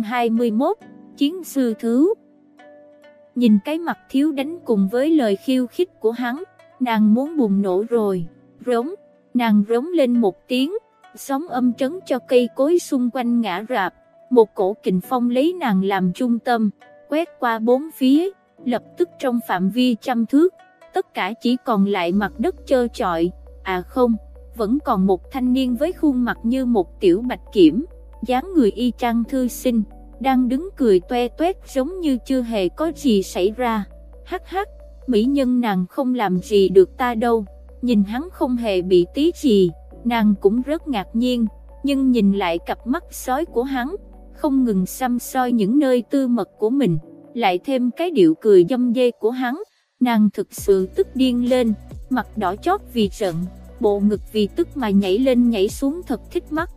chương 21, Chiến sư thứ. Nhìn cái mặt thiếu đánh cùng với lời khiêu khích của hắn, nàng muốn bùng nổ rồi, rống, nàng rống lên một tiếng, sóng âm trấn cho cây cối xung quanh ngã rạp, một cổ kình phong lấy nàng làm trung tâm, quét qua bốn phía, lập tức trong phạm vi trăm thước, tất cả chỉ còn lại mặt đất trơ trọi, à không, vẫn còn một thanh niên với khuôn mặt như một tiểu bạch kiểm, dáng người y chang thư sinh, đang đứng cười toe toét giống như chưa hề có gì xảy ra, hắc hắc, mỹ nhân nàng không làm gì được ta đâu, nhìn hắn không hề bị tí gì, nàng cũng rất ngạc nhiên, nhưng nhìn lại cặp mắt sói của hắn, không ngừng xăm soi những nơi tư mật của mình, lại thêm cái điệu cười dâm dê của hắn, nàng thực sự tức điên lên, mặt đỏ chót vì giận, bộ ngực vì tức mà nhảy lên nhảy xuống thật thích mắt,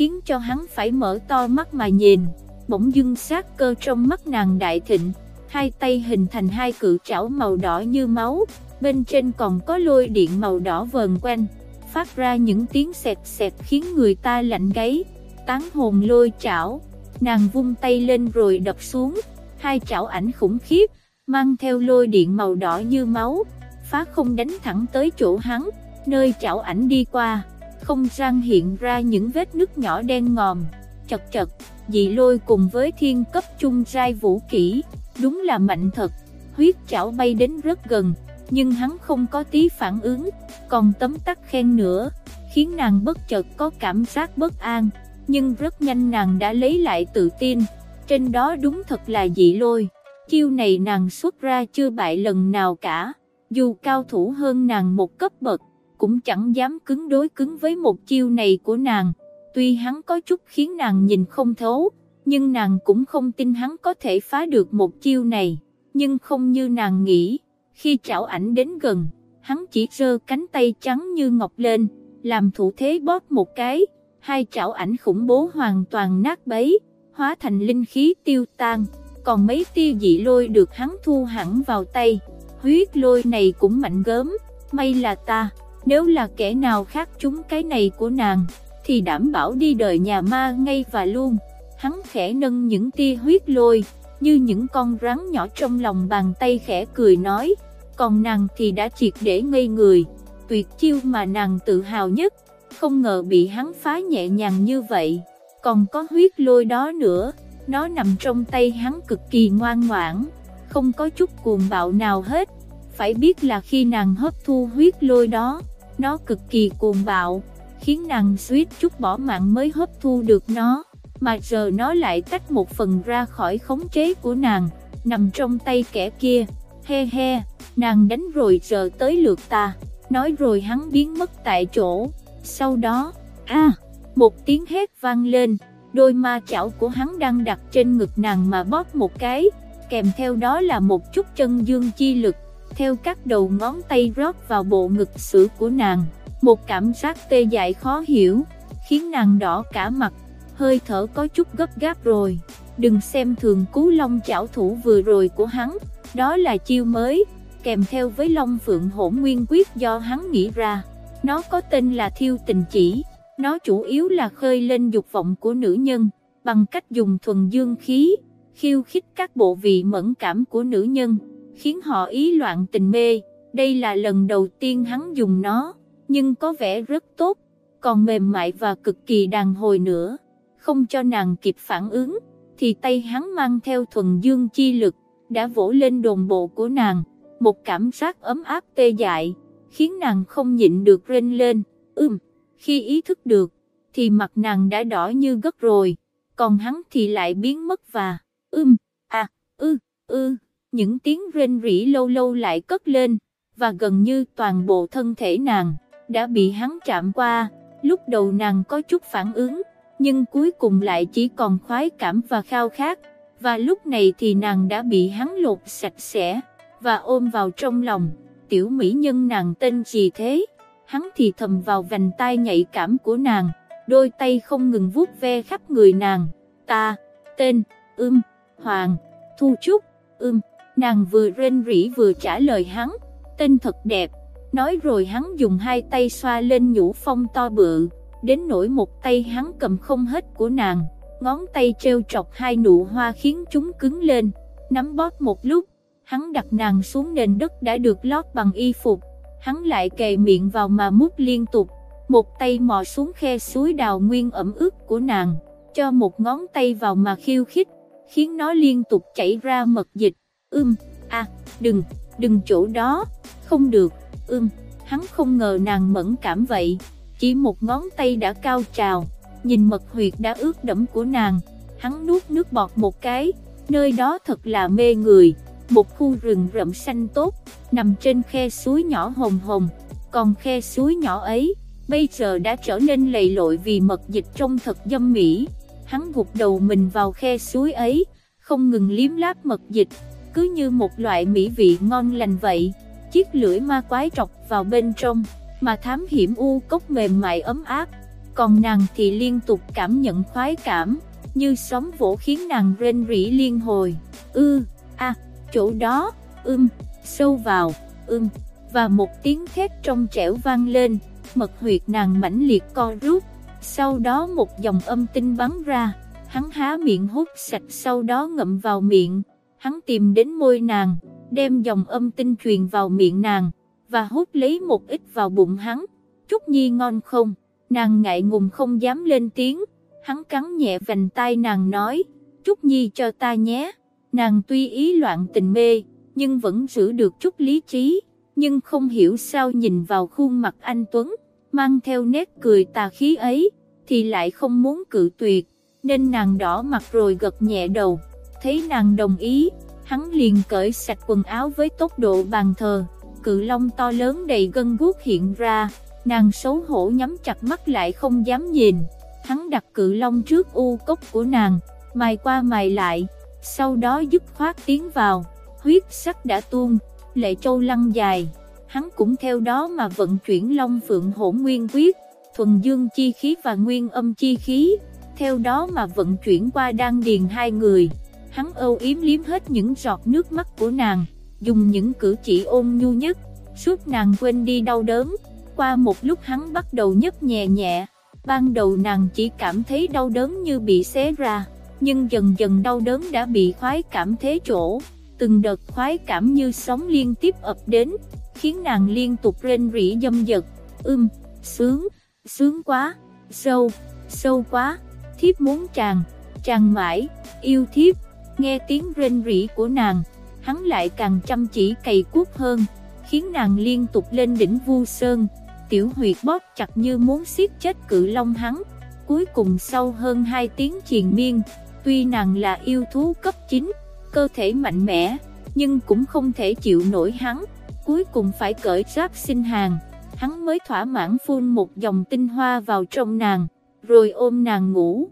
khiến cho hắn phải mở to mắt mà nhìn, bỗng dưng sát cơ trong mắt nàng đại thịnh, hai tay hình thành hai cự trảo màu đỏ như máu, bên trên còn có lôi điện màu đỏ vờn quanh, phát ra những tiếng xẹt xẹt khiến người ta lạnh gáy, tán hồn lôi chảo, nàng vung tay lên rồi đập xuống, hai chảo ảnh khủng khiếp, mang theo lôi điện màu đỏ như máu, phá không đánh thẳng tới chỗ hắn, nơi chảo ảnh đi qua, không gian hiện ra những vết nứt nhỏ đen ngòm, chật chật, dị lôi cùng với thiên cấp trung giai vũ kỹ, đúng là mạnh thật, huyết chảo bay đến rất gần, nhưng hắn không có tí phản ứng, còn tấm tắc khen nữa, khiến nàng bất chợt có cảm giác bất an, nhưng rất nhanh nàng đã lấy lại tự tin, trên đó đúng thật là dị lôi, chiêu này nàng xuất ra chưa bại lần nào cả, dù cao thủ hơn nàng một cấp bậc, cũng chẳng dám cứng đối cứng với một chiêu này của nàng, tuy hắn có chút khiến nàng nhìn không thấu, nhưng nàng cũng không tin hắn có thể phá được một chiêu này, nhưng không như nàng nghĩ, khi chảo ảnh đến gần, hắn chỉ rơ cánh tay trắng như ngọc lên, làm thủ thế bóp một cái, hai chảo ảnh khủng bố hoàn toàn nát bấy, hóa thành linh khí tiêu tan, còn mấy tia dị lôi được hắn thu hẳn vào tay, huyết lôi này cũng mạnh gớm, may là ta, nếu là kẻ nào khác chúng cái này của nàng, thì đảm bảo đi đời nhà ma ngay và luôn, hắn khẽ nâng những tia huyết lôi, như những con rắn nhỏ trong lòng bàn tay khẽ cười nói, còn nàng thì đã triệt để ngây người, tuyệt chiêu mà nàng tự hào nhất, không ngờ bị hắn phá nhẹ nhàng như vậy, còn có huyết lôi đó nữa, nó nằm trong tay hắn cực kỳ ngoan ngoãn, không có chút cuồng bạo nào hết, phải biết là khi nàng hấp thu huyết lôi đó, nó cực kỳ cuồng bạo, khiến nàng suýt chút bỏ mạng mới hấp thu được nó, mà giờ nó lại tách một phần ra khỏi khống chế của nàng, nằm trong tay kẻ kia, he he, nàng đánh rồi giờ tới lượt ta, nói rồi hắn biến mất tại chỗ, sau đó, a một tiếng hét vang lên, đôi ma chảo của hắn đang đặt trên ngực nàng mà bóp một cái, kèm theo đó là một chút chân dương chi lực, theo các đầu ngón tay rót vào bộ ngực sữa của nàng, một cảm giác tê dại khó hiểu, khiến nàng đỏ cả mặt, hơi thở có chút gấp gáp rồi, đừng xem thường cú long chảo thủ vừa rồi của hắn, đó là chiêu mới, kèm theo với long phượng hỗn nguyên quyết do hắn nghĩ ra, nó có tên là thiêu tình chỉ, nó chủ yếu là khơi lên dục vọng của nữ nhân, bằng cách dùng thuần dương khí, khiêu khích các bộ vị mẫn cảm của nữ nhân, khiến họ ý loạn tình mê, đây là lần đầu tiên hắn dùng nó, nhưng có vẻ rất tốt, còn mềm mại và cực kỳ đàn hồi nữa, không cho nàng kịp phản ứng, thì tay hắn mang theo thuần dương chi lực, đã vỗ lên đồn bộ của nàng, một cảm giác ấm áp tê dại, khiến nàng không nhịn được rên lên, ưm, khi ý thức được, thì mặt nàng đã đỏ như gất rồi, còn hắn thì lại biến mất và, ưm, à, ư, ư, những tiếng rên rỉ lâu lâu lại cất lên, và gần như toàn bộ thân thể nàng, đã bị hắn chạm qua, lúc đầu nàng có chút phản ứng, nhưng cuối cùng lại chỉ còn khoái cảm và khao khát, và lúc này thì nàng đã bị hắn lột sạch sẽ, và ôm vào trong lòng, tiểu mỹ nhân nàng tên gì thế, hắn thì thầm vào vành tai nhạy cảm của nàng, đôi tay không ngừng vuốt ve khắp người nàng, ta, tên, ưm, hoàng, thu trúc, ưm, nàng vừa rên rỉ vừa trả lời hắn, tên thật đẹp, nói rồi hắn dùng hai tay xoa lên nhũ phong to bự, đến nỗi một tay hắn cầm không hết của nàng, ngón tay treo trọc hai nụ hoa khiến chúng cứng lên, nắm bóp một lúc, hắn đặt nàng xuống nền đất đã được lót bằng y phục, hắn lại kề miệng vào mà mút liên tục, một tay mò xuống khe suối đào nguyên ẩm ướt của nàng, cho một ngón tay vào mà khiêu khích, khiến nó liên tục chảy ra mật dịch, ưm, à, đừng, đừng chỗ đó, không được, ưm, hắn không ngờ nàng mẫn cảm vậy, chỉ một ngón tay đã cao trào, nhìn mật huyệt đã ướt đẫm của nàng, hắn nuốt nước bọt một cái, nơi đó thật là mê người, một khu rừng rậm xanh tốt, nằm trên khe suối nhỏ hồng hồng, còn khe suối nhỏ ấy, bây giờ đã trở nên lầy lội vì mật dịch trông thật dâm mỹ, hắn gục đầu mình vào khe suối ấy, không ngừng liếm láp mật dịch, cứ như một loại mỹ vị ngon lành vậy, chiếc lưỡi ma quái trọc vào bên trong, mà thám hiểm u cốc mềm mại ấm áp, còn nàng thì liên tục cảm nhận khoái cảm, như sóng vỗ khiến nàng rên rỉ liên hồi, ư, a, chỗ đó, ưm, sâu vào, ưm, và một tiếng thét trong trẻo vang lên, mật huyệt nàng mãnh liệt co rút, sau đó một dòng âm tinh bắn ra, hắn há miệng hút sạch sau đó ngậm vào miệng, hắn tìm đến môi nàng, đem dòng âm tinh truyền vào miệng nàng, và hút lấy một ít vào bụng hắn, Trúc Nhi ngon không, nàng ngại ngùng không dám lên tiếng, hắn cắn nhẹ vành tai nàng nói, Trúc Nhi cho ta nhé, nàng tuy ý loạn tình mê, nhưng vẫn giữ được chút lý trí, nhưng không hiểu sao nhìn vào khuôn mặt anh Tuấn, mang theo nét cười tà khí ấy, thì lại không muốn cự tuyệt, nên nàng đỏ mặt rồi gật nhẹ đầu, thấy nàng đồng ý, hắn liền cởi sạch quần áo với tốc độ bàn thờ, cự long to lớn đầy gân guốc hiện ra, nàng xấu hổ nhắm chặt mắt lại không dám nhìn, hắn đặt cự long trước u cốc của nàng, mài qua mài lại, sau đó dứt khoát tiến vào, huyết sắc đã tuôn, lệ châu lăn dài, hắn cũng theo đó mà vận chuyển long phượng hổ nguyên quyết, thuần dương chi khí và nguyên âm chi khí, theo đó mà vận chuyển qua đan điền hai người, hắn âu yếm liếm hết những giọt nước mắt của nàng, dùng những cử chỉ ôn nhu nhất, suốt nàng quên đi đau đớn, qua một lúc hắn bắt đầu nhấp nhẹ nhẹ, ban đầu nàng chỉ cảm thấy đau đớn như bị xé ra, nhưng dần dần đau đớn đã bị khoái cảm thế chỗ, từng đợt khoái cảm như sóng liên tiếp ập đến, khiến nàng liên tục rên rỉ dâm dật, ưm, sướng, sướng quá, sâu, sâu quá, thiếp muốn chàng, chàng mãi, yêu thiếp, nghe tiếng rên rỉ của nàng, hắn lại càng chăm chỉ cày cuốc hơn, khiến nàng liên tục lên đỉnh vu sơn, tiểu huyệt bóp chặt như muốn siết chết cự long hắn, cuối cùng sau hơn 2 tiếng triền miên, tuy nàng là yêu thú cấp 9, cơ thể mạnh mẽ, nhưng cũng không thể chịu nổi hắn, cuối cùng phải cởi giáp sinh hàng, hắn mới thỏa mãn phun một dòng tinh hoa vào trong nàng, rồi ôm nàng ngủ.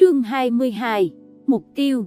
Chương 22 Mục tiêu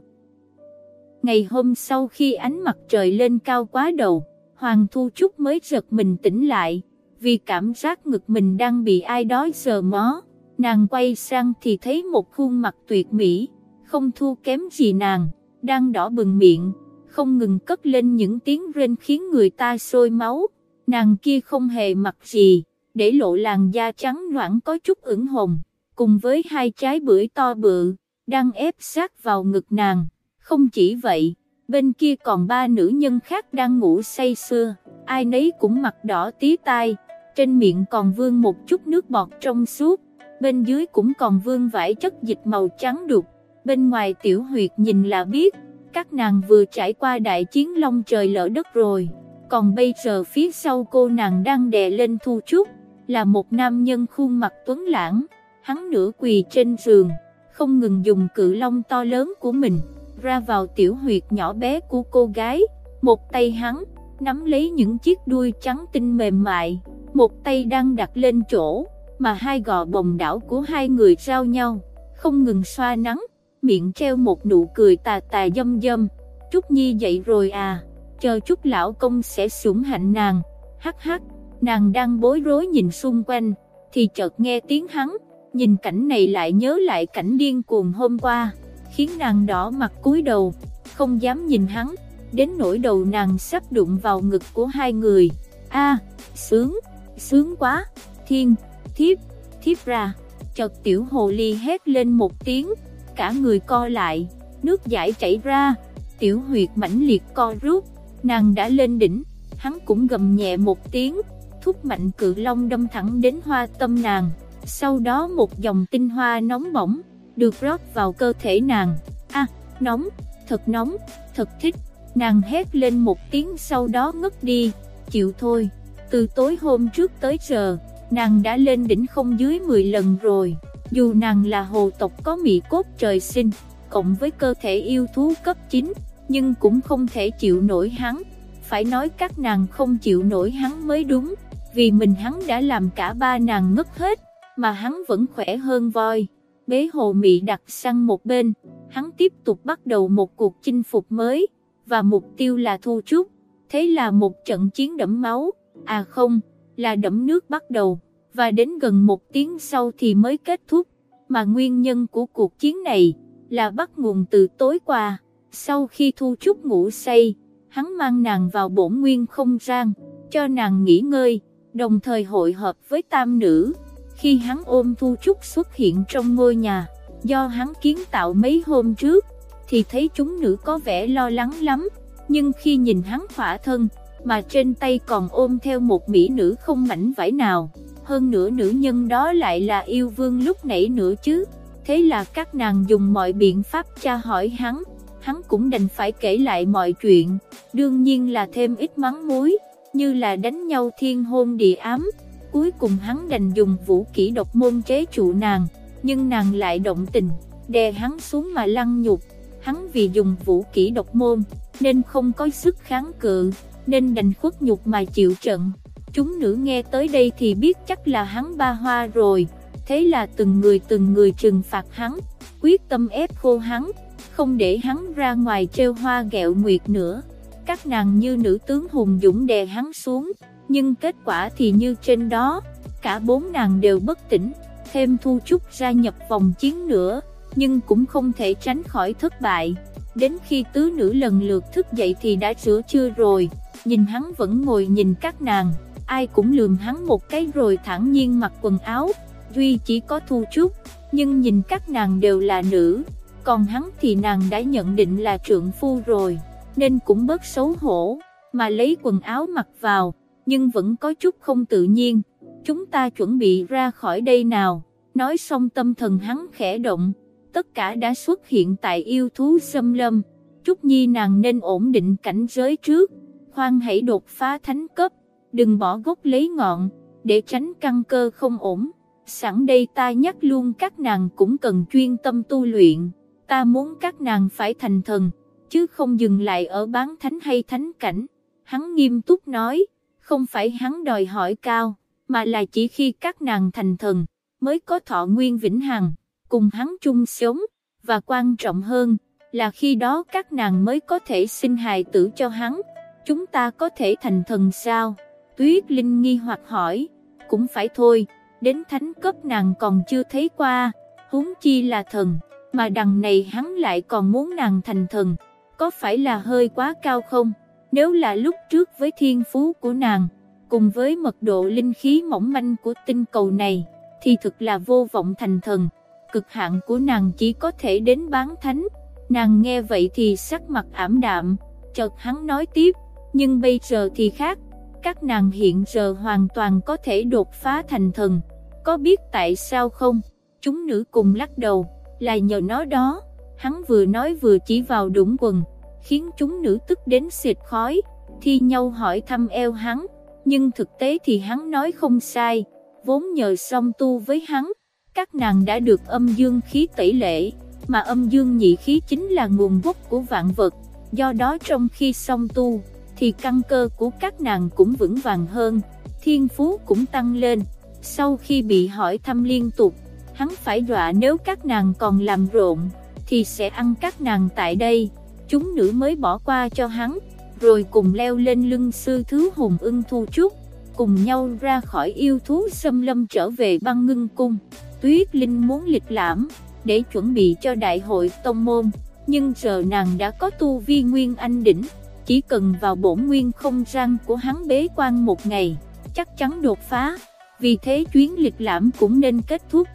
Ngày hôm sau khi ánh mặt trời lên cao quá đầu, Hoàng Thu Trúc mới giật mình tỉnh lại, vì cảm giác ngực mình đang bị ai đó sờ mó. Nàng quay sang thì thấy một khuôn mặt tuyệt mỹ, không thua kém gì nàng, đang đỏ bừng miệng, không ngừng cất lên những tiếng rên khiến người ta sôi máu. Nàng kia không hề mặc gì, để lộ làn da trắng noãn có chút ửng hồng, cùng với hai trái bưởi to bự, đang ép sát vào ngực nàng. Không chỉ vậy, bên kia còn ba nữ nhân khác đang ngủ say sưa, ai nấy cũng mặt đỏ tí tai, trên miệng còn vương một chút nước bọt trong suốt, bên dưới cũng còn vương vải chất dịch màu trắng đục, bên ngoài tiểu huyệt nhìn là biết, các nàng vừa trải qua đại chiến long trời lỡ đất rồi, còn bây giờ phía sau cô nàng đang đè lên thu chút, là một nam nhân khuôn mặt tuấn lãng, hắn nửa quỳ trên giường, không ngừng dùng cự long to lớn của mình, ra vào tiểu huyệt nhỏ bé của cô gái, một tay hắn, nắm lấy những chiếc đuôi trắng tinh mềm mại, một tay đang đặt lên chỗ, mà hai gò bồng đảo của hai người giao nhau, không ngừng xoa nắng, miệng treo một nụ cười tà tà dâm dâm, Trúc Nhi dậy rồi à, chờ chút lão công sẽ sủng hạnh nàng, hắc hắc, nàng đang bối rối nhìn xung quanh, thì chợt nghe tiếng hắn, nhìn cảnh này lại nhớ lại cảnh điên cuồng hôm qua, khiến nàng đỏ mặt cúi đầu, không dám nhìn hắn, đến nỗi đầu nàng sắp đụng vào ngực của hai người, a sướng, sướng quá, thiên, thiếp, thiếp ra, chợt tiểu hồ ly hét lên một tiếng, cả người co lại, nước giải chảy ra, tiểu huyệt mãnh liệt co rút, nàng đã lên đỉnh, hắn cũng gầm nhẹ một tiếng, thúc mạnh cự long đâm thẳng đến hoa tâm nàng, sau đó một dòng tinh hoa nóng bỏng, được rót vào cơ thể nàng, a nóng, thật nóng, thật thích, nàng hét lên một tiếng sau đó ngất đi, chịu thôi, từ tối hôm trước tới giờ, nàng đã lên đỉnh không dưới 10 lần rồi, dù nàng là hồ tộc có mị cốt trời sinh, cộng với cơ thể yêu thú cấp 9, nhưng cũng không thể chịu nổi hắn, phải nói các nàng không chịu nổi hắn mới đúng, vì mình hắn đã làm cả ba nàng ngất hết, mà hắn vẫn khỏe hơn voi. Bế hồ mị đặt sang một bên, hắn tiếp tục bắt đầu một cuộc chinh phục mới, và mục tiêu là thu trúc, thế là một trận chiến đẫm máu, à không, là đẫm nước bắt đầu, và đến gần một tiếng sau thì mới kết thúc, mà nguyên nhân của cuộc chiến này là bắt nguồn từ tối qua, sau khi thu trúc ngủ say, hắn mang nàng vào bổn nguyên không gian, cho nàng nghỉ ngơi, đồng thời hội hợp với tam nữ. Khi hắn ôm Thu Trúc xuất hiện trong ngôi nhà, do hắn kiến tạo mấy hôm trước, thì thấy chúng nữ có vẻ lo lắng lắm, nhưng khi nhìn hắn khỏa thân, mà trên tay còn ôm theo một mỹ nữ không mảnh vải nào, hơn nữa nữ nhân đó lại là yêu vương lúc nãy nữa chứ, thế là các nàng dùng mọi biện pháp tra hỏi hắn, hắn cũng đành phải kể lại mọi chuyện, đương nhiên là thêm ít mắng muối, như là đánh nhau thiên hôn địa ám, cuối cùng hắn đành dùng vũ kỹ độc môn chế trụ nàng, nhưng nàng lại động tình, đè hắn xuống mà lăn nhục, hắn vì dùng vũ kỹ độc môn, nên không có sức kháng cự, nên đành khuất nhục mà chịu trận. Chúng nữ nghe tới đây thì biết chắc là hắn ba hoa rồi, thế là từng người từng người trừng phạt hắn, quyết tâm ép khô hắn, không để hắn ra ngoài trêu hoa gẹo nguyệt nữa. Các nàng như nữ tướng hùng dũng đè hắn xuống, nhưng kết quả thì như trên đó, cả bốn nàng đều bất tỉnh, thêm Thu Trúc ra nhập vòng chiến nữa, nhưng cũng không thể tránh khỏi thất bại. Đến khi tứ nữ lần lượt thức dậy thì đã sửa chưa rồi, nhìn hắn vẫn ngồi nhìn các nàng, ai cũng lườm hắn một cái rồi thẳng nhiên mặc quần áo, duy chỉ có Thu Trúc, nhưng nhìn các nàng đều là nữ, còn hắn thì nàng đã nhận định là trượng phu rồi, nên cũng bớt xấu hổ, mà lấy quần áo mặc vào, nhưng vẫn có chút không tự nhiên. Chúng ta chuẩn bị ra khỏi đây nào, nói xong tâm thần hắn khẽ động, tất cả đã xuất hiện tại yêu thú xâm lâm. Trúc Nhi nàng nên ổn định cảnh giới trước, khoan hãy đột phá thánh cấp, đừng bỏ gốc lấy ngọn, để tránh căn cơ không ổn. Sẵn đây ta nhắc luôn các nàng cũng cần chuyên tâm tu luyện, ta muốn các nàng phải thành thần, chứ không dừng lại ở bán thánh hay thánh cảnh. Hắn nghiêm túc nói, không phải hắn đòi hỏi cao, mà là chỉ khi các nàng thành thần, mới có thọ nguyên vĩnh hằng, cùng hắn chung sống, và quan trọng hơn, là khi đó các nàng mới có thể sinh hài tử cho hắn. Chúng ta có thể thành thần sao? Tuyết Linh nghi hoặc hỏi, cũng phải thôi, đến thánh cấp nàng còn chưa thấy qua, huống chi là thần, mà đằng này hắn lại còn muốn nàng thành thần, có phải là hơi quá cao không? Nếu là lúc trước với thiên phú của nàng, cùng với mật độ linh khí mỏng manh của tinh cầu này, thì thực là vô vọng thành thần. Cực hạn của nàng chỉ có thể đến bán thánh. Nàng nghe vậy thì sắc mặt ảm đạm, chợt hắn nói tiếp, nhưng bây giờ thì khác, các nàng hiện giờ hoàn toàn có thể đột phá thành thần. Có biết tại sao không? Chúng nữ cùng lắc đầu, là nhờ nó đó. Hắn vừa nói vừa chỉ vào đũng quần, khiến chúng nữ tức đến xịt khói, thi nhau hỏi thăm eo hắn, nhưng thực tế thì hắn nói không sai, vốn nhờ song tu với hắn, các nàng đã được âm dương khí tẩy lệ, mà âm dương nhị khí chính là nguồn gốc của vạn vật, do đó trong khi song tu, thì căn cơ của các nàng cũng vững vàng hơn, thiên phú cũng tăng lên, sau khi bị hỏi thăm liên tục, hắn phải dọa nếu các nàng còn làm rộn, thì sẽ ăn các nàng tại đây chúng nữ mới bỏ qua cho hắn, rồi cùng leo lên lưng sư thứ hùng ưng thu trúc, cùng nhau ra khỏi yêu thú xâm lâm trở về băng ngưng cung. Tuyết Linh muốn lịch lãm, để chuẩn bị cho đại hội tông môn, nhưng giờ nàng đã có tu vi nguyên anh đỉnh, chỉ cần vào bổn nguyên không gian của hắn bế quan một ngày, chắc chắn đột phá, vì thế chuyến lịch lãm cũng nên kết thúc.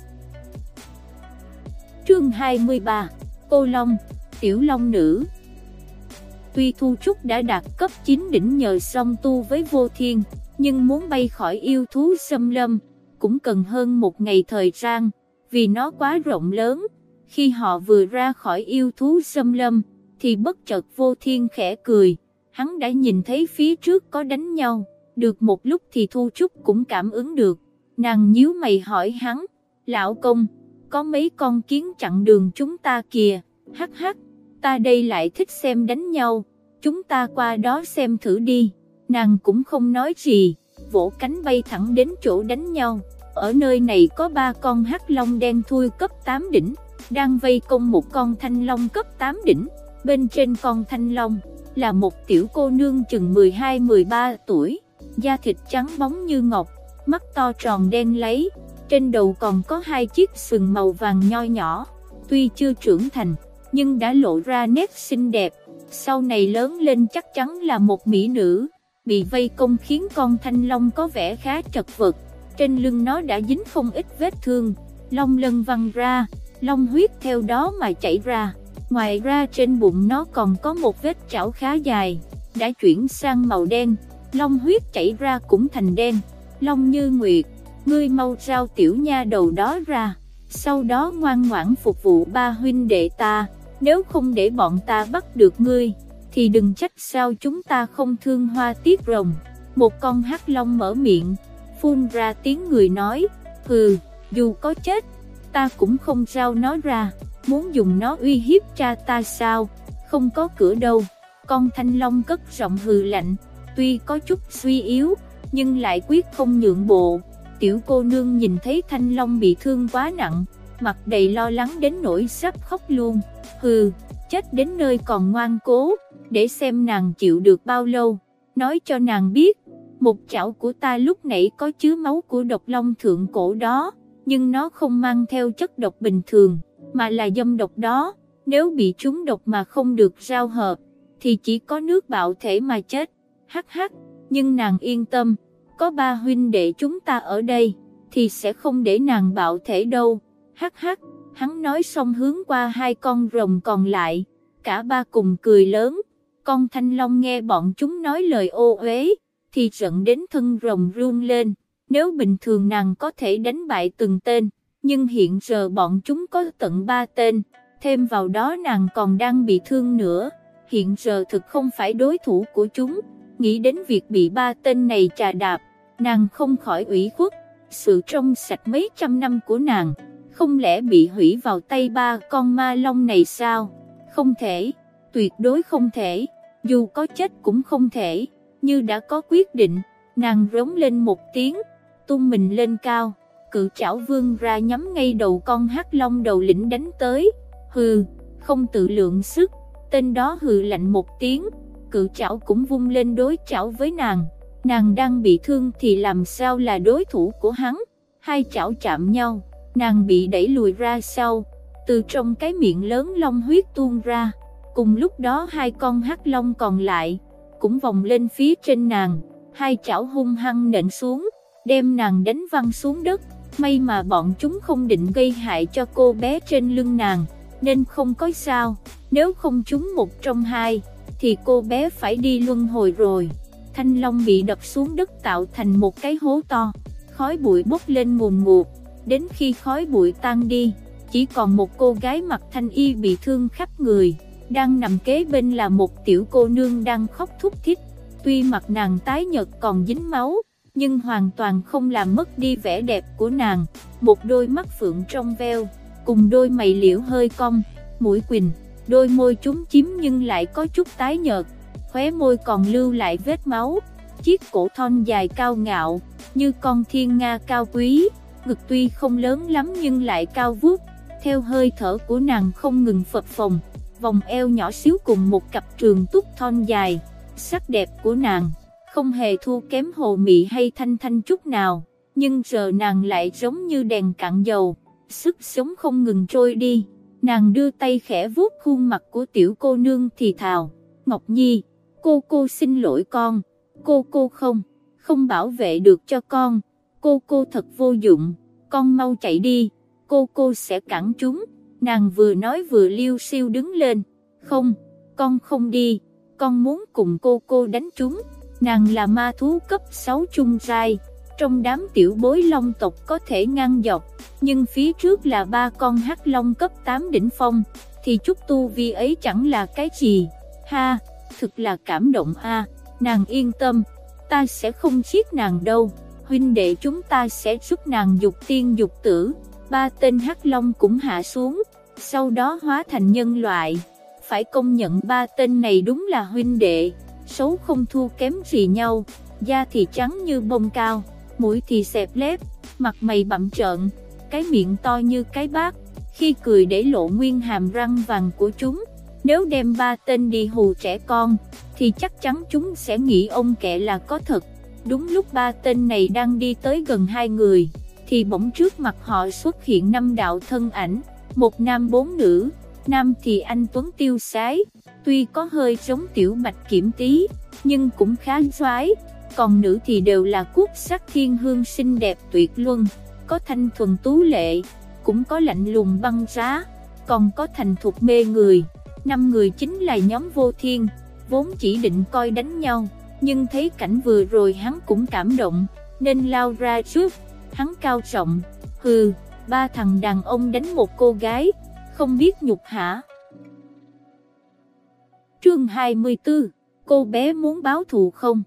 Chương 23 Cô Long, Tiểu Long Nữ Tuy Thu Trúc đã đạt cấp 9 đỉnh nhờ song tu với vô thiên, nhưng muốn bay khỏi yêu thú xâm lâm, cũng cần hơn một ngày thời gian, vì nó quá rộng lớn. Khi họ vừa ra khỏi yêu thú xâm lâm, thì bất chợt vô thiên khẽ cười, hắn đã nhìn thấy phía trước có đánh nhau, được một lúc thì Thu Trúc cũng cảm ứng được, nàng nhíu mày hỏi hắn, lão công, có mấy con kiến chặn đường chúng ta kìa, hắc hắc, ta đây lại thích xem đánh nhau, chúng ta qua đó xem thử đi, nàng cũng không nói gì, vỗ cánh bay thẳng đến chỗ đánh nhau, ở nơi này có ba con hắc long đen thui cấp 8 đỉnh, đang vây công một con thanh long cấp 8 đỉnh, bên trên con thanh long là một tiểu cô nương chừng 12-13 tuổi, da thịt trắng bóng như ngọc, mắt to tròn đen lấy, trên đầu còn có hai chiếc sừng màu vàng nho nhỏ, tuy chưa trưởng thành, nhưng đã lộ ra nét xinh đẹp, sau này lớn lên chắc chắn là một mỹ nữ, bị vây công khiến con thanh long có vẻ khá trật vật, trên lưng nó đã dính không ít vết thương, long lân văng ra, long huyết theo đó mà chảy ra, ngoài ra trên bụng nó còn có một vết chảo khá dài, đã chuyển sang màu đen, long huyết chảy ra cũng thành đen, long như nguyệt, ngươi mau rao tiểu nha đầu đó ra, sau đó ngoan ngoãn phục vụ ba huynh đệ ta, nếu không để bọn ta bắt được ngươi, thì đừng trách sao chúng ta không thương hoa tiết rồng. Một con hắc long mở miệng, phun ra tiếng người nói, hừ, dù có chết, ta cũng không rao nó ra, muốn dùng nó uy hiếp cha ta sao, không có cửa đâu. Con thanh long cất giọng hừ lạnh, tuy có chút suy yếu, nhưng lại quyết không nhượng bộ. Tiểu cô nương nhìn thấy thanh long bị thương quá nặng, mặt đầy lo lắng đến nỗi sắp khóc luôn. Hừ, chết đến nơi còn ngoan cố, để xem nàng chịu được bao lâu. Nói cho nàng biết, một chảo của ta lúc nãy có chứa máu của độc long thượng cổ đó, nhưng nó không mang theo chất độc bình thường, mà là dâm độc đó. Nếu bị trúng độc mà không được giao hợp, thì chỉ có nước bạo thể mà chết. Hắc hắc, nhưng nàng yên tâm, có ba huynh đệ chúng ta ở đây, thì sẽ không để nàng bạo thể đâu. Hắc hắc, hắn nói xong hướng qua hai con rồng còn lại, cả ba cùng cười lớn. Con thanh long nghe bọn chúng nói lời ô uế, thì giận đến thân rồng run lên. Nếu bình thường nàng có thể đánh bại từng tên, nhưng hiện giờ bọn chúng có tận ba tên, thêm vào đó nàng còn đang bị thương nữa, hiện giờ thực không phải đối thủ của chúng, nghĩ đến việc bị ba tên này trà đạp, nàng không khỏi ủy khuất, sự trong sạch mấy trăm năm của nàng, không lẽ bị hủy vào tay ba con ma long này sao? Không thể, tuyệt đối không thể, dù có chết cũng không thể, như đã có quyết định, nàng rống lên một tiếng, tung mình lên cao, cự trảo vương ra nhắm ngay đầu con hắc long đầu lĩnh đánh tới, hừ, không tự lượng sức, tên đó hừ lạnh một tiếng, cự trảo cũng vung lên đối trảo với nàng, nàng đang bị thương thì làm sao là đối thủ của hắn, hai chảo chạm nhau, nàng bị đẩy lùi ra sau, từ trong cái miệng lớn long huyết tuôn ra, cùng lúc đó hai con hắc long còn lại, cũng vòng lên phía trên nàng, hai chảo hung hăng nện xuống, đem nàng đánh văng xuống đất, may mà bọn chúng không định gây hại cho cô bé trên lưng nàng, nên không có sao, nếu không chúng một trong hai, thì cô bé phải đi luân hồi rồi. Thanh Long bị đập xuống đất tạo thành một cái hố to, khói bụi bốc lên mùn ngụt, đến khi khói bụi tan đi, chỉ còn một cô gái mặc thanh y bị thương khắp người, đang nằm kế bên là một tiểu cô nương đang khóc thúc thích, tuy mặt nàng tái nhợt còn dính máu, nhưng hoàn toàn không làm mất đi vẻ đẹp của nàng, một đôi mắt phượng trong veo, cùng đôi mày liễu hơi cong, mũi quỳnh, đôi môi chúng chiếm nhưng lại có chút tái nhợt, khóe môi còn lưu lại vết máu, chiếc cổ thon dài cao ngạo, như con thiên nga cao quý, ngực tuy không lớn lắm nhưng lại cao vút, theo hơi thở của nàng không ngừng phập phồng, vòng eo nhỏ xíu cùng một cặp trường túc thon dài, sắc đẹp của nàng, không hề thua kém hồ mị hay thanh thanh chút nào, nhưng giờ nàng lại giống như đèn cạn dầu, sức sống không ngừng trôi đi, nàng đưa tay khẽ vuốt khuôn mặt của tiểu cô nương thì thào, Ngọc Nhi, cô cô xin lỗi con, cô cô không, không bảo vệ được cho con, cô cô thật vô dụng, con mau chạy đi, cô cô sẽ cản chúng, nàng vừa nói vừa liêu siêu đứng lên, không, con không đi, con muốn cùng cô cô đánh chúng, nàng là ma thú cấp 6 trung giai, trong đám tiểu bối long tộc có thể ngang dọc, nhưng phía trước là ba con hắc long cấp 8 đỉnh phong, thì chút tu vi ấy chẳng là cái gì, ha, thực là cảm động a, nàng yên tâm, ta sẽ không giết nàng đâu, huynh đệ chúng ta sẽ giúp nàng dục tiên dục tử, ba tên hắc long cũng hạ xuống, sau đó hóa thành nhân loại, phải công nhận ba tên này đúng là huynh đệ, xấu không thua kém gì nhau, da thì trắng như bông cao, mũi thì xẹp lép, mặt mày bặm trợn, cái miệng to như cái bát, khi cười để lộ nguyên hàm răng vàng của chúng. Nếu đem ba tên đi hù trẻ con, thì chắc chắn chúng sẽ nghĩ ông kệ là có thật. Đúng lúc ba tên này đang đi tới gần hai người, thì bỗng trước mặt họ xuất hiện năm đạo thân ảnh, một nam bốn nữ, nam thì anh Tuấn tiêu sái, tuy có hơi giống tiểu bạch kiểm tí, nhưng cũng khá xoái, còn nữ thì đều là quốc sắc thiên hương xinh đẹp tuyệt luân, có thanh thuần tú lệ, cũng có lạnh lùng băng giá, còn có thành thục mê người. Năm người chính là nhóm vô thiên, vốn chỉ định coi đánh nhau, nhưng thấy cảnh vừa rồi hắn cũng cảm động, nên lao ra trước, hắn cao trọng, hừ, ba thằng đàn ông đánh một cô gái, không biết nhục hả. Chương 24, cô bé muốn báo thù không?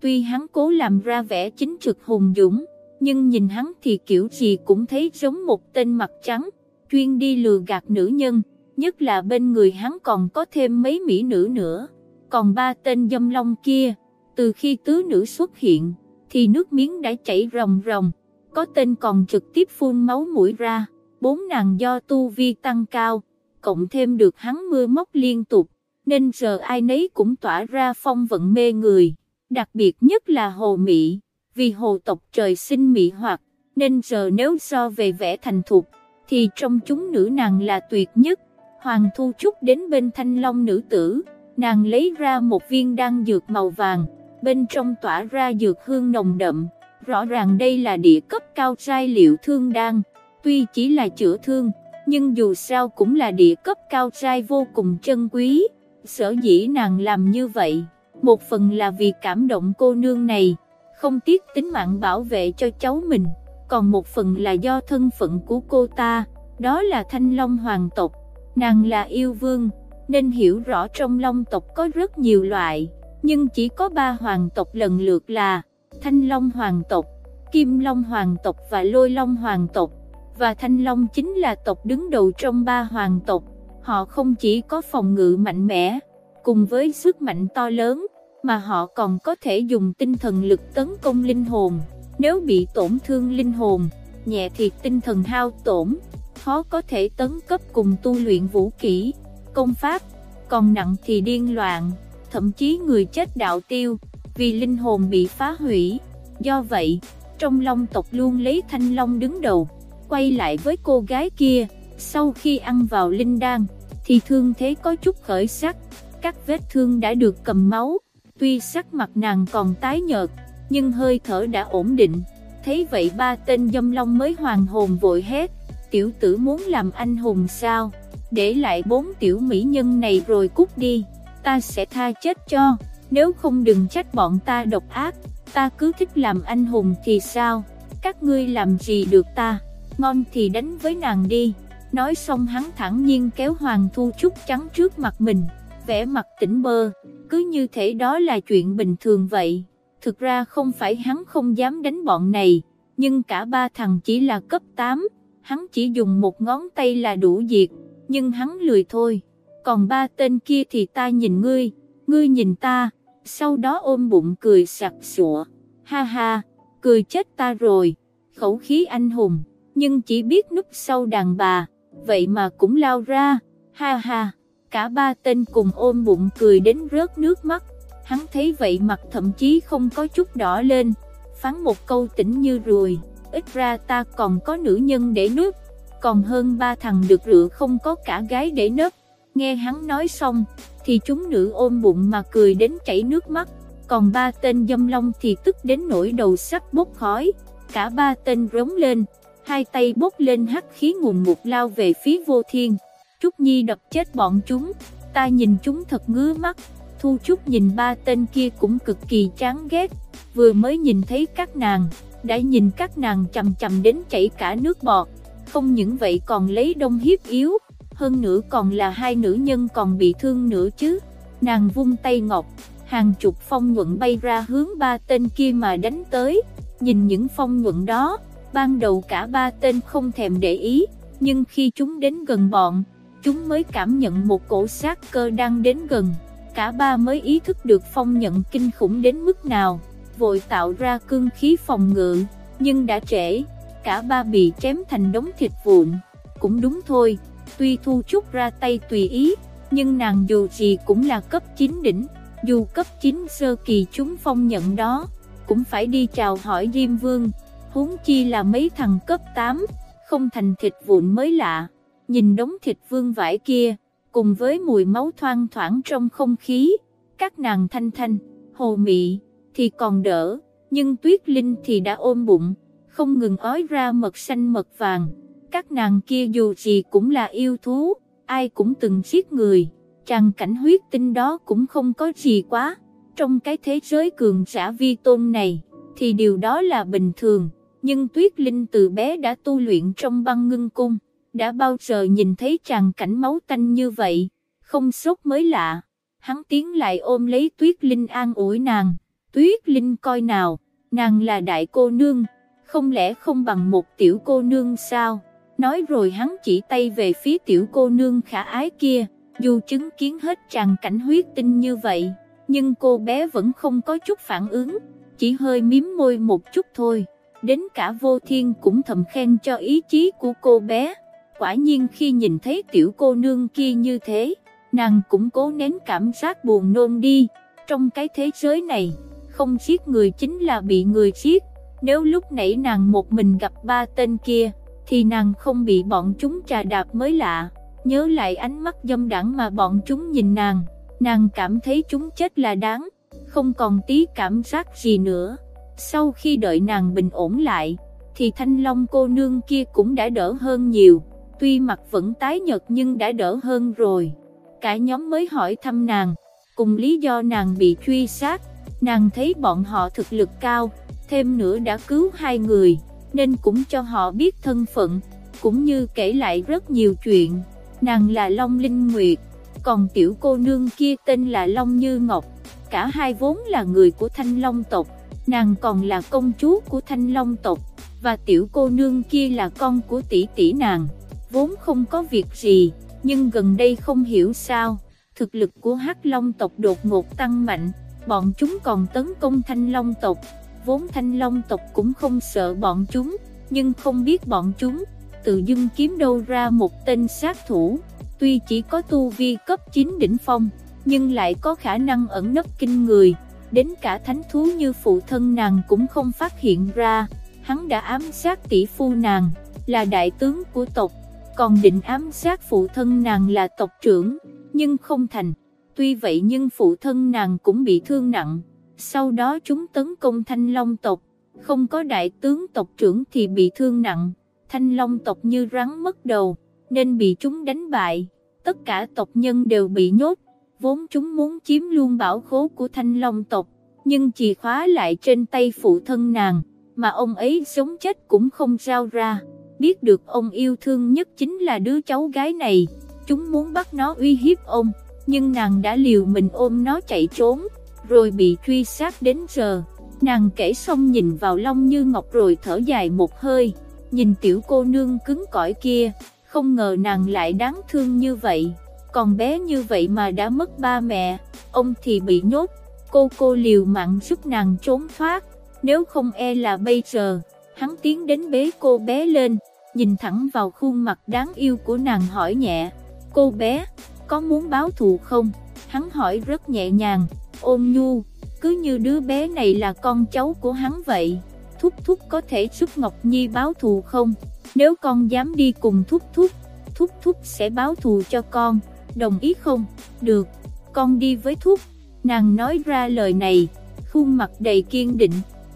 Tuy hắn cố làm ra vẻ chính trực hùng dũng, nhưng nhìn hắn thì kiểu gì cũng thấy giống một tên mặt trắng, chuyên đi lừa gạt nữ nhân, nhất là bên người hắn còn có thêm mấy mỹ nữ nữa. Còn ba tên dâm long kia, từ khi tứ nữ xuất hiện, thì nước miếng đã chảy ròng ròng, có tên còn trực tiếp phun máu mũi ra, bốn nàng do tu vi tăng cao, cộng thêm được hắn mưa móc liên tục, nên giờ ai nấy cũng tỏa ra phong vận mê người, đặc biệt nhất là hồ mị, vì hồ tộc trời sinh mị hoặc, nên giờ nếu so về vẻ thành thục, thì trong chúng nữ nàng là tuyệt nhất. Hoàng Thu Trúc đến bên thanh long nữ tử, nàng lấy ra một viên đan dược màu vàng, bên trong tỏa ra dược hương nồng đậm, rõ ràng đây là địa cấp cao giai liệu thương đan, tuy chỉ là chữa thương, nhưng dù sao cũng là địa cấp cao giai vô cùng chân quý, sở dĩ nàng làm như vậy, một phần là vì cảm động cô nương này, không tiếc tính mạng bảo vệ cho cháu mình, còn một phần là do thân phận của cô ta, đó là thanh long hoàng tộc, nàng là yêu vương, nên hiểu rõ trong long tộc có rất nhiều loại, nhưng chỉ có ba hoàng tộc lần lượt là thanh long hoàng tộc, kim long hoàng tộc và lôi long hoàng tộc, và thanh long chính là tộc đứng đầu trong ba hoàng tộc, họ không chỉ có phòng ngự mạnh mẽ, cùng với sức mạnh to lớn, mà họ còn có thể dùng tinh thần lực tấn công linh hồn. Nếu bị tổn thương linh hồn, nhẹ thì tinh thần hao tổn, khó có thể tấn cấp cùng tu luyện vũ kỹ, công pháp, còn nặng thì điên loạn, thậm chí người chết đạo tiêu, vì linh hồn bị phá hủy. Do vậy, trong long tộc luôn lấy thanh long đứng đầu, quay lại với cô gái kia, sau khi ăn vào linh đan, thì thương thế có chút khởi sắc, các vết thương đã được cầm máu, tuy sắc mặt nàng còn tái nhợt, nhưng hơi thở đã ổn định. Thấy vậy ba tên dâm long mới hoàng hồn vội hét, tiểu tử muốn làm anh hùng sao, để lại bốn tiểu mỹ nhân này rồi cút đi, ta sẽ tha chết cho, nếu không đừng trách bọn ta độc ác, ta cứ thích làm anh hùng thì sao, các ngươi làm gì được ta, ngon thì đánh với nàng đi. Nói xong hắn thẳng nhiên kéo Hoàng Thu Trúc trắng trước mặt mình, vẻ mặt tỉnh bơ, cứ như thể đó là chuyện bình thường vậy. Thực ra không phải hắn không dám đánh bọn này, nhưng cả ba thằng chỉ là cấp 8, hắn chỉ dùng một ngón tay là đủ diệt, nhưng hắn lười thôi. Còn ba tên kia thì ta nhìn ngươi, ngươi nhìn ta, sau đó ôm bụng cười sặc sụa. Ha ha, cười chết ta rồi, khẩu khí anh hùng, nhưng chỉ biết núp sau đàn bà, vậy mà cũng lao ra, ha ha cả ba tên cùng ôm bụng cười đến rớt nước mắt, hắn thấy vậy mặt thậm chí không có chút đỏ lên, phán một câu tỉnh như ruồi, ít ra ta còn có nữ nhân để nước, còn hơn ba thằng được rửa không có cả gái để nấp, nghe hắn nói xong, thì chúng nữ ôm bụng mà cười đến chảy nước mắt, còn ba tên dâm long thì tức đến nỗi đầu sắp bốc khói, cả ba tên rống lên, hai tay bốc lên hắc khí ngùn ngụt lao về phía vô thiên. Trúc Nhi đập chết bọn chúng, ta nhìn chúng thật ngứa mắt, Thu Trúc nhìn ba tên kia cũng cực kỳ chán ghét, vừa mới nhìn thấy các nàng, đã nhìn các nàng chầm chầm đến chảy cả nước bọt, không những vậy còn lấy đông hiếp yếu, hơn nữa còn là hai nữ nhân còn bị thương nữa chứ, nàng vung tay ngọc, hàng chục phong nhuận bay ra hướng ba tên kia mà đánh tới, nhìn những phong nhuận đó, ban đầu cả ba tên không thèm để ý, nhưng khi chúng đến gần bọn, chúng mới cảm nhận một cổ sát cơ đang đến gần, cả ba mới ý thức được phong nhận kinh khủng đến mức nào, vội tạo ra cương khí phòng ngự, nhưng đã trễ, cả ba bị chém thành đống thịt vụn, cũng đúng thôi, tuy Thu Trúc ra tay tùy ý, nhưng nàng dù gì cũng là cấp 9 đỉnh, dù cấp 9 sơ kỳ chúng phong nhận đó, cũng phải đi chào hỏi Diêm Vương, huống chi là mấy thằng cấp 8, không thành thịt vụn mới lạ, nhìn đống thịt vương vải kia, cùng với mùi máu thoang thoảng trong không khí, các nàng thanh thanh, hồ mị, thì còn đỡ, nhưng tuyết linh thì đã ôm bụng, không ngừng ói ra mật xanh mật vàng, các nàng kia dù gì cũng là yêu thú, ai cũng từng giết người, tràn cảnh huyết tinh đó cũng không có gì quá, trong cái thế giới cường giả vi tôn này, thì điều đó là bình thường, nhưng tuyết linh từ bé đã tu luyện trong băng ngưng cung, đã bao giờ nhìn thấy tràn cảnh máu tanh như vậy, không sốt mới lạ, hắn tiến lại ôm lấy tuyết linh an ủi nàng, tuyết linh coi nào, nàng là đại cô nương, không lẽ không bằng một tiểu cô nương sao, nói rồi hắn chỉ tay về phía tiểu cô nương khả ái kia, dù chứng kiến hết tràn cảnh huyết tinh như vậy, nhưng cô bé vẫn không có chút phản ứng, chỉ hơi miếm môi một chút thôi, đến cả vô thiên cũng thầm khen cho ý chí của cô bé, quả nhiên khi nhìn thấy tiểu cô nương kia như thế, nàng cũng cố nén cảm giác buồn nôn đi, trong cái thế giới này, không giết người chính là bị người giết, nếu lúc nãy nàng một mình gặp ba tên kia, thì nàng không bị bọn chúng trà đạp mới lạ, nhớ lại ánh mắt dâm đảng mà bọn chúng nhìn nàng, nàng cảm thấy chúng chết là đáng, không còn tí cảm giác gì nữa. Sau khi đợi nàng bình ổn lại, thì thanh long cô nương kia cũng đã đỡ hơn nhiều, tuy mặt vẫn tái nhợt nhưng đã đỡ hơn rồi. Cả nhóm mới hỏi thăm nàng, cùng lý do nàng bị truy sát, nàng thấy bọn họ thực lực cao, thêm nữa đã cứu hai người, nên cũng cho họ biết thân phận, cũng như kể lại rất nhiều chuyện. Nàng là Long Linh Nguyệt, còn tiểu cô nương kia tên là Long Như Ngọc, cả hai vốn là người của Thanh Long tộc, nàng còn là công chúa của Thanh Long tộc, và tiểu cô nương kia là con của tỷ tỷ nàng, vốn không có việc gì, nhưng gần đây không hiểu sao, thực lực của Hắc Long tộc đột ngột tăng mạnh, bọn chúng còn tấn công Thanh Long tộc, vốn Thanh Long tộc cũng không sợ bọn chúng, nhưng không biết bọn chúng, tự dưng kiếm đâu ra một tên sát thủ, tuy chỉ có tu vi cấp 9 đỉnh phong, nhưng lại có khả năng ẩn nấp kinh người, đến cả thánh thú như phụ thân nàng cũng không phát hiện ra, hắn đã ám sát tỷ phu nàng, là đại tướng của tộc, còn định ám sát phụ thân nàng là tộc trưởng, nhưng không thành, tuy vậy nhưng phụ thân nàng cũng bị thương nặng, sau đó chúng tấn công thanh long tộc, không có đại tướng tộc trưởng thì bị thương nặng, thanh long tộc như rắn mất đầu, nên bị chúng đánh bại, tất cả tộc nhân đều bị nhốt, vốn chúng muốn chiếm luôn bảo khố của thanh long tộc, nhưng chìa khóa lại trên tay phụ thân nàng, mà ông ấy sống chết cũng không giao ra, biết được ông yêu thương nhất chính là đứa cháu gái này, chúng muốn bắt nó uy hiếp ông, nhưng nàng đã liều mình ôm nó chạy trốn, rồi bị truy sát đến giờ. Nàng kể xong nhìn vào Long Như Ngọc rồi thở dài một hơi, nhìn tiểu cô nương cứng cỏi kia, không ngờ nàng lại đáng thương như vậy, còn bé như vậy mà đã mất ba mẹ, ông thì bị nhốt, cô cô liều mạng giúp nàng trốn thoát, nếu không e là bây giờ, hắn tiến đến bế cô bé lên, nhìn thẳng vào khuôn mặt đáng yêu của nàng hỏi nhẹ, cô bé, có muốn báo thù không? Hắn hỏi rất nhẹ nhàng, ôn nhu, cứ như đứa bé này là con cháu của hắn vậy. Thúc Thúc có thể giúp Ngọc Nhi báo thù không? Nếu con dám đi cùng Thúc Thúc, Thúc Thúc sẽ báo thù cho con, đồng ý không? Được, con đi với Thúc. Nàng nói ra lời này, khuôn mặt đầy kiên định,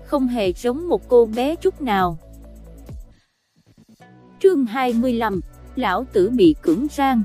không hề giống một cô bé chút nào. Chương 25, Lão tử bị cưỡng rang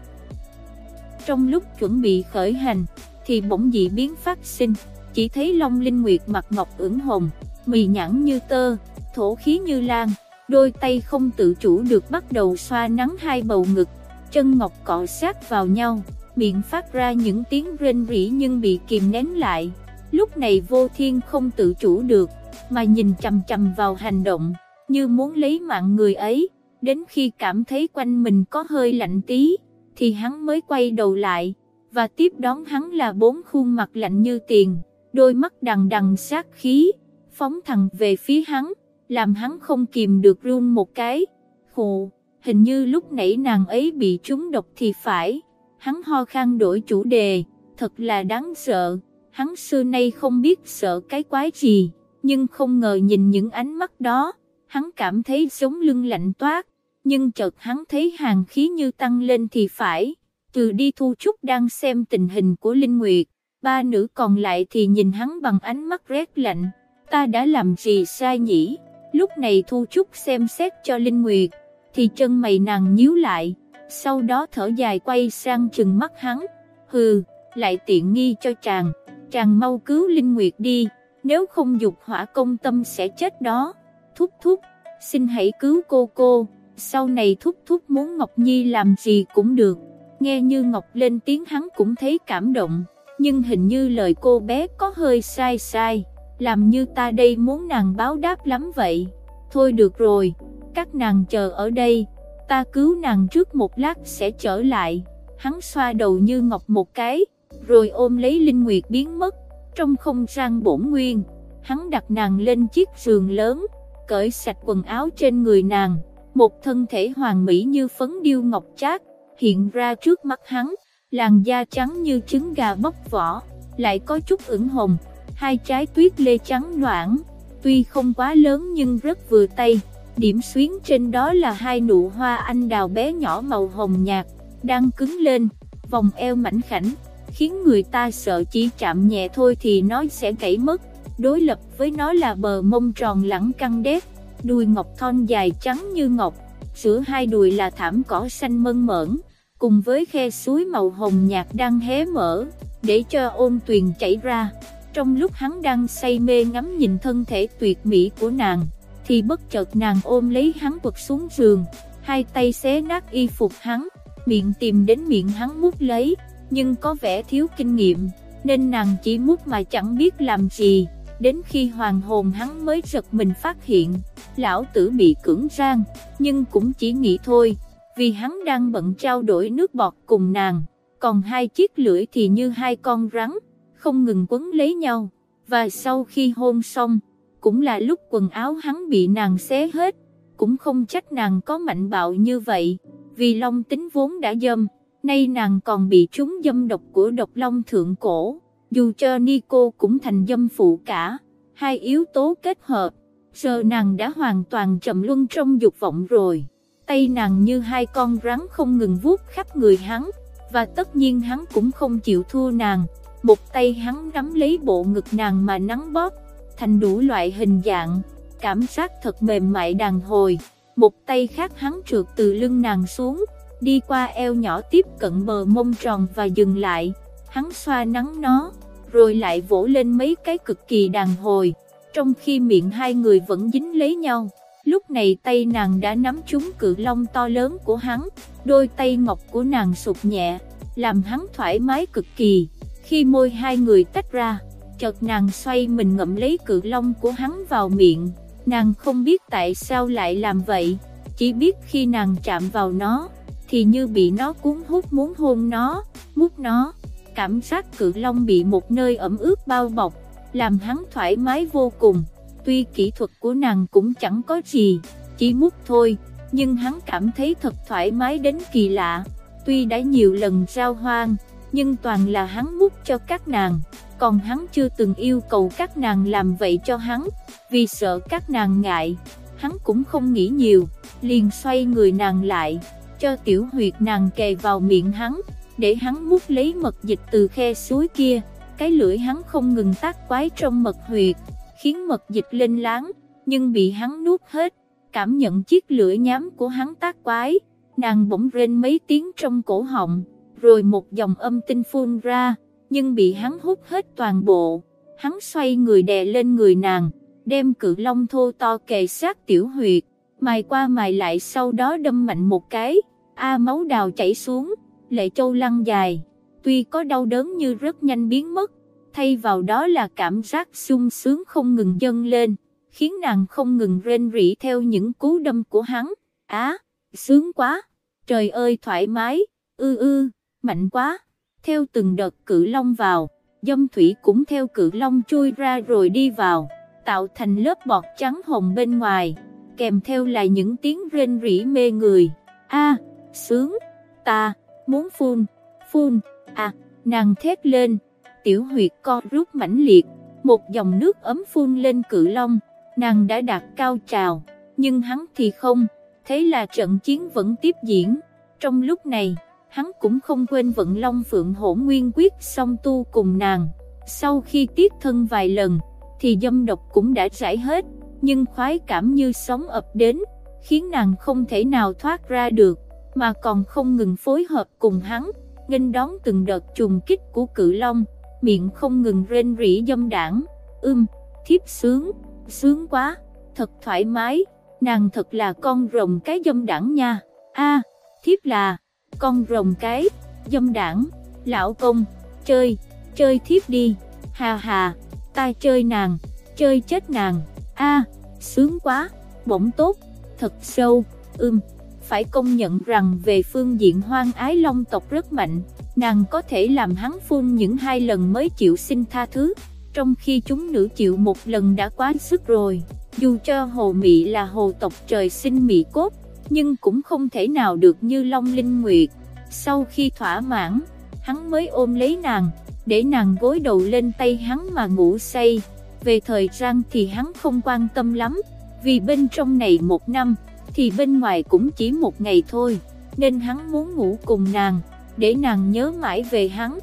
Trong lúc chuẩn bị khởi hành, thì bỗng dị biến phát sinh, chỉ thấy Long Linh Nguyệt mặt ngọc ửng hồng, mì nhẵn như tơ, thổ khí như lan, đôi tay không tự chủ được bắt đầu xoa nắng hai bầu ngực, chân ngọc cọ sát vào nhau, miệng phát ra những tiếng rên rỉ nhưng bị kìm nén lại. Lúc này vô thiên không tự chủ được, mà nhìn chầm chầm vào hành động, như muốn lấy mạng người ấy, đến khi cảm thấy quanh mình có hơi lạnh tí, thì hắn mới quay đầu lại, và tiếp đón hắn là bốn khuôn mặt lạnh như tiền, đôi mắt đằng đằng sát khí, phóng thẳng về phía hắn, làm hắn không kìm được run một cái, khụ, hình như lúc nãy nàng ấy bị trúng độc thì phải, hắn ho khan đổi chủ đề, thật là đáng sợ, hắn xưa nay không biết sợ cái quái gì, nhưng không ngờ nhìn những ánh mắt đó, hắn cảm thấy sống lưng lạnh toát, nhưng chợt hắn thấy hàng khí như tăng lên thì phải, trừ đi thu trúc đang xem tình hình của Linh Nguyệt, ba nữ còn lại thì nhìn hắn bằng ánh mắt rét lạnh, ta đã làm gì sai nhỉ, lúc này thu trúc xem xét cho Linh Nguyệt, thì chân mày nàng nhíu lại, sau đó thở dài quay sang chừng mắt hắn, hừ, lại tiện nghi cho chàng, chàng mau cứu Linh Nguyệt đi, nếu không dục hỏa công tâm sẽ chết đó, thúc thúc, xin hãy cứu cô cô, sau này thúc thúc muốn Ngọc Nhi làm gì cũng được, nghe như Ngọc lên tiếng hắn cũng thấy cảm động, nhưng hình như lời cô bé có hơi sai sai, làm như ta đây muốn nàng báo đáp lắm vậy, thôi được rồi, các nàng chờ ở đây, ta cứu nàng trước một lát sẽ trở lại, hắn xoa đầu như Ngọc một cái, rồi ôm lấy Linh Nguyệt biến mất, trong không gian bổn nguyên, hắn đặt nàng lên chiếc giường lớn, cởi sạch quần áo trên người nàng, một thân thể hoàng mỹ như phấn điêu ngọc chát, hiện ra trước mắt hắn, làn da trắng như trứng gà bóc vỏ, lại có chút ửng hồng, hai trái tuyết lê trắng loãng, tuy không quá lớn nhưng rất vừa tay, điểm xuyến trên đó là hai nụ hoa anh đào bé nhỏ màu hồng nhạt, đang cứng lên, vòng eo mảnh khảnh, khiến người ta sợ chỉ chạm nhẹ thôi thì nó sẽ gãy mất, đối lập với nó là bờ mông tròn lẳng căng đét, đuôi ngọc thon dài trắng như ngọc, giữa hai đùi là thảm cỏ xanh mơn mởn, cùng với khe suối màu hồng nhạt đang hé mở, để cho ôn tuyền chảy ra. Trong lúc hắn đang say mê ngắm nhìn thân thể tuyệt mỹ của nàng, thì bất chợt nàng ôm lấy hắn quật xuống giường, hai tay xé nát y phục hắn, miệng tìm đến miệng hắn mút lấy, nhưng có vẻ thiếu kinh nghiệm, nên nàng chỉ mút mà chẳng biết làm gì, đến khi hoàng hồn hắn mới giật mình phát hiện, lão tử bị cưỡng rang, nhưng cũng chỉ nghĩ thôi, vì hắn đang bận trao đổi nước bọt cùng nàng, còn hai chiếc lưỡi thì như hai con rắn, không ngừng quấn lấy nhau, và sau khi hôn xong, cũng là lúc quần áo hắn bị nàng xé hết, cũng không trách nàng có mạnh bạo như vậy, vì long tính vốn đã dâm, nay nàng còn bị trúng dâm độc của độc long thượng cổ, dù cho Nico cũng thành dâm phụ cả, hai yếu tố kết hợp, giờ nàng đã hoàn toàn trầm luân trong dục vọng rồi, tay nàng như hai con rắn không ngừng vuốt khắp người hắn, và tất nhiên hắn cũng không chịu thua nàng, một tay hắn nắm lấy bộ ngực nàng mà nắng bóp, thành đủ loại hình dạng, cảm giác thật mềm mại đàn hồi, một tay khác hắn trượt từ lưng nàng xuống, đi qua eo nhỏ tiếp cận bờ mông tròn và dừng lại, hắn xoa nắng nó, rồi lại vỗ lên mấy cái cực kỳ đàn hồi, trong khi miệng hai người vẫn dính lấy nhau. Lúc này tay nàng đã nắm trúng cự long to lớn của hắn, đôi tay ngọc của nàng sụp nhẹ, làm hắn thoải mái cực kỳ. Khi môi hai người tách ra, chợt nàng xoay mình ngậm lấy cự long của hắn vào miệng, nàng không biết tại sao lại làm vậy, chỉ biết khi nàng chạm vào nó, thì như bị nó cuốn hút muốn hôn nó, mút nó, cảm giác cự long bị một nơi ẩm ướt bao bọc, làm hắn thoải mái vô cùng, tuy kỹ thuật của nàng cũng chẳng có gì, chỉ mút thôi, nhưng hắn cảm thấy thật thoải mái đến kỳ lạ, tuy đã nhiều lần giao hoang, nhưng toàn là hắn mút cho các nàng, còn hắn chưa từng yêu cầu các nàng làm vậy cho hắn, vì sợ các nàng ngại, hắn cũng không nghĩ nhiều, liền xoay người nàng lại, cho tiểu huyệt nàng kề vào miệng hắn, để hắn mút lấy mật dịch từ khe suối kia, cái lưỡi hắn không ngừng tác quái trong mật huyệt, khiến mật dịch lên láng, nhưng bị hắn nuốt hết, cảm nhận chiếc lưỡi nhám của hắn tác quái, nàng bỗng rên mấy tiếng trong cổ họng, rồi một dòng âm tinh phun ra, nhưng bị hắn hút hết toàn bộ, hắn xoay người đè lên người nàng, đem cự long thô to kề sát tiểu huyệt, mài qua mài lại sau đó đâm mạnh một cái, a máu đào chảy xuống, lệ châu lăn dài, tuy có đau đớn như rất nhanh biến mất, thay vào đó là cảm giác sung sướng không ngừng dâng lên, khiến nàng không ngừng rên rỉ theo những cú đâm của hắn, á, sướng quá, trời ơi thoải mái, ư ư, mạnh quá, theo từng đợt cự long vào, dâm thủy cũng theo cự long chui ra rồi đi vào, tạo thành lớp bọt trắng hồng bên ngoài, kèm theo là những tiếng rên rỉ mê người, a, sướng, ta, muốn phun, phun, à, nàng thét lên, tiểu huyệt co rút mãnh liệt, một dòng nước ấm phun lên cự long, nàng đã đạt cao trào, nhưng hắn thì không, thế là trận chiến vẫn tiếp diễn, trong lúc này, hắn cũng không quên vận long phượng hổ nguyên quyết song tu cùng nàng, sau khi tiết thân vài lần, thì dâm độc cũng đã giải hết, nhưng khoái cảm như sóng ập đến, khiến nàng không thể nào thoát ra được, mà còn không ngừng phối hợp cùng hắn, nghênh đón từng đợt trùng kích của cự long, miệng không ngừng rên rỉ dâm đảng, ưm, thiếp sướng, sướng quá, thật thoải mái, nàng thật là con rồng cái dâm đảng nha, a thiếp là, con rồng cái, dâm đảng, lão công, chơi, chơi thiếp đi, hà hà, ta chơi nàng, chơi chết nàng, a sướng quá, bỗng tốt, thật sâu, ưm, phải công nhận rằng về phương diện hoang ái long tộc rất mạnh, nàng có thể làm hắn phun những hai lần mới chịu xin tha thứ, trong khi chúng nữ chịu một lần đã quá sức rồi, dù cho hồ mị là hồ tộc trời sinh mị cốt, nhưng cũng không thể nào được như Long Linh Nguyệt. Sau khi thỏa mãn, hắn mới ôm lấy nàng, để nàng gối đầu lên tay hắn mà ngủ say. Về thời gian thì hắn không quan tâm lắm, vì bên trong này một năm, thì bên ngoài cũng chỉ một ngày thôi, nên hắn muốn ngủ cùng nàng, để nàng nhớ mãi về hắn.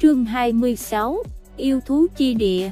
Chương 26 Yêu thú chi địa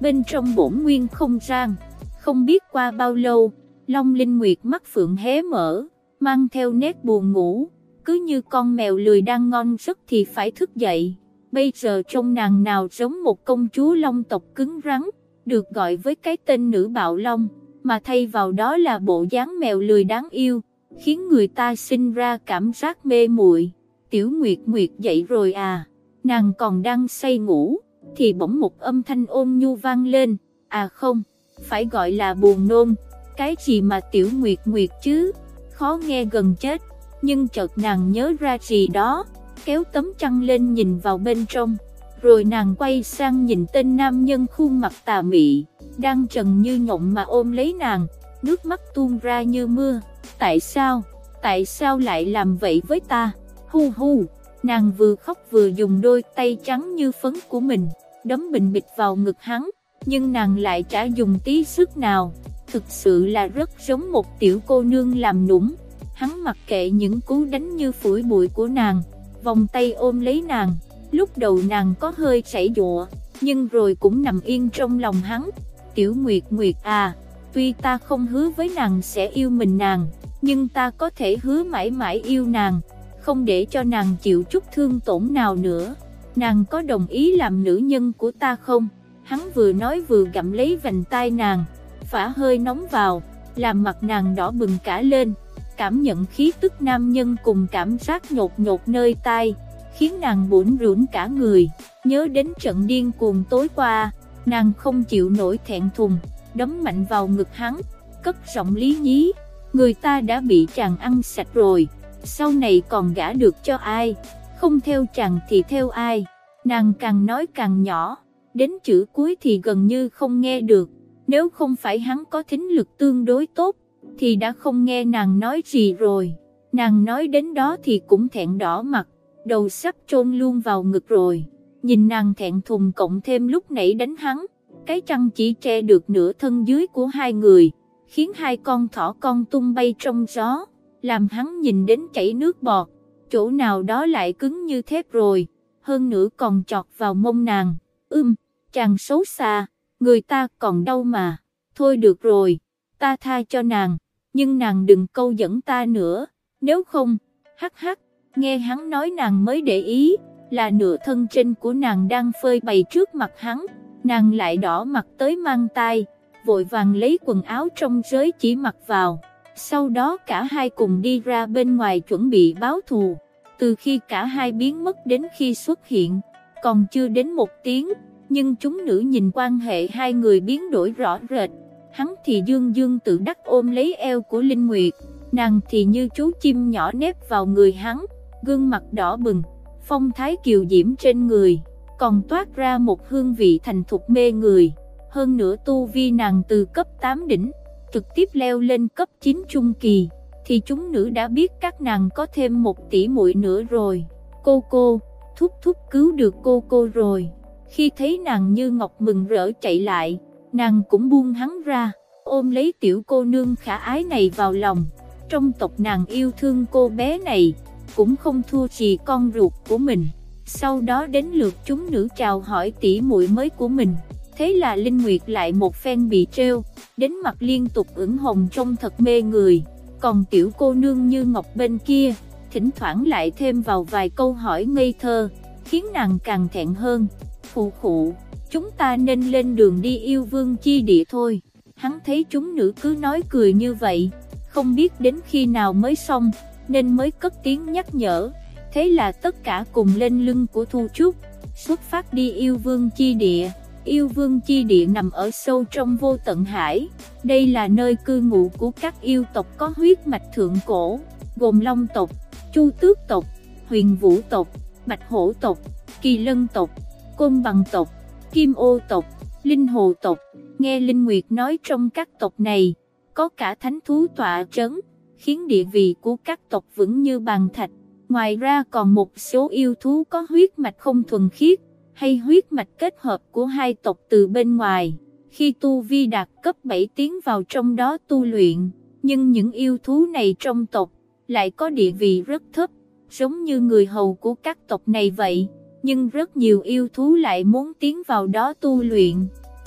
Bên trong bổn nguyên không gian, không biết qua bao lâu, Long Linh Nguyệt mắt phượng hé mở, mang theo nét buồn ngủ, cứ như con mèo lười đang ngon giấc thì phải thức dậy. Bây giờ trong nàng nào giống một công chúa long tộc cứng rắn, được gọi với cái tên nữ bạo long, mà thay vào đó là bộ dáng mèo lười đáng yêu, khiến người ta sinh ra cảm giác mê muội. Tiểu Nguyệt Nguyệt dậy rồi à, nàng còn đang say ngủ, thì bỗng một âm thanh ôn nhu vang lên, à không, phải gọi là buồn nôn, cái gì mà Tiểu Nguyệt Nguyệt chứ, khó nghe gần chết, nhưng chợt nàng nhớ ra gì đó, kéo tấm chăn lên nhìn vào bên trong, rồi nàng quay sang nhìn tên nam nhân khuôn mặt tà mị, đang trần như nhộng mà ôm lấy nàng, nước mắt tuôn ra như mưa, tại sao, tại sao lại làm vậy với ta, hu hu, nàng vừa khóc vừa dùng đôi tay trắng như phấn của mình, đấm bình bịch vào ngực hắn, nhưng nàng lại chả dùng tí sức nào, thực sự là rất giống một tiểu cô nương làm nũng, hắn mặc kệ những cú đánh như phủi bụi của nàng, vòng tay ôm lấy nàng, lúc đầu nàng có hơi chảy dụa, nhưng rồi cũng nằm yên trong lòng hắn, tiểu nguyệt nguyệt à, tuy ta không hứa với nàng sẽ yêu mình nàng, nhưng ta có thể hứa mãi mãi yêu nàng, không để cho nàng chịu chút thương tổn nào nữa, nàng có đồng ý làm nữ nhân của ta không? Hắn vừa nói vừa gặm lấy vành tai nàng, phả hơi nóng vào, làm mặt nàng đỏ bừng cả lên, cảm nhận khí tức nam nhân cùng cảm giác nhột nhột nơi tai, khiến nàng bủn rủn cả người, nhớ đến trận điên cuồng tối qua, nàng không chịu nổi thẹn thùng, đấm mạnh vào ngực hắn, cất giọng lý nhí, người ta đã bị chàng ăn sạch rồi, sau này còn gả được cho ai, không theo chàng thì theo ai, nàng càng nói càng nhỏ, đến chữ cuối thì gần như không nghe được, nếu không phải hắn có thính lực tương đối tốt, thì đã không nghe nàng nói gì rồi, nàng nói đến đó thì cũng thẹn đỏ mặt, đầu sắp trôn luôn vào ngực rồi, nhìn nàng thẹn thùng cộng thêm lúc nãy đánh hắn, cái trăng chỉ che được nửa thân dưới của hai người, khiến hai con thỏ con tung bay trong gió, làm hắn nhìn đến chảy nước bọt, chỗ nào đó lại cứng như thép rồi, hơn nữa còn chọt vào mông nàng, ưm, chàng xấu xa, người ta còn đau mà, thôi được rồi, ta tha cho nàng, nhưng nàng đừng câu dẫn ta nữa, nếu không, hắc hắc, nghe hắn nói nàng mới để ý, là nửa thân trên của nàng đang phơi bày trước mặt hắn, nàng lại đỏ mặt tới mang tai, vội vàng lấy quần áo trong giới chỉ mặc vào, sau đó cả hai cùng đi ra bên ngoài chuẩn bị báo thù, từ khi cả hai biến mất đến khi xuất hiện, còn chưa đến một tiếng, nhưng chúng nữ nhìn quan hệ hai người biến đổi rõ rệt, hắn thì dương dương tự đắc ôm lấy eo của Linh Nguyệt, nàng thì như chú chim nhỏ nép vào người hắn, gương mặt đỏ bừng, phong thái kiều diễm trên người, còn toát ra một hương vị thành thục mê người, hơn nữa tu vi nàng từ cấp 8 đỉnh, trực tiếp leo lên cấp 9 trung kỳ, thì chúng nữ đã biết các nàng có thêm một tỷ muội nữa rồi, cô cô, thúc thúc cứu được cô cô rồi, khi thấy nàng như ngọc mừng rỡ chạy lại, nàng cũng buông hắn ra, ôm lấy tiểu cô nương khả ái này vào lòng, trong tộc nàng yêu thương cô bé này, cũng không thua gì con ruột của mình. Sau đó đến lượt chúng nữ chào hỏi tỷ muội mới của mình, thế là Linh Nguyệt lại một phen bị treo, đến mặt liên tục ửng hồng trông thật mê người, còn tiểu cô nương như ngọc bên kia, thỉnh thoảng lại thêm vào vài câu hỏi ngây thơ, khiến nàng càng thẹn hơn. Phụ khụ, chúng ta nên lên đường đi yêu vương chi địa thôi. Hắn thấy chúng nữ cứ nói cười như vậy, không biết đến khi nào mới xong, nên mới cất tiếng nhắc nhở. Thế là tất cả cùng lên lưng của Thu Trúc, xuất phát đi yêu vương chi địa. Yêu vương chi địa nằm ở sâu trong vô tận hải, đây là nơi cư ngụ của các yêu tộc có huyết mạch thượng cổ, gồm Long tộc, Chu Tước tộc, Huyền Vũ tộc, Bạch Hổ tộc, Kỳ Lân tộc, Côn Bằng tộc, Kim Ô tộc, Linh Hồ tộc. Nghe Linh Nguyệt nói trong các tộc này, có cả thánh thú tọa trấn, khiến địa vị của các tộc vững như bàn thạch. Ngoài ra còn một số yêu thú có huyết mạch không thuần khiết, hay huyết mạch kết hợp của hai tộc từ bên ngoài. Khi tu vi đạt cấp 7 tiến vào trong đó tu luyện, nhưng những yêu thú này trong tộc lại có địa vị rất thấp, giống như người hầu của các tộc này vậy, nhưng rất nhiều yêu thú lại muốn tiến vào đó tu luyện.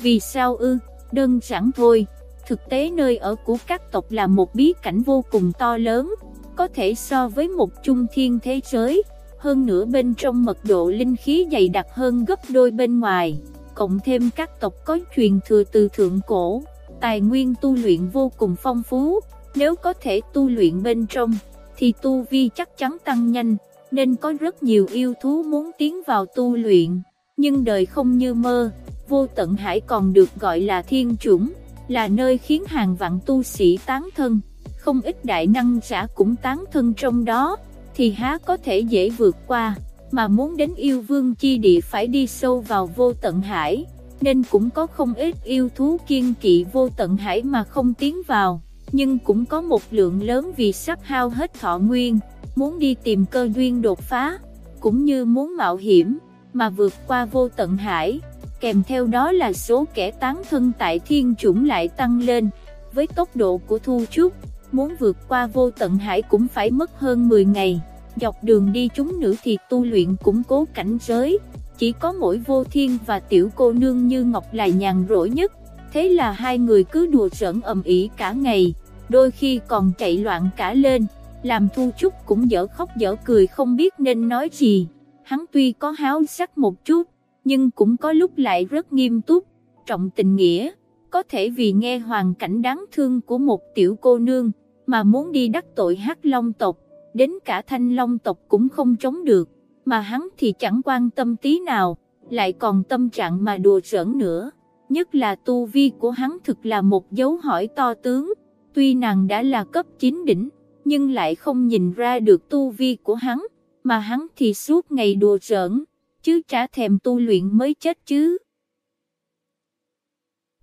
Vì sao ư? Đơn giản thôi, thực tế nơi ở của các tộc là một bí cảnh vô cùng to lớn, có thể so với một trung thiên thế giới, hơn nữa bên trong mật độ linh khí dày đặc hơn gấp đôi bên ngoài, cộng thêm các tộc có truyền thừa từ thượng cổ, tài nguyên tu luyện vô cùng phong phú, nếu có thể tu luyện bên trong, thì tu vi chắc chắn tăng nhanh, nên có rất nhiều yêu thú muốn tiến vào tu luyện, nhưng đời không như mơ, vô tận hải còn được gọi là thiên chủng, là nơi khiến hàng vạn tu sĩ tán thân, không ít đại năng giả cũng tán thân trong đó, thì há có thể dễ vượt qua, mà muốn đến yêu vương chi địa phải đi sâu vào vô tận hải, nên cũng có không ít yêu thú kiên kỵ vô tận hải mà không tiến vào, nhưng cũng có một lượng lớn vì sắp hao hết thọ nguyên, muốn đi tìm cơ duyên đột phá, cũng như muốn mạo hiểm, mà vượt qua vô tận hải kèm theo đó là số kẻ tán thân tại thiên chủng lại tăng lên. Với tốc độ của Thu Trúc, muốn vượt qua vô tận hải cũng phải mất hơn 10 ngày. Dọc đường đi chúng nữ thì tu luyện củng cố cảnh giới, chỉ có mỗi vô thiên và tiểu cô nương như Ngọc là nhàn rỗi nhất. Thế là hai người cứ đùa giỡn ầm ĩ cả ngày, đôi khi còn chạy loạn cả lên, làm Thu Trúc cũng dở khóc dở cười không biết nên nói gì. Hắn tuy có háo sắc một chút, nhưng cũng có lúc lại rất nghiêm túc, trọng tình nghĩa, có thể vì nghe hoàn cảnh đáng thương của một tiểu cô nương, mà muốn đi đắc tội hắc long tộc, đến cả thanh long tộc cũng không chống được, mà hắn thì chẳng quan tâm tí nào, lại còn tâm trạng mà đùa giỡn nữa, nhất là tu vi của hắn thực là một dấu hỏi to tướng, tuy nàng đã là cấp 9 đỉnh, nhưng lại không nhìn ra được tu vi của hắn, mà hắn thì suốt ngày đùa giỡn, chứ trả thèm tu luyện mới chết chứ.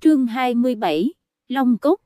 Chương 27, Long Cốc.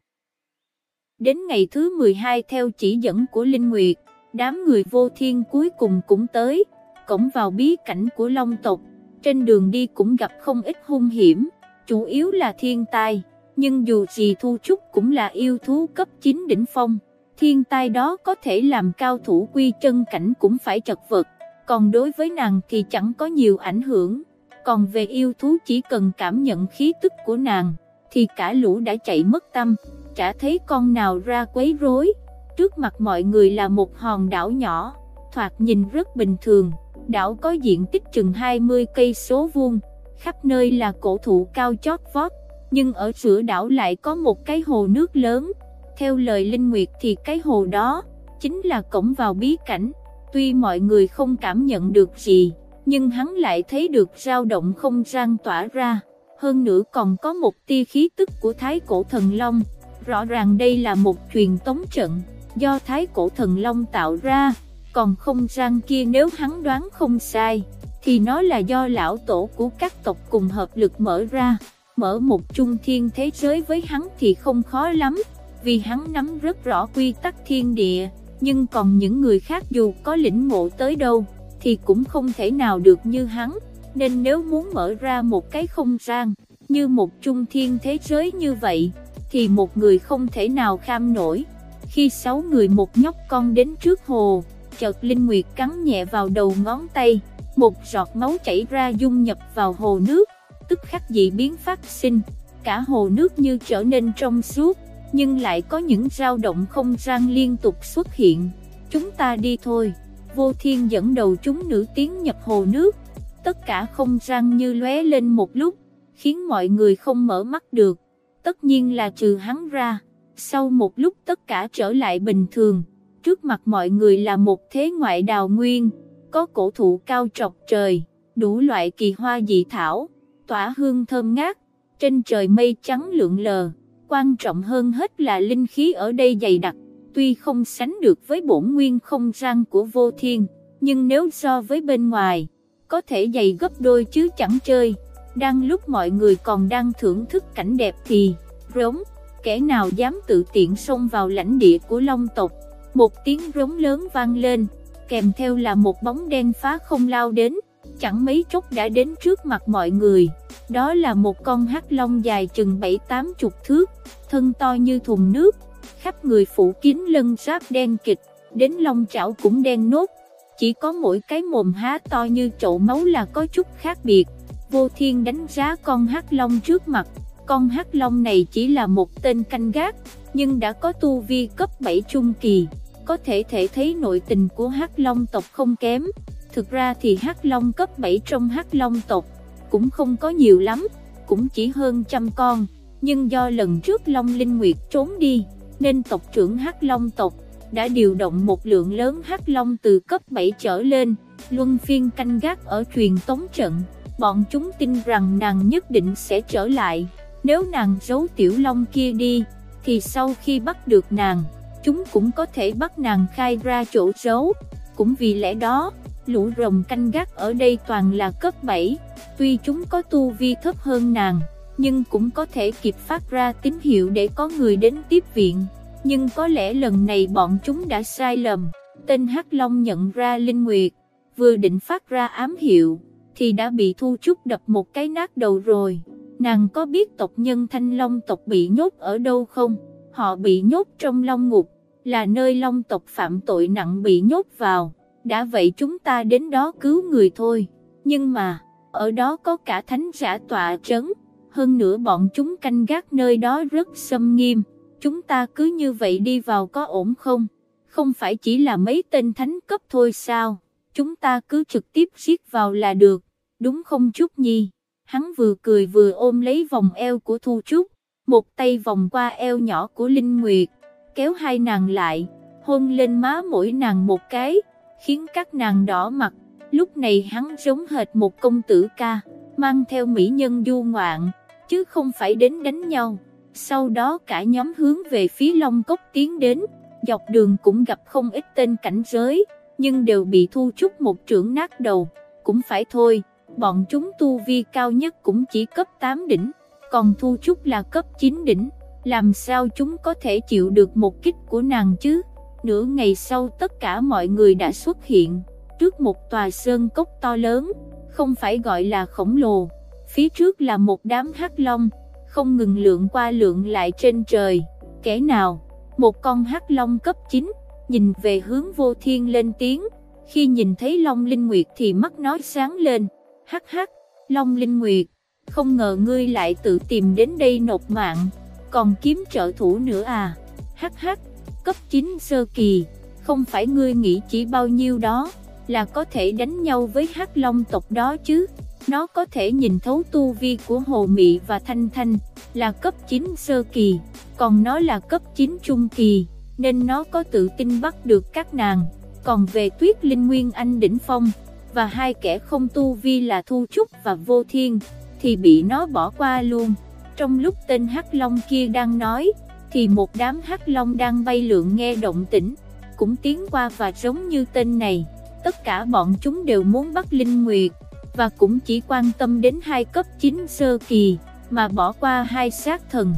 Đến ngày thứ 12 theo chỉ dẫn của Linh Nguyệt, đám người vô thiên cuối cùng cũng tới, cổng vào bí cảnh của Long tộc, trên đường đi cũng gặp không ít hung hiểm, chủ yếu là thiên tai, nhưng dù gì Thu Trúc cũng là yêu thú cấp 9 đỉnh phong, thiên tai đó có thể làm cao thủ quy chân cảnh cũng phải chật vật còn đối với nàng thì chẳng có nhiều ảnh hưởng, còn về yêu thú chỉ cần cảm nhận khí tức của nàng, thì cả lũ đã chạy mất tâm, chả thấy con nào ra quấy rối. Trước mặt mọi người là một hòn đảo nhỏ, thoạt nhìn rất bình thường, đảo có diện tích chừng 20 cây số vuông, khắp nơi là cổ thụ cao chót vót, nhưng ở giữa đảo lại có một cái hồ nước lớn. Theo lời Linh Nguyệt thì cái hồ đó chính là cổng vào bí cảnh. Tuy mọi người không cảm nhận được gì, nhưng hắn lại thấy được dao động không gian tỏa ra. Hơn nữa còn có một tia khí tức của Thái Cổ Thần Long. Rõ ràng đây là một truyền tống trận do Thái Cổ Thần Long tạo ra. Còn không gian kia nếu hắn đoán không sai, thì nó là do lão tổ của các tộc cùng hợp lực mở ra. Mở một chung thiên thế giới với hắn thì không khó lắm, vì hắn nắm rất rõ quy tắc thiên địa nhưng còn những người khác dù có lĩnh ngộ tới đâu, thì cũng không thể nào được như hắn, nên nếu muốn mở ra một cái không gian, như một trung thiên thế giới như vậy, thì một người không thể nào kham nổi. Khi sáu người một nhóc con đến trước hồ, chợt Linh Nguyệt cắn nhẹ vào đầu ngón tay, một giọt máu chảy ra dung nhập vào hồ nước, tức khắc dị biến phát sinh, cả hồ nước như trở nên trong suốt, nhưng lại có những dao động không gian liên tục xuất hiện. Chúng ta đi thôi. Vô Thiên dẫn đầu chúng nữ tiến nhập hồ nước. Tất cả không gian như lóe lên một lúc, khiến mọi người không mở mắt được. Tất nhiên là trừ hắn ra. Sau một lúc tất cả trở lại bình thường. Trước mặt mọi người là một thế ngoại đào nguyên, có cổ thụ cao trọc trời, đủ loại kỳ hoa dị thảo, tỏa hương thơm ngát, trên trời mây trắng lượn lờ quan trọng hơn hết là linh khí ở đây dày đặc, tuy không sánh được với bổn nguyên không gian của vô thiên, nhưng nếu so với bên ngoài, có thể dày gấp đôi chứ chẳng chơi. Đang lúc mọi người còn đang thưởng thức cảnh đẹp thì, rống, kẻ nào dám tự tiện xông vào lãnh địa của Long tộc, một tiếng rống lớn vang lên, kèm theo là một bóng đen phá không lao đến, chẳng mấy chốc đã đến trước mặt mọi người. Đó là một con hắc long dài chừng 7-8 chục thước, thân to như thùng nước, khắp người phủ kín lân giáp đen kịch, đến long trảo cũng đen nốt. Chỉ có mỗi cái mồm há to như chậu máu là có chút khác biệt. Vô Thiên đánh giá con hắc long trước mặt, con hắc long này chỉ là một tên canh gác, nhưng đã có tu vi cấp 7 trung kỳ, có thể thể thấy nội tình của hắc long tộc không kém. Thực ra thì hắc long cấp 7 trong hắc long tộc cũng không có nhiều lắm, cũng chỉ hơn trăm con, nhưng do lần trước Long Linh Nguyệt trốn đi, nên tộc trưởng Hắc Long tộc đã điều động một lượng lớn Hắc Long từ cấp 7 trở lên, luân phiên canh gác ở truyền tống trận. Bọn chúng tin rằng nàng nhất định sẽ trở lại, nếu nàng giấu tiểu long kia đi, thì sau khi bắt được nàng, chúng cũng có thể bắt nàng khai ra chỗ giấu. Cũng vì lẽ đó, lũ rồng canh gác ở đây toàn là cấp 7, tuy chúng có tu vi thấp hơn nàng, nhưng cũng có thể kịp phát ra tín hiệu để có người đến tiếp viện. Nhưng có lẽ lần này bọn chúng đã sai lầm, tên Hắc Long nhận ra Linh Nguyệt, vừa định phát ra ám hiệu, thì đã bị Thu Trúc đập một cái nát đầu rồi. Nàng có biết tộc nhân Thanh Long tộc bị nhốt ở đâu không? Họ bị nhốt trong Long Ngục, là nơi Long tộc phạm tội nặng bị nhốt vào đã vậy chúng ta đến đó cứu người thôi, nhưng mà, ở đó có cả thánh giả tọa trấn, hơn nữa bọn chúng canh gác nơi đó rất xâm nghiêm, chúng ta cứ như vậy đi vào có ổn không? Không phải chỉ là mấy tên thánh cấp thôi sao, chúng ta cứ trực tiếp giết vào là được, đúng không Trúc Nhi? Hắn vừa cười vừa ôm lấy vòng eo của Thu Trúc, một tay vòng qua eo nhỏ của Linh Nguyệt, kéo hai nàng lại, hôn lên má mỗi nàng một cái, khiến các nàng đỏ mặt. Lúc này hắn giống hệt một công tử ca, mang theo mỹ nhân du ngoạn, chứ không phải đến đánh nhau. Sau đó cả nhóm hướng về phía Long Cốc tiến đến, dọc đường cũng gặp không ít tên cảnh giới, nhưng đều bị thu chút một trưởng nát đầu. Cũng phải thôi, bọn chúng tu vi cao nhất cũng chỉ cấp 8 đỉnh, còn thu chút là cấp 9 đỉnh, làm sao chúng có thể chịu được một kích của nàng chứ? Nửa ngày sau tất cả mọi người đã xuất hiện, trước một tòa sơn cốc to lớn, không phải gọi là khổng lồ, phía trước là một đám hắc long, không ngừng lượn qua lượn lại trên trời, kẻ nào, một con hắc long cấp 9, nhìn về hướng vô thiên lên tiếng, khi nhìn thấy Long Linh Nguyệt thì mắt nói sáng lên, hắc hắc, Long Linh Nguyệt, không ngờ ngươi lại tự tìm đến đây nộp mạng, còn kiếm trợ thủ nữa à, hắc hắc, cấp 9 sơ kỳ, không phải ngươi nghĩ chỉ bao nhiêu đó, là có thể đánh nhau với hắc long tộc đó chứ, nó có thể nhìn thấu tu vi của Hồ Mị và Thanh Thanh, là cấp 9 sơ kỳ, còn nó là cấp 9 trung kỳ, nên nó có tự tin bắt được các nàng, còn về tuyết linh nguyên anh đỉnh phong, và hai kẻ không tu vi là Thu Trúc và Vô Thiên, thì bị nó bỏ qua luôn. Trong lúc tên Hắc Long kia đang nói, thì một đám Hắc Long đang bay lượn nghe động tĩnh, cũng tiến qua và giống như tên này, tất cả bọn chúng đều muốn bắt Linh Nguyệt, và cũng chỉ quan tâm đến hai cấp 9 sơ kỳ, mà bỏ qua hai sát thần.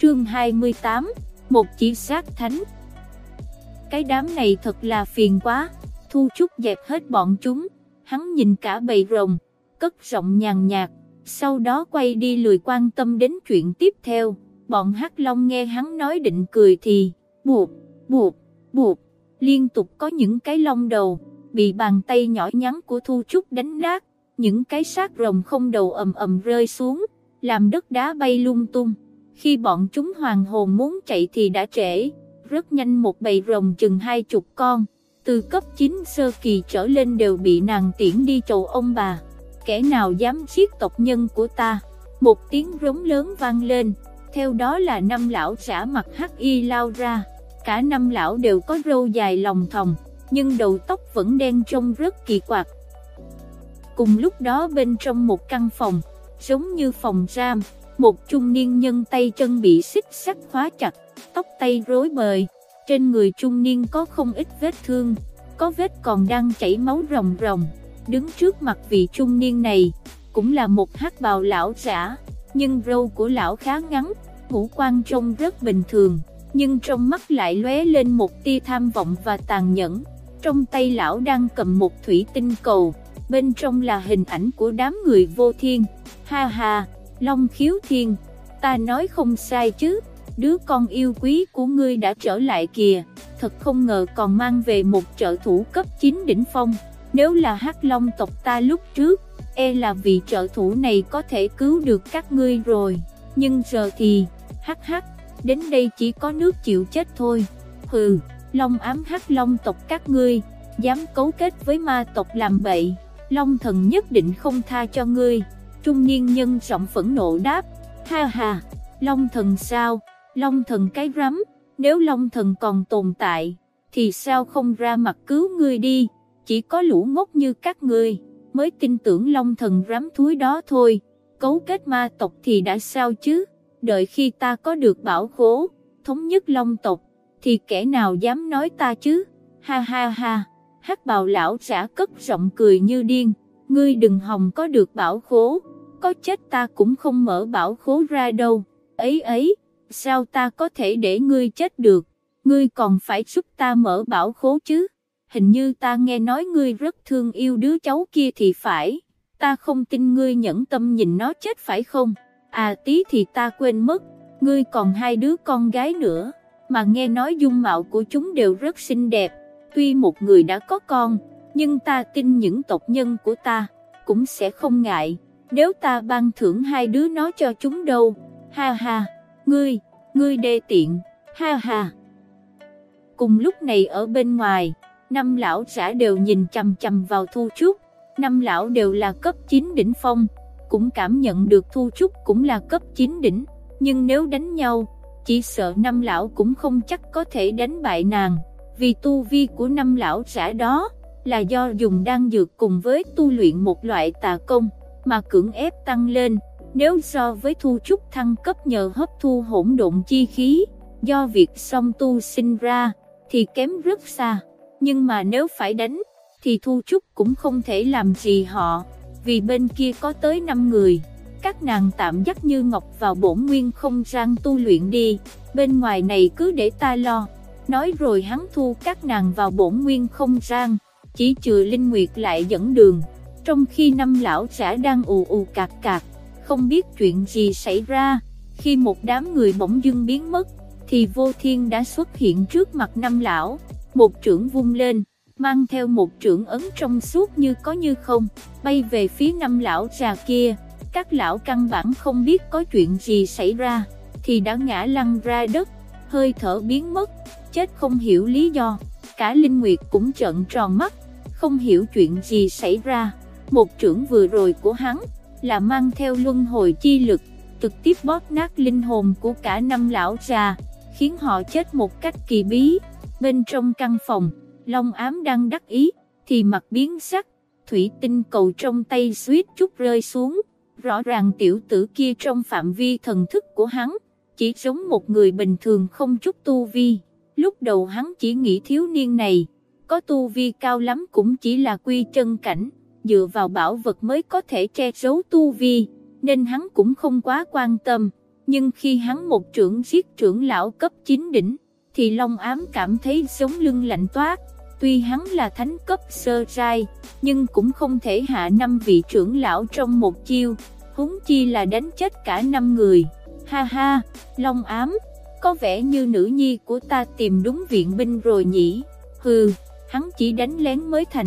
Chương 28, một chỉ sát thánh. Cái đám này thật là phiền quá, Thu chút dẹp hết bọn chúng, hắn nhìn cả bầy rồng, cất giọng nhàn nhạt, sau đó quay đi lười quan tâm đến chuyện tiếp theo, bọn Hắc Long nghe hắn nói định cười thì, buộc, buộc, buộc, liên tục có những cái lông đầu, bị bàn tay nhỏ nhắn của Thu Trúc đánh nát, những cái xác rồng không đầu ầm ầm rơi xuống, làm đất đá bay lung tung. Khi bọn chúng hoàng hồn muốn chạy thì đã trễ, rất nhanh một bầy rồng chừng hai chục con, từ cấp 9 sơ kỳ trở lên đều bị nàng tiễn đi chầu ông bà. Kẻ nào dám giết tộc nhân của ta? Một tiếng rống lớn vang lên, theo đó là năm lão giả mặt hắc y lao ra. Cả năm lão đều có râu dài lòng thòng, nhưng đầu tóc vẫn đen trông rất kỳ quặc. Cùng lúc đó bên trong một căn phòng, giống như phòng giam, một trung niên nhân tay chân bị xích sắt khóa chặt, tóc tay rối bời, trên người trung niên có không ít vết thương, có vết còn đang chảy máu ròng ròng, đứng trước mặt vị trung niên này, cũng là một hắc bào lão giả, nhưng râu của lão khá ngắn, ngũ quan trông rất bình thường, nhưng trong mắt lại lóe lên một tia tham vọng và tàn nhẫn. Trong tay lão đang cầm một thủy tinh cầu, bên trong là hình ảnh của đám người vô thiên. Ha ha, Long khiếu thiên, ta nói không sai chứ, đứa con yêu quý của ngươi đã trở lại kìa, thật không ngờ còn mang về một trợ thủ cấp 9 đỉnh phong, nếu là hắc long tộc ta lúc trước, e là vị trợ thủ này có thể cứu được các ngươi rồi, nhưng giờ thì, hắc hắc, đến đây chỉ có nước chịu chết thôi, hừ, long ám hắc long tộc các ngươi, dám cấu kết với ma tộc làm bậy, long thần nhất định không tha cho ngươi, trung niên nhân giọng phẫn nộ đáp, ha ha, long thần sao, long thần cái rắm, nếu long thần còn tồn tại, thì sao không ra mặt cứu ngươi đi, chỉ có lũ ngốc như các ngươi, mới tin tưởng long thần rắm thúi đó thôi, cấu kết ma tộc thì đã sao chứ, đợi khi ta có được bảo khố, thống nhất long tộc, thì kẻ nào dám nói ta chứ, ha ha ha, hát bào lão giả cất giọng cười như điên, ngươi đừng hòng có được bảo khố, có chết ta cũng không mở bảo khố ra đâu, ấy ấy sao ta có thể để ngươi chết được, ngươi còn phải giúp ta mở bảo khố chứ, hình như ta nghe nói ngươi rất thương yêu đứa cháu kia thì phải, ta không tin ngươi nhẫn tâm nhìn nó chết phải không, à tí thì ta quên mất, ngươi còn hai đứa con gái nữa, mà nghe nói dung mạo của chúng đều rất xinh đẹp, tuy một người đã có con, nhưng ta tin những tộc nhân của ta, cũng sẽ không ngại, nếu ta ban thưởng hai đứa nó cho chúng đâu, ha ha ngươi, ngươi đê tiện, ha ha. Cùng lúc này ở bên ngoài, năm lão giả đều nhìn chằm chằm vào Thu Trúc, năm lão đều là cấp 9 đỉnh phong, cũng cảm nhận được Thu Trúc cũng là cấp 9 đỉnh, nhưng nếu đánh nhau, chỉ sợ năm lão cũng không chắc có thể đánh bại nàng, vì tu vi của năm lão giả đó là do dùng đan dược cùng với tu luyện một loại tà công, mà cưỡng ép tăng lên, nếu so với thu trúc thăng cấp nhờ hấp thu hỗn độn chi khí, do việc song tu sinh ra, thì kém rất xa. Nhưng mà nếu phải đánh, thì thu trúc cũng không thể làm gì họ, vì bên kia có tới 5 người. Các nàng tạm dắt như ngọc vào bổn nguyên không gian tu luyện đi, bên ngoài này cứ để ta lo. Nói rồi hắn thu các nàng vào bổn nguyên không gian, chỉ trừ Linh Nguyệt lại dẫn đường. Trong khi năm lão giả đang ù ù cạc cạc, không biết chuyện gì xảy ra, khi một đám người bỗng dưng biến mất, thì vô thiên đã xuất hiện trước mặt năm lão, một trưởng vung lên, mang theo một trưởng ấn trong suốt như có như không, bay về phía năm lão già kia, các lão căn bản không biết có chuyện gì xảy ra, thì đã ngã lăn ra đất, hơi thở biến mất, chết không hiểu lý do, cả Linh Nguyệt cũng trợn tròn mắt, không hiểu chuyện gì xảy ra, một trưởng vừa rồi của hắn, là mang theo luân hồi chi lực, trực tiếp bóp nát linh hồn của cả năm lão già, khiến họ chết một cách kỳ bí, bên trong căn phòng, Long ám đang đắc ý, thì mặt biến sắc, thủy tinh cầu trong tay suýt chút rơi xuống, rõ ràng tiểu tử kia trong phạm vi thần thức của hắn, chỉ giống một người bình thường không chút tu vi, lúc đầu hắn chỉ nghĩ thiếu niên này, có tu vi cao lắm cũng chỉ là quy chân cảnh, dựa vào bảo vật mới có thể che giấu tu vi, nên hắn cũng không quá quan tâm, nhưng khi hắn một trưởng giết trưởng lão cấp 9 đỉnh, thì Long Ám cảm thấy sống lưng lạnh toát, tuy hắn là thánh cấp sơ trai, nhưng cũng không thể hạ năm vị trưởng lão trong một chiêu, huống chi là đánh chết cả năm người. Ha ha, Long ám, có vẻ như nữ nhi của ta tìm đúng viện binh rồi nhỉ, hừ, hắn chỉ đánh lén mới thành,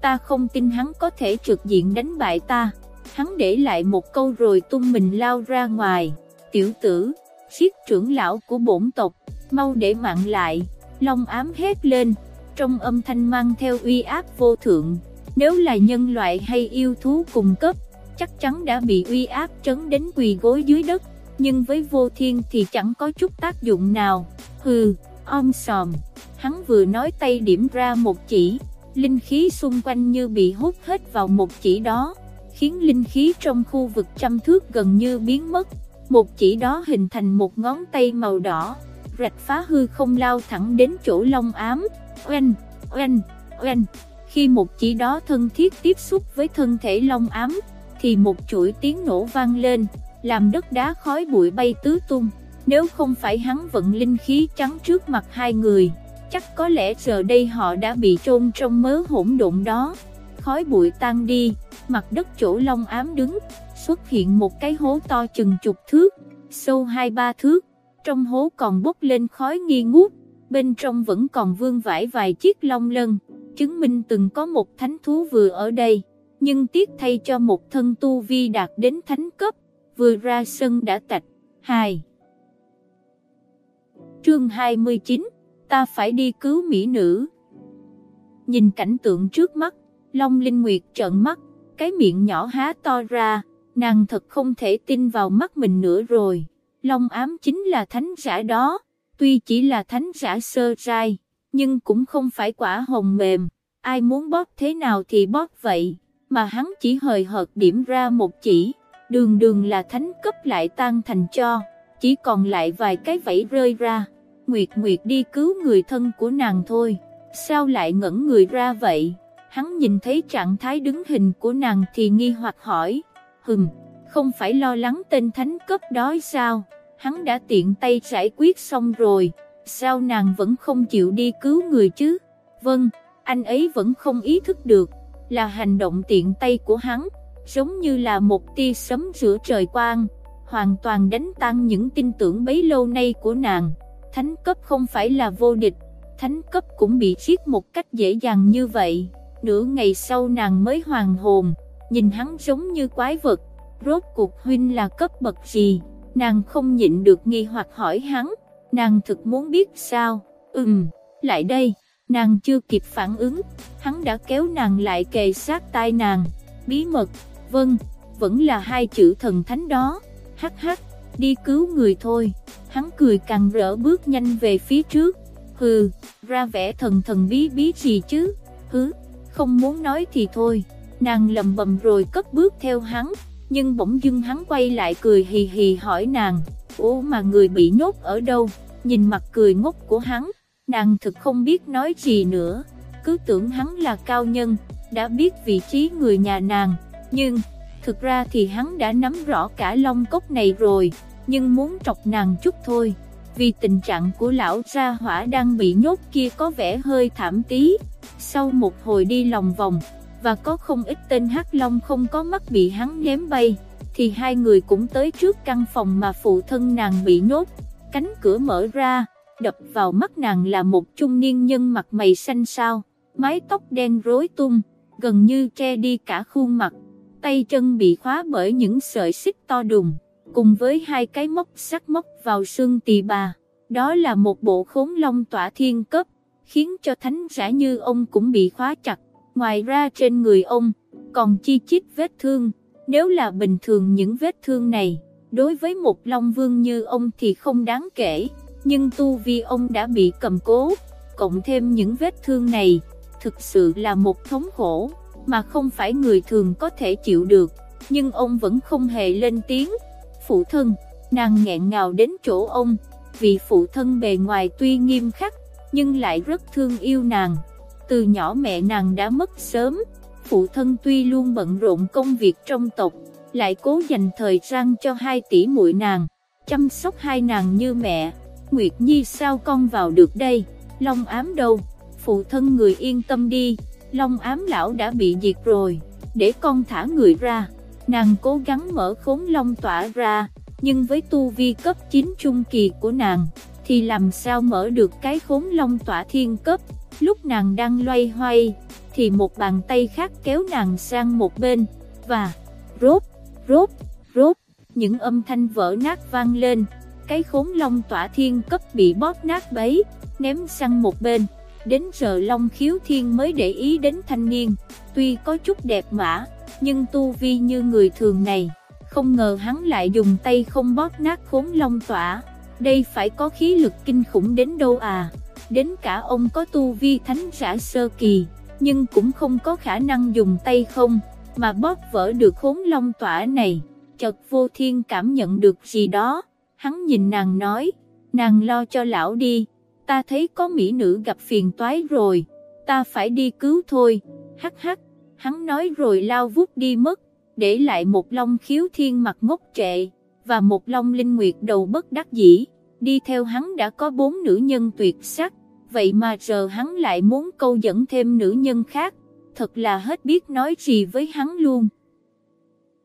ta không tin hắn có thể trực diện đánh bại ta. Hắn để lại một câu rồi tung mình lao ra ngoài, tiểu tử, siết trưởng lão của bổn tộc, mau để mạng lại, Long ám hét lên trong âm thanh mang theo uy áp vô thượng, nếu là nhân loại hay yêu thú cùng cấp, chắc chắn đã bị uy áp trấn đến quỳ gối dưới đất, nhưng với vô thiên thì chẳng có chút tác dụng nào, hừ, om sòm, hắn vừa nói tay điểm ra một chỉ, linh khí xung quanh như bị hút hết vào một chỉ đó, khiến linh khí trong khu vực trăm thước gần như biến mất, một chỉ đó hình thành một ngón tay màu đỏ, rạch phá hư không lao thẳng đến chỗ long ám, oanh, oanh, oanh. Khi một chỉ đó thân thiết tiếp xúc với thân thể long ám, thì một chuỗi tiếng nổ vang lên, làm đất đá khói bụi bay tứ tung. Nếu không phải hắn vận linh khí trắng trước mặt hai người, chắc có lẽ giờ đây họ đã bị chôn trong mớ hỗn độn đó. Khói bụi tan đi, mặt đất chỗ long ám đứng, xuất hiện một cái hố to chừng chục thước, sâu hai ba thước, trong hố còn bốc lên khói nghi ngút, bên trong vẫn còn vương vãi vài chiếc long lân, chứng minh từng có một thánh thú vừa ở đây, nhưng tiếc thay cho một thân tu vi đạt đến thánh cấp, vừa ra sân đã tạch, 2. Chương 29, ta phải đi cứu mỹ nữ. Nhìn cảnh tượng trước mắt, Long Linh Nguyệt trợn mắt, cái miệng nhỏ há to ra, nàng thật không thể tin vào mắt mình nữa rồi. Long ám chính là thánh giả đó tuy chỉ là thánh giả sơ trai, nhưng cũng không phải quả hồng mềm, ai muốn bóp thế nào thì bóp vậy, mà hắn chỉ hời hợt điểm ra một chỉ, đường đường là thánh cấp lại tan thành cho, chỉ còn lại vài cái vẫy rơi ra, Nguyệt Nguyệt đi cứu người thân của nàng thôi, sao lại ngẩn người ra vậy, hắn nhìn thấy trạng thái đứng hình của nàng thì nghi hoặc hỏi, hừm, không phải lo lắng tên thánh cấp đó sao? Hắn đã tiện tay giải quyết xong rồi, sao nàng vẫn không chịu đi cứu người chứ? Vâng, anh ấy vẫn không ý thức được, là hành động tiện tay của hắn, giống như là một tia sấm giữa trời quang, hoàn toàn đánh tan những tin tưởng bấy lâu nay của nàng. Thánh cấp không phải là vô địch, thánh cấp cũng bị giết một cách dễ dàng như vậy. Nửa ngày sau nàng mới hoàn hồn, nhìn hắn giống như quái vật, rốt cuộc huynh là cấp bậc gì? Nàng không nhịn được nghi hoặc hỏi hắn, nàng thực muốn biết sao, ừm, lại đây, nàng chưa kịp phản ứng, hắn đã kéo nàng lại kề sát tai nàng, bí mật, vâng, vẫn là hai chữ thần thánh đó, hắc hắc, đi cứu người thôi, hắn cười càng rỡ bước nhanh về phía trước, hừ, ra vẻ thần thần bí bí gì chứ, hứ, không muốn nói thì thôi, nàng lầm bầm rồi cất bước theo hắn, nhưng bỗng dưng hắn quay lại cười hì hì hỏi nàng, ủa mà người bị nhốt ở đâu, nhìn mặt cười ngốc của hắn, nàng thực không biết nói gì nữa, cứ tưởng hắn là cao nhân, đã biết vị trí người nhà nàng, nhưng, thực ra thì hắn đã nắm rõ cả long cốc này rồi, nhưng muốn trọc nàng chút thôi, vì tình trạng của lão gia hỏa đang bị nhốt kia có vẻ hơi thảm tí, sau một hồi đi lòng vòng, và có không ít tên hắc long không có mắt bị hắn ném bay, thì hai người cũng tới trước căn phòng mà phụ thân nàng bị nhốt, cánh cửa mở ra, đập vào mắt nàng là một trung niên nhân mặt mày xanh xao, mái tóc đen rối tung, gần như che đi cả khuôn mặt, tay chân bị khóa bởi những sợi xích to đùng, cùng với hai cái móc sắt móc vào xương tỳ bà. Đó là một bộ khốn long tỏa thiên cấp, khiến cho thánh giả như ông cũng bị khóa chặt. Ngoài ra trên người ông, còn chi chít vết thương, nếu là bình thường những vết thương này, đối với một long vương như ông thì không đáng kể, nhưng tu vi ông đã bị cầm cố, cộng thêm những vết thương này, thực sự là một thống khổ, mà không phải người thường có thể chịu được, nhưng ông vẫn không hề lên tiếng. Phụ thân, nàng nghẹn ngào đến chỗ ông, vì phụ thân bề ngoài tuy nghiêm khắc, nhưng lại rất thương yêu nàng. Từ nhỏ mẹ nàng đã mất sớm, phụ thân tuy luôn bận rộn công việc trong tộc, lại cố dành thời gian cho hai tỷ muội nàng, chăm sóc hai nàng như mẹ. Nguyệt Nhi sao con vào được đây, Long ám đâu, phụ thân người yên tâm đi, Long ám lão đã bị diệt rồi, để con thả người ra. Nàng cố gắng mở khốn long tỏa ra, nhưng với tu vi cấp 9 trung kỳ của nàng, thì làm sao mở được cái khốn long tỏa thiên cấp, lúc nàng đang loay hoay, thì một bàn tay khác kéo nàng sang một bên, và rốt, rốt, rốt, những âm thanh vỡ nát vang lên, cái khốn long tỏa thiên cấp bị bóp nát bấy, ném sang một bên, đến giờ long khiếu thiên mới để ý đến thanh niên, tuy có chút đẹp mã, nhưng tu vi như người thường này, không ngờ hắn lại dùng tay không bóp nát khốn long tỏa, đây phải có khí lực kinh khủng đến đâu à, đến cả ông có tu vi thánh giả sơ kỳ, nhưng cũng không có khả năng dùng tay không, mà bóp vỡ được khốn long tỏa này, chợt vô thiên cảm nhận được gì đó, hắn nhìn nàng nói, nàng lo cho lão đi, ta thấy có mỹ nữ gặp phiền toái rồi, ta phải đi cứu thôi, hắc hắc, hắn nói rồi lao vút đi mất, để lại một long khiếu thiên mặt ngốc trệ, và một long linh nguyệt đầu bất đắc dĩ, đi theo hắn đã có bốn nữ nhân tuyệt sắc, vậy mà giờ hắn lại muốn câu dẫn thêm nữ nhân khác, thật là hết biết nói gì với hắn luôn.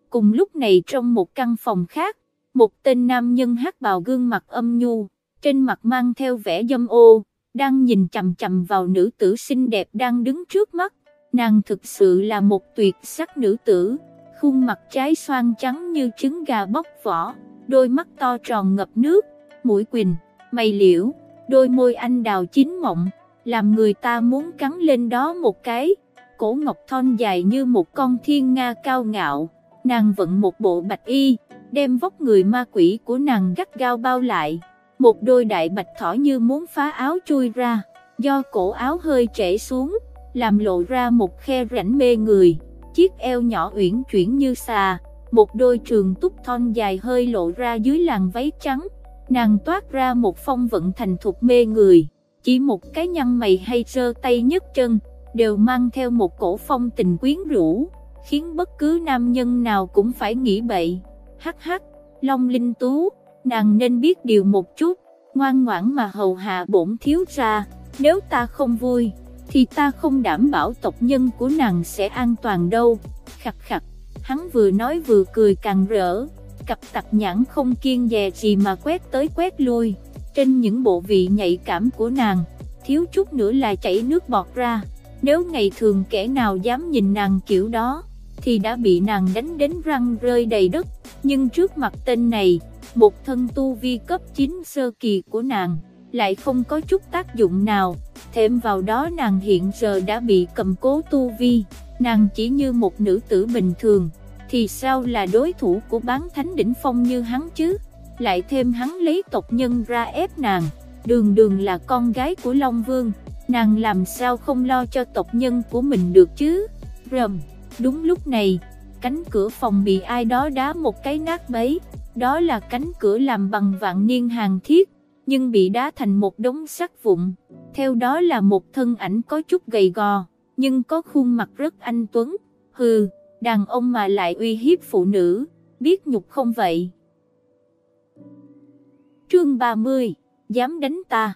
Cùng lúc này trong một căn phòng khác, một tên nam nhân hát bào gương mặt âm nhu, trên mặt mang theo vẻ dâm ô, đang nhìn chầm chầm vào nữ tử xinh đẹp đang đứng trước mắt, nàng thực sự là một tuyệt sắc nữ tử, khuôn mặt trái xoan trắng như trứng gà bóc vỏ, đôi mắt to tròn ngập nước, mũi quỳnh, mày liễu, đôi môi anh đào chín mộng làm người ta muốn cắn lên đó một cái, cổ ngọc thon dài như một con thiên nga cao ngạo, nàng vận một bộ bạch y, đem vóc người ma quỷ của nàng gắt gao bao lại, một đôi đại bạch thỏ như muốn phá áo chui ra, do cổ áo hơi trễ xuống, làm lộ ra một khe rãnh mê người, chiếc eo nhỏ uyển chuyển như xà, một đôi trường túc thon dài hơi lộ ra dưới làn váy trắng, nàng toát ra một phong vận thành thục mê người, chỉ một cái nhăn mày hay rơ tay nhấc chân, đều mang theo một cổ phong tình quyến rũ, khiến bất cứ nam nhân nào cũng phải nghĩ bậy. Hắc hắc, Long Linh Tú, nàng nên biết điều một chút, ngoan ngoãn mà hầu hạ bổn thiếu ra, nếu ta không vui, thì ta không đảm bảo tộc nhân của nàng sẽ an toàn đâu. Khặt khặt, hắn vừa nói vừa cười càng rỡ, cặp tặc nhãn không kiên dè gì mà quét tới quét lui, trên những bộ vị nhạy cảm của nàng, thiếu chút nữa là chảy nước bọt ra, nếu ngày thường kẻ nào dám nhìn nàng kiểu đó, thì đã bị nàng đánh đến răng rơi đầy đất, nhưng trước mặt tên này, một thân tu vi cấp 9 sơ kỳ của nàng, lại không có chút tác dụng nào, thêm vào đó nàng hiện giờ đã bị cầm cố tu vi, nàng chỉ như một nữ tử bình thường, thì sao là đối thủ của bán thánh đỉnh phong như hắn chứ, lại thêm hắn lấy tộc nhân ra ép nàng, đường đường là con gái của Long Vương, nàng làm sao không lo cho tộc nhân của mình được chứ, rầm, đúng lúc này, cánh cửa phòng bị ai đó đá một cái nát bấy, đó là cánh cửa làm bằng vạn niên hàng thiết, nhưng bị đá thành một đống sắt vụn, theo đó là một thân ảnh có chút gầy gò, nhưng có khuôn mặt rất anh tuấn, hừ, đàn ông mà lại uy hiếp phụ nữ, biết nhục không vậy? Chương 30, dám đánh ta.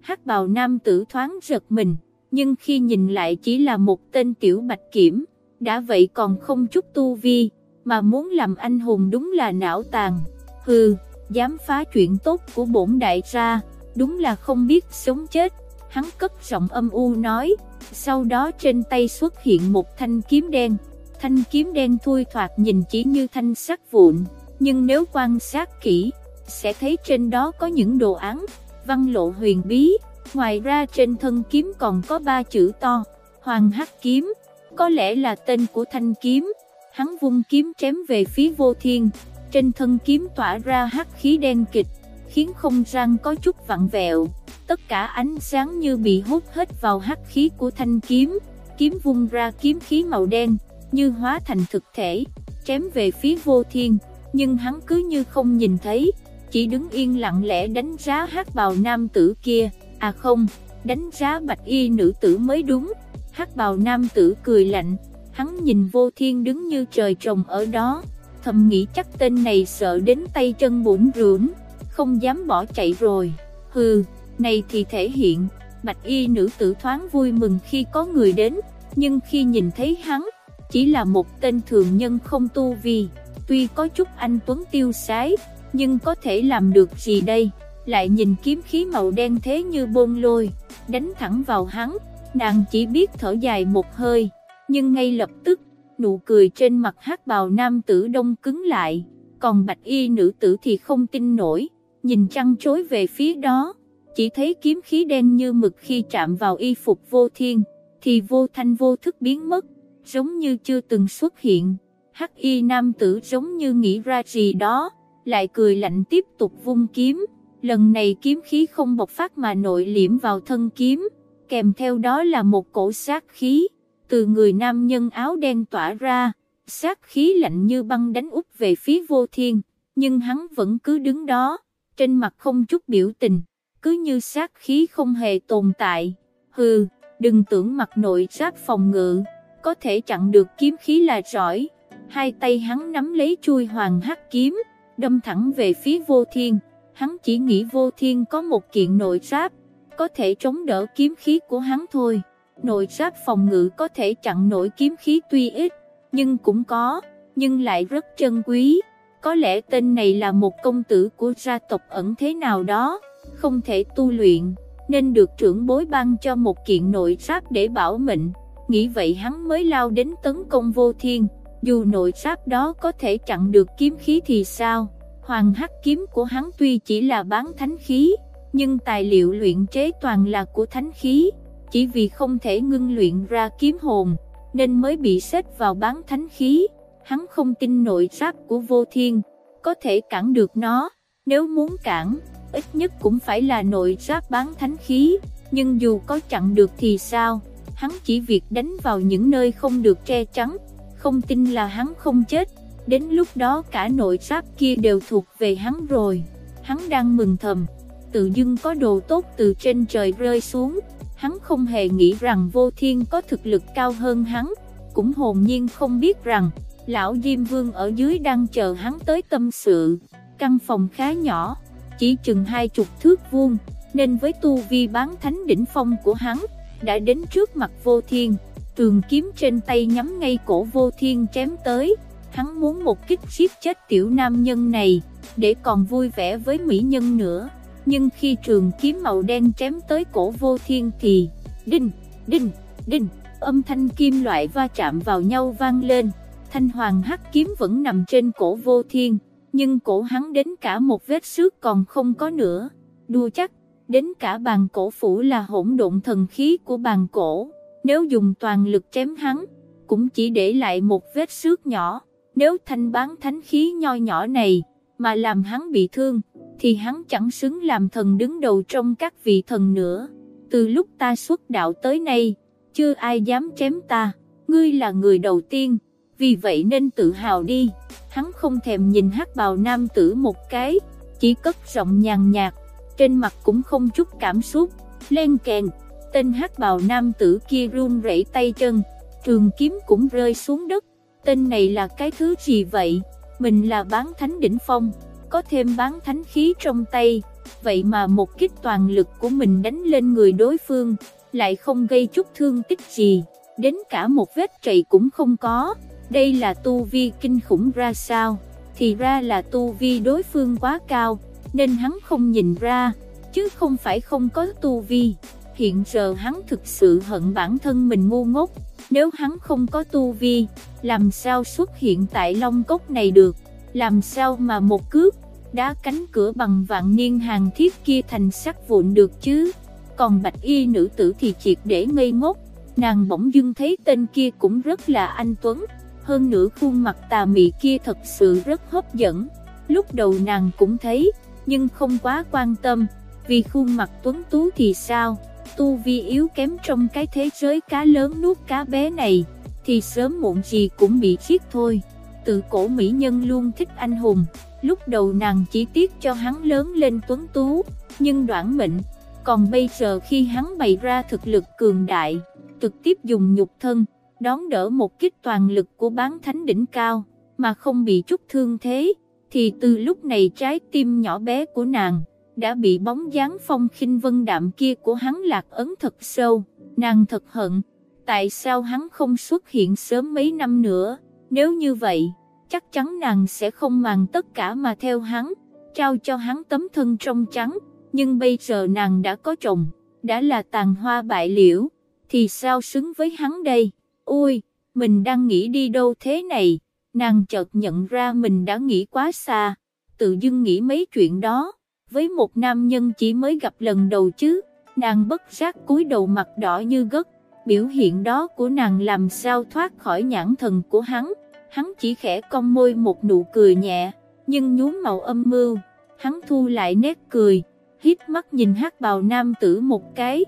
hắc bào nam tử thoáng giật mình, nhưng khi nhìn lại chỉ là một tên tiểu bạch kiểm, đã vậy còn không chút tu vi, mà muốn làm anh hùng đúng là não tàn, hừ, dám phá chuyện tốt của bổn đại gia, đúng là không biết sống chết, hắn cất giọng âm u nói, sau đó trên tay xuất hiện một thanh kiếm đen, thanh kiếm đen thui thoạt nhìn chỉ như thanh sắt vụn, nhưng nếu quan sát kỹ, sẽ thấy trên đó có những đồ án, văn lộ huyền bí, ngoài ra trên thân kiếm còn có ba chữ to, Hoàng Hắc Kiếm, có lẽ là tên của thanh kiếm, hắn vung kiếm chém về phía vô thiên, trên thân kiếm tỏa ra hắc khí đen kịch, khiến không gian có chút vặn vẹo, tất cả ánh sáng như bị hút hết vào hắc khí của thanh kiếm, kiếm vung ra kiếm khí màu đen, như hóa thành thực thể, chém về phía vô thiên, nhưng hắn cứ như không nhìn thấy, chỉ đứng yên lặng lẽ đánh giá hắc bào nam tử kia, à không, đánh giá bạch y nữ tử mới đúng, hắc bào nam tử cười lạnh, hắn nhìn vô thiên đứng như trời trồng ở đó, thầm nghĩ chắc tên này sợ đến tay chân bủn rủn, không dám bỏ chạy rồi, hừ, này thì thể hiện, bạch y nữ tử thoáng vui mừng khi có người đến, nhưng khi nhìn thấy hắn, chỉ là một tên thường nhân không tu vi, tuy có chút anh Tuấn tiêu sái, nhưng có thể làm được gì đây, lại nhìn kiếm khí màu đen thế như bôn lôi, đánh thẳng vào hắn, nàng chỉ biết thở dài một hơi, nhưng ngay lập tức, nụ cười trên mặt hát bào nam tử đông cứng lại, còn bạch y nữ tử thì không tin nổi, nhìn trăng trối về phía đó, chỉ thấy kiếm khí đen như mực khi chạm vào y phục vô thiên, thì vô thanh vô thức biến mất, giống như chưa từng xuất hiện. Hắc y nam tử giống như nghĩ ra gì đó, lại cười lạnh tiếp tục vung kiếm, lần này kiếm khí không bộc phát mà nội liễm vào thân kiếm, kèm theo đó là một cổ sát khí, từ người nam nhân áo đen tỏa ra, sát khí lạnh như băng đánh úp về phía vô thiên, nhưng hắn vẫn cứ đứng đó, trên mặt không chút biểu tình, cứ như sát khí không hề tồn tại, hừ, đừng tưởng mặt nội sát phòng ngự, có thể chặn được kiếm khí là giỏi, hai tay hắn nắm lấy chui hoàng hắc kiếm, đâm thẳng về phía vô thiên, hắn chỉ nghĩ vô thiên có một kiện nội giáp, có thể chống đỡ kiếm khí của hắn thôi, nội giáp phòng ngự có thể chặn nổi kiếm khí tuy ít, nhưng cũng có, nhưng lại rất trân quý, có lẽ tên này là một công tử của gia tộc ẩn thế nào đó, không thể tu luyện, nên được trưởng bối ban cho một kiện nội giáp để bảo mệnh, nghĩ vậy hắn mới lao đến tấn công vô thiên, dù nội giáp đó có thể chặn được kiếm khí thì sao? Hoàng hắc kiếm của hắn tuy chỉ là bán thánh khí, nhưng tài liệu luyện chế toàn là của thánh khí, chỉ vì không thể ngưng luyện ra kiếm hồn, nên mới bị xếp vào bán thánh khí. Hắn không tin nội giáp của vô thiên, có thể cản được nó, nếu muốn cản, ít nhất cũng phải là nội giáp bán thánh khí, nhưng dù có chặn được thì sao, hắn chỉ việc đánh vào những nơi không được che chắn, không tin là hắn không chết, đến lúc đó cả nội giáp kia đều thuộc về hắn rồi, hắn đang mừng thầm, tự dưng có đồ tốt từ trên trời rơi xuống, hắn không hề nghĩ rằng vô thiên có thực lực cao hơn hắn, cũng hồn nhiên không biết rằng, lão Diêm Vương ở dưới đang chờ hắn tới tâm sự, căn phòng khá nhỏ, chỉ chừng hai chục thước vuông, nên với tu vi bán thánh đỉnh phong của hắn, đã đến trước mặt vô thiên, trường kiếm trên tay nhắm ngay cổ vô thiên chém tới, hắn muốn một kích giết chết tiểu nam nhân này, để còn vui vẻ với mỹ nhân nữa, nhưng khi trường kiếm màu đen chém tới cổ vô thiên thì, đinh, đinh, đinh, âm thanh kim loại va chạm vào nhau vang lên, thanh hoàng hắc kiếm vẫn nằm trên cổ vô thiên, nhưng cổ hắn đến cả một vết xước còn không có nữa, đua chắc, đến cả bàn cổ phủ là hỗn độn thần khí của bàn cổ, nếu dùng toàn lực chém hắn, cũng chỉ để lại một vết xước nhỏ, nếu thanh bán thánh khí nho nhỏ này, mà làm hắn bị thương, thì hắn chẳng xứng làm thần đứng đầu trong các vị thần nữa, từ lúc ta xuất đạo tới nay, chưa ai dám chém ta, ngươi là người đầu tiên, vì vậy nên tự hào đi, hắn không thèm nhìn hát bào nam tử một cái, chỉ cất giọng nhàn nhạt, trên mặt cũng không chút cảm xúc, len kèn, tên hát bào nam tử kia run rẩy tay chân, trường kiếm cũng rơi xuống đất, tên này là cái thứ gì vậy, mình là bán thánh đỉnh phong, có thêm bán thánh khí trong tay, vậy mà một kích toàn lực của mình đánh lên người đối phương, lại không gây chút thương tích gì, đến cả một vết trầy cũng không có, đây là tu vi kinh khủng ra sao, thì ra là tu vi đối phương quá cao, nên hắn không nhìn ra, chứ không phải không có tu vi. hiện giờ hắn thực sự hận bản thân mình ngu ngốc, nếu hắn không có tu vi, làm sao xuất hiện tại Long Cốc này được, làm sao mà một cước, đá cánh cửa bằng vạn niên hàng thiết kia thành sắc vụn được chứ, còn bạch y nữ tử thì triệt để ngây ngốc, nàng bỗng dưng thấy tên kia cũng rất là anh Tuấn, hơn nữa khuôn mặt tà mị kia thật sự rất hấp dẫn, lúc đầu nàng cũng thấy, nhưng không quá quan tâm, vì khuôn mặt tuấn tú thì sao, tu vi yếu kém trong cái thế giới cá lớn nuốt cá bé này, thì sớm muộn gì cũng bị giết thôi. Tự cổ mỹ nhân luôn thích anh hùng, lúc đầu nàng chỉ tiếc cho hắn lớn lên tuấn tú, nhưng đoạn mệnh, còn bây giờ khi hắn bày ra thực lực cường đại, trực tiếp dùng nhục thân, đón đỡ một kích toàn lực của bán thánh đỉnh cao, mà không bị chút thương thế, thì từ lúc này trái tim nhỏ bé của nàng, đã bị bóng dáng phong khinh vân đạm kia của hắn lạc ấn thật sâu, nàng thật hận, tại sao hắn không xuất hiện sớm mấy năm nữa, nếu như vậy, chắc chắn nàng sẽ không màng tất cả mà theo hắn, trao cho hắn tấm thân trong trắng, nhưng bây giờ nàng đã có chồng, đã là tàn hoa bại liễu, thì sao xứng với hắn đây, ôi, mình đang nghĩ đi đâu thế này, nàng chợt nhận ra mình đã nghĩ quá xa, tự dưng nghĩ mấy chuyện đó. Với một nam nhân chỉ mới gặp lần đầu chứ, nàng bất giác cúi đầu mặt đỏ như gất, biểu hiện đó của nàng làm sao thoát khỏi nhãn thần của hắn, hắn chỉ khẽ cong môi một nụ cười nhẹ, nhưng nhúm màu âm mưu, hắn thu lại nét cười, hít mắt nhìn hát bào nam tử một cái,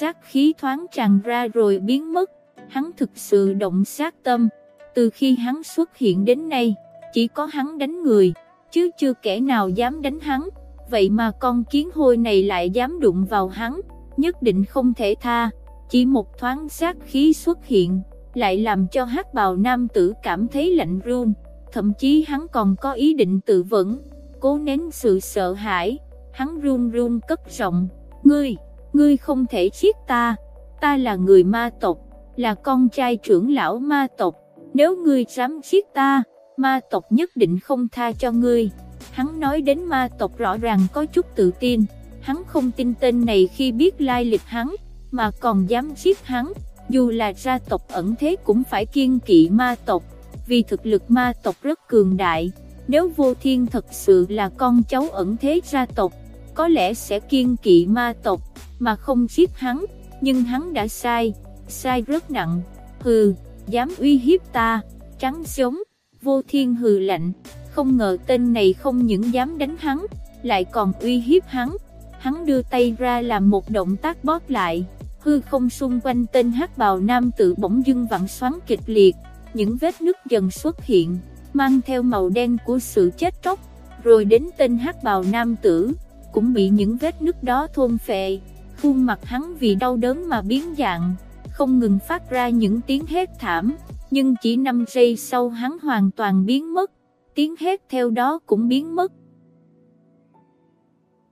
sát khí thoáng tràn ra rồi biến mất, hắn thực sự động sát tâm, từ khi hắn xuất hiện đến nay, chỉ có hắn đánh người, chứ chưa kẻ nào dám đánh hắn. Vậy mà con kiến hôi này lại dám đụng vào hắn, nhất định không thể tha, chỉ một thoáng sát khí xuất hiện, lại làm cho hát bào nam tử cảm thấy lạnh run, thậm chí hắn còn có ý định tự vẫn, cố nén sự sợ hãi, hắn run run cất giọng, ngươi, ngươi không thể giết ta, ta là người ma tộc, là con trai trưởng lão ma tộc, nếu ngươi dám giết ta, ma tộc nhất định không tha cho ngươi. Hắn nói đến ma tộc rõ ràng có chút tự tin, hắn không tin tên này khi biết lai lịch hắn, mà còn dám giết hắn, dù là gia tộc ẩn thế cũng phải kiên kỵ ma tộc, vì thực lực ma tộc rất cường đại, nếu vô thiên thật sự là con cháu ẩn thế gia tộc, có lẽ sẽ kiên kỵ ma tộc, mà không giết hắn, nhưng hắn đã sai, sai rất nặng, hừ, dám uy hiếp ta, trắng giống, vô thiên hừ lạnh, không ngờ tên này không những dám đánh hắn, lại còn uy hiếp hắn. Hắn đưa tay ra làm một động tác bóp lại, hư không xung quanh tên hắc bào nam tự bỗng dưng vặn xoắn kịch liệt, những vết nứt dần xuất hiện, mang theo màu đen của sự chết chóc, rồi đến tên hắc bào nam tử, cũng bị những vết nứt đó thôn phệ, khuôn mặt hắn vì đau đớn mà biến dạng, không ngừng phát ra những tiếng hét thảm, nhưng chỉ 5 giây sau hắn hoàn toàn biến mất, tiếng hét theo đó cũng biến mất.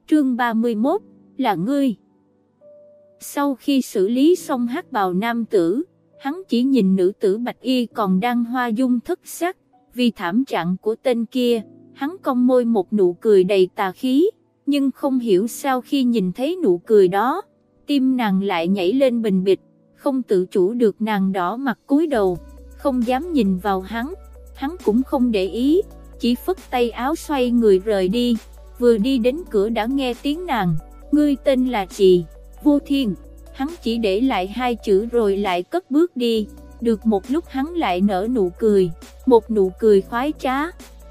Chương 31 là ngươi. Sau khi xử lý xong hát bào nam tử, hắn chỉ nhìn nữ tử bạch y còn đang hoa dung thất sắc, vì thảm trạng của tên kia, hắn cong môi một nụ cười đầy tà khí, nhưng không hiểu sao khi nhìn thấy nụ cười đó, tim nàng lại nhảy lên bình bịch, không tự chủ được nàng đỏ mặt cúi đầu, không dám nhìn vào hắn, hắn cũng không để ý, chỉ phất tay áo xoay người rời đi, vừa đi đến cửa đã nghe tiếng nàng, ngươi tên là gì, vô thiên, hắn chỉ để lại hai chữ rồi lại cất bước đi, được một lúc hắn lại nở nụ cười, một nụ cười khoái trá,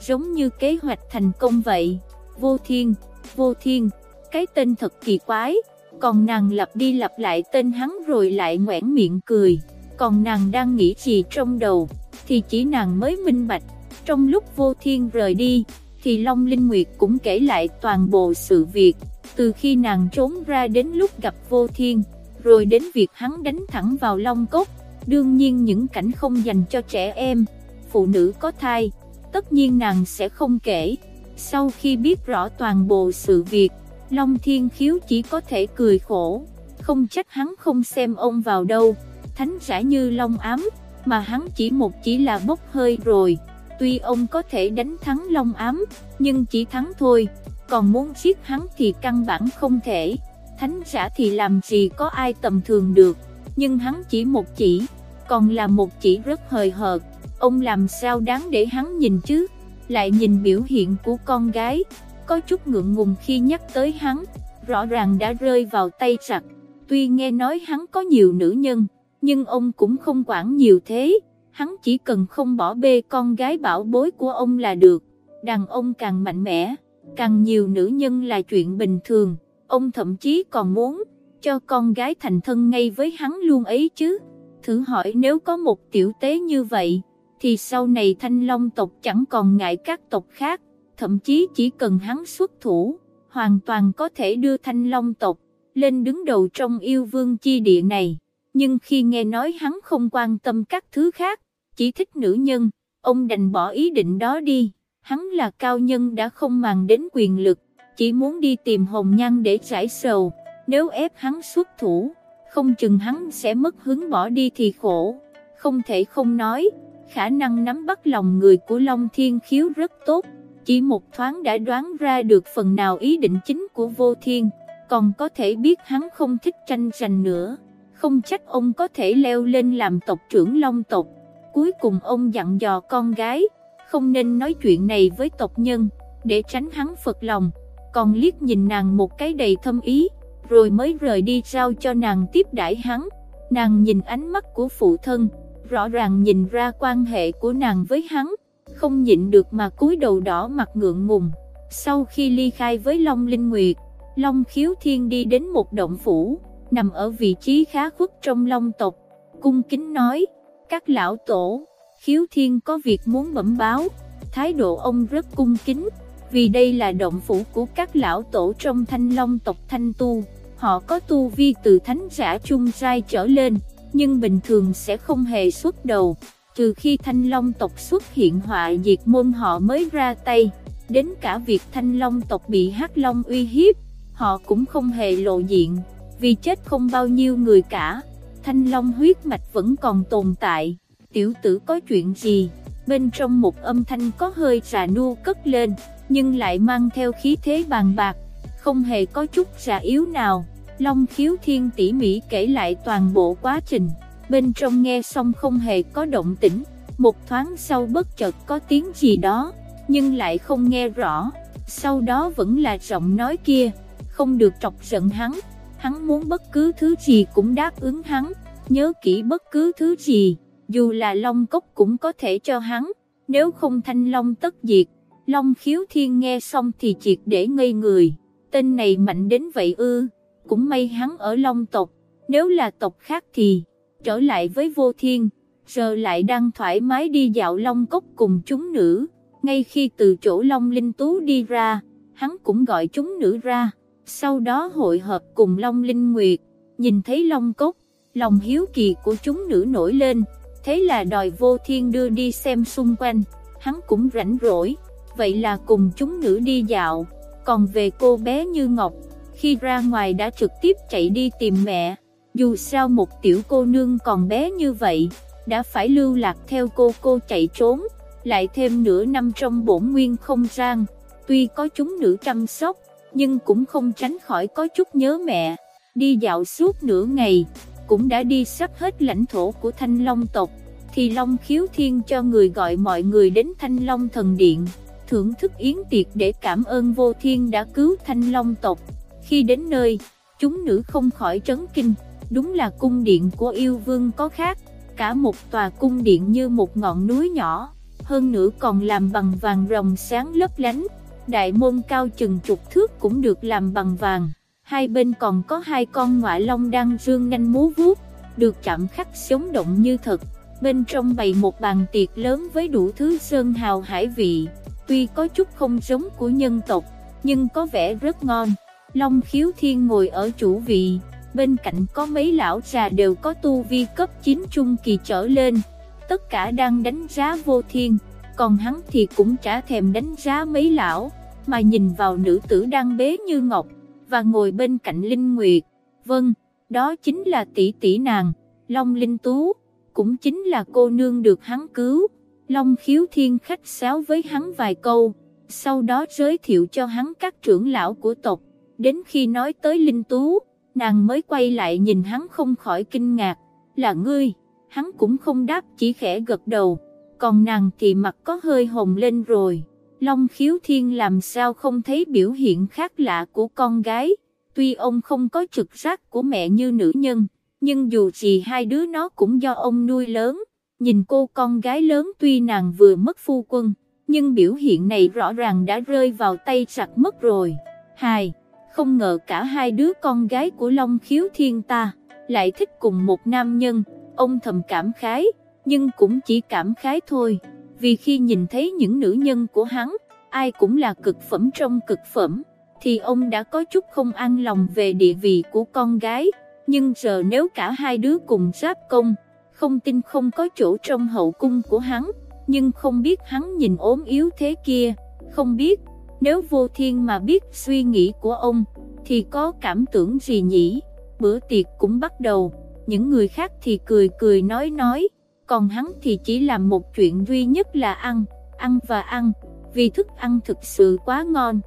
giống như kế hoạch thành công vậy, vô thiên, vô thiên, cái tên thật kỳ quái, còn nàng lặp đi lặp lại tên hắn rồi lại ngoãn miệng cười, còn nàng đang nghĩ gì trong đầu, thì chỉ nàng mới minh bạch, trong lúc vô thiên rời đi, thì Long Linh Nguyệt cũng kể lại toàn bộ sự việc, từ khi nàng trốn ra đến lúc gặp vô thiên, rồi đến việc hắn đánh thẳng vào Long Cốc, đương nhiên những cảnh không dành cho trẻ em, phụ nữ có thai, tất nhiên nàng sẽ không kể. Sau khi biết rõ toàn bộ sự việc, Long Thiên Khiếu chỉ có thể cười khổ, không trách hắn không xem ông vào đâu, thánh giả như Long Ám, mà hắn chỉ một chỉ là bốc hơi rồi. Tuy ông có thể đánh thắng Long Ám, nhưng chỉ thắng thôi, còn muốn giết hắn thì căn bản không thể. thánh giả thì làm gì có ai tầm thường được, nhưng hắn chỉ một chỉ, còn là một chỉ rất hời hợt, ông làm sao đáng để hắn nhìn chứ, lại nhìn biểu hiện của con gái, có chút ngượng ngùng khi nhắc tới hắn, rõ ràng đã rơi vào tay sặc, tuy nghe nói hắn có nhiều nữ nhân, nhưng ông cũng không quản nhiều thế, hắn chỉ cần không bỏ bê con gái bảo bối của ông là được, đàn ông càng mạnh mẽ, càng nhiều nữ nhân là chuyện bình thường, ông thậm chí còn muốn cho con gái thành thân ngay với hắn luôn ấy chứ, thử hỏi nếu có một tiểu tế như vậy, thì sau này thanh long tộc chẳng còn ngại các tộc khác, thậm chí chỉ cần hắn xuất thủ, hoàn toàn có thể đưa thanh long tộc lên đứng đầu trong yêu vương chi địa này. Nhưng khi nghe nói hắn không quan tâm các thứ khác, chỉ thích nữ nhân, ông đành bỏ ý định đó đi. Hắn là cao nhân đã không màng đến quyền lực, chỉ muốn đi tìm hồng nhan để giải sầu. Nếu ép hắn xuất thủ, không chừng hắn sẽ mất hứng bỏ đi thì khổ. Không thể không nói, khả năng nắm bắt lòng người của Long Thiên Khiếu rất tốt, chỉ một thoáng đã đoán ra được phần nào ý định chính của vô thiên, còn có thể biết hắn không thích tranh giành nữa, không trách ông có thể leo lên làm tộc trưởng Long tộc. Cuối cùng ông dặn dò con gái, không nên nói chuyện này với tộc nhân, để tránh hắn phật lòng, còn liếc nhìn nàng một cái đầy thâm ý, rồi mới rời đi giao cho nàng tiếp đãi hắn. Nàng nhìn ánh mắt của phụ thân, rõ ràng nhìn ra quan hệ của nàng với hắn, không nhịn được mà cúi đầu đỏ mặt ngượng ngùng. Sau khi ly khai với Long Linh Nguyệt, Long Khiếu Thiên đi đến một động phủ, nằm ở vị trí khá khuất trong Long tộc, cung kính nói, các lão tổ, Khiếu Thiên có việc muốn bẩm báo, thái độ ông rất cung kính, vì đây là động phủ của các lão tổ trong thanh long tộc thanh tu, họ có tu vi từ thánh giả Chung giai trở lên, nhưng bình thường sẽ không hề xuất đầu, trừ khi thanh long tộc xuất hiện họa diệt môn họ mới ra tay, đến cả việc thanh long tộc bị hắc long uy hiếp, họ cũng không hề lộ diện, vì chết không bao nhiêu người cả, thanh long huyết mạch vẫn còn tồn tại, tiểu tử có chuyện gì, bên trong một âm thanh có hơi rà nu cất lên, nhưng lại mang theo khí thế bàn bạc, không hề có chút rà yếu nào. Long khiếu thiên tỉ mỉ kể lại toàn bộ quá trình, bên trong nghe xong không hề có động tĩnh, một thoáng sau bất chợt có tiếng gì đó, nhưng lại không nghe rõ, sau đó vẫn là giọng nói kia, không được chọc giận hắn, hắn muốn bất cứ thứ gì cũng đáp ứng hắn, nhớ kỹ bất cứ thứ gì, dù là long cốc cũng có thể cho hắn, nếu không thanh long tất diệt, long khiếu thiên nghe xong thì triệt để ngây người, tên này mạnh đến vậy ư cũng may hắn ở Long tộc, nếu là tộc khác thì, trở lại với vô thiên, giờ lại đang thoải mái đi dạo Long cốc cùng chúng nữ, ngay khi từ chỗ Long Linh Tú đi ra, hắn cũng gọi chúng nữ ra, sau đó hội hợp cùng Long Linh Nguyệt, nhìn thấy Long cốc, lòng hiếu kỳ của chúng nữ nổi lên, thế là đòi vô thiên đưa đi xem xung quanh, hắn cũng rảnh rỗi, vậy là cùng chúng nữ đi dạo, còn về cô bé Như Ngọc, khi ra ngoài đã trực tiếp chạy đi tìm mẹ, dù sao một tiểu cô nương còn bé như vậy, đã phải lưu lạc theo cô cô chạy trốn, lại thêm nửa năm trong bổn nguyên không gian, tuy có chúng nữ chăm sóc, nhưng cũng không tránh khỏi có chút nhớ mẹ, đi dạo suốt nửa ngày, cũng đã đi sắp hết lãnh thổ của Thanh Long tộc, thì Long khiếu thiên cho người gọi mọi người đến Thanh Long thần điện, thưởng thức yến tiệc để cảm ơn vô thiên đã cứu Thanh Long tộc. Khi đến nơi, chúng nữ không khỏi trấn kinh, đúng là cung điện của yêu vương có khác, cả một tòa cung điện như một ngọn núi nhỏ, hơn nữa còn làm bằng vàng rồng sáng lấp lánh, đại môn cao chừng chục thước cũng được làm bằng vàng, hai bên còn có hai con ngọa long đang dương nhanh múa vuốt, được chạm khắc sống động như thật, bên trong bày một bàn tiệc lớn với đủ thứ sơn hào hải vị, tuy có chút không giống của nhân tộc, nhưng có vẻ rất ngon. Long khiếu thiên ngồi ở chủ vị, bên cạnh có mấy lão già đều có tu vi cấp 9 trung kỳ trở lên, tất cả đang đánh giá vô thiên, còn hắn thì cũng chả thèm đánh giá mấy lão, mà nhìn vào nữ tử đang bế như ngọc, và ngồi bên cạnh Linh Nguyệt, vâng, đó chính là tỷ tỷ nàng, Long Linh Tú, cũng chính là cô nương được hắn cứu, Long khiếu thiên khách sáo với hắn vài câu, sau đó giới thiệu cho hắn các trưởng lão của tộc, đến khi nói tới Linh Tú, nàng mới quay lại nhìn hắn không khỏi kinh ngạc, là ngươi, hắn cũng không đáp chỉ khẽ gật đầu, còn nàng thì mặt có hơi hồng lên rồi. Long khiếu thiên làm sao không thấy biểu hiện khác lạ của con gái, tuy ông không có trực giác của mẹ như nữ nhân, nhưng dù gì hai đứa nó cũng do ông nuôi lớn, nhìn cô con gái lớn tuy nàng vừa mất phu quân, nhưng biểu hiện này rõ ràng đã rơi vào tay sặc mất rồi. hài không ngờ cả hai đứa con gái của Long khiếu thiên ta, lại thích cùng một nam nhân, ông thầm cảm khái, nhưng cũng chỉ cảm khái thôi. Vì khi nhìn thấy những nữ nhân của hắn, ai cũng là cực phẩm trong cực phẩm, thì ông đã có chút không an lòng về địa vị của con gái, nhưng giờ nếu cả hai đứa cùng giáp công, không tin không có chỗ trong hậu cung của hắn, nhưng không biết hắn nhìn ốm yếu thế kia, không biết, nếu vô thiên mà biết suy nghĩ của ông, thì có cảm tưởng gì nhỉ, bữa tiệc cũng bắt đầu, những người khác thì cười cười nói nói, còn hắn thì chỉ làm một chuyện duy nhất là ăn, ăn và ăn, vì thức ăn thực sự quá ngon.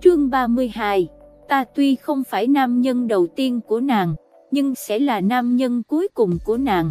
Chương 32 Ta tuy không phải nam nhân đầu tiên của nàng, nhưng sẽ là nam nhân cuối cùng của nàng.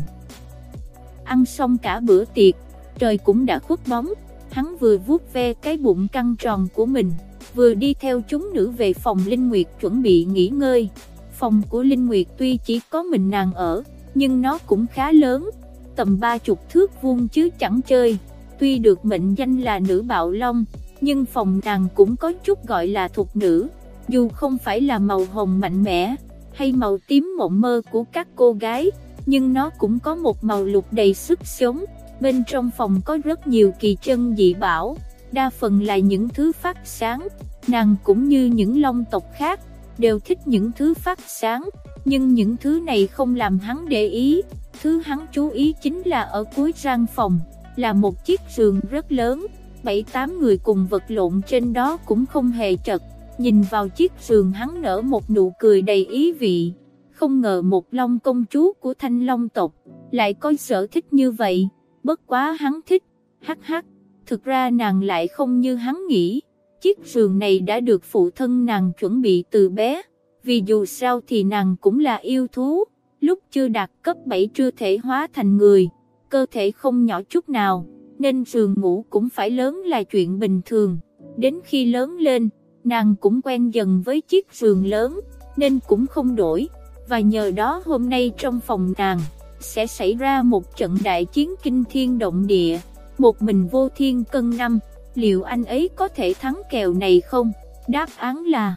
Ăn xong cả bữa tiệc, trời cũng đã khuất bóng, hắn vừa vuốt ve cái bụng căng tròn của mình, vừa đi theo chúng nữ về phòng Linh Nguyệt chuẩn bị nghỉ ngơi. Phòng của Linh Nguyệt tuy chỉ có mình nàng ở, nhưng nó cũng khá lớn, tầm ba chục thước vuông chứ chẳng chơi, tuy được mệnh danh là nữ bạo long, nhưng phòng nàng cũng có chút gọi là thuộc nữ, dù không phải là màu hồng mạnh mẽ, hay màu tím mộng mơ của các cô gái, nhưng nó cũng có một màu lục đầy sức sống, bên trong phòng có rất nhiều kỳ chân dị bảo, đa phần là những thứ phát sáng, nàng cũng như những long tộc khác, đều thích những thứ phát sáng, nhưng những thứ này không làm hắn để ý, thứ hắn chú ý chính là ở cuối gian phòng, là một chiếc giường rất lớn, bảy tám người cùng vật lộn trên đó cũng không hề chật, nhìn vào chiếc giường hắn nở một nụ cười đầy ý vị, không ngờ một long công chúa của thanh long tộc, lại có sở thích như vậy, bất quá hắn thích, hắc hắc, thực ra nàng lại không như hắn nghĩ, chiếc giường này đã được phụ thân nàng chuẩn bị từ bé. Vì dù sao thì nàng cũng là yêu thú, lúc chưa đạt cấp 7 chưa thể hóa thành người, cơ thể không nhỏ chút nào, nên giường ngủ cũng phải lớn là chuyện bình thường. Đến khi lớn lên, nàng cũng quen dần với chiếc giường lớn, nên cũng không đổi, và nhờ đó hôm nay trong phòng nàng, sẽ xảy ra một trận đại chiến kinh thiên động địa, một mình vô thiên cân năm, liệu anh ấy có thể thắng kèo này không? Đáp án là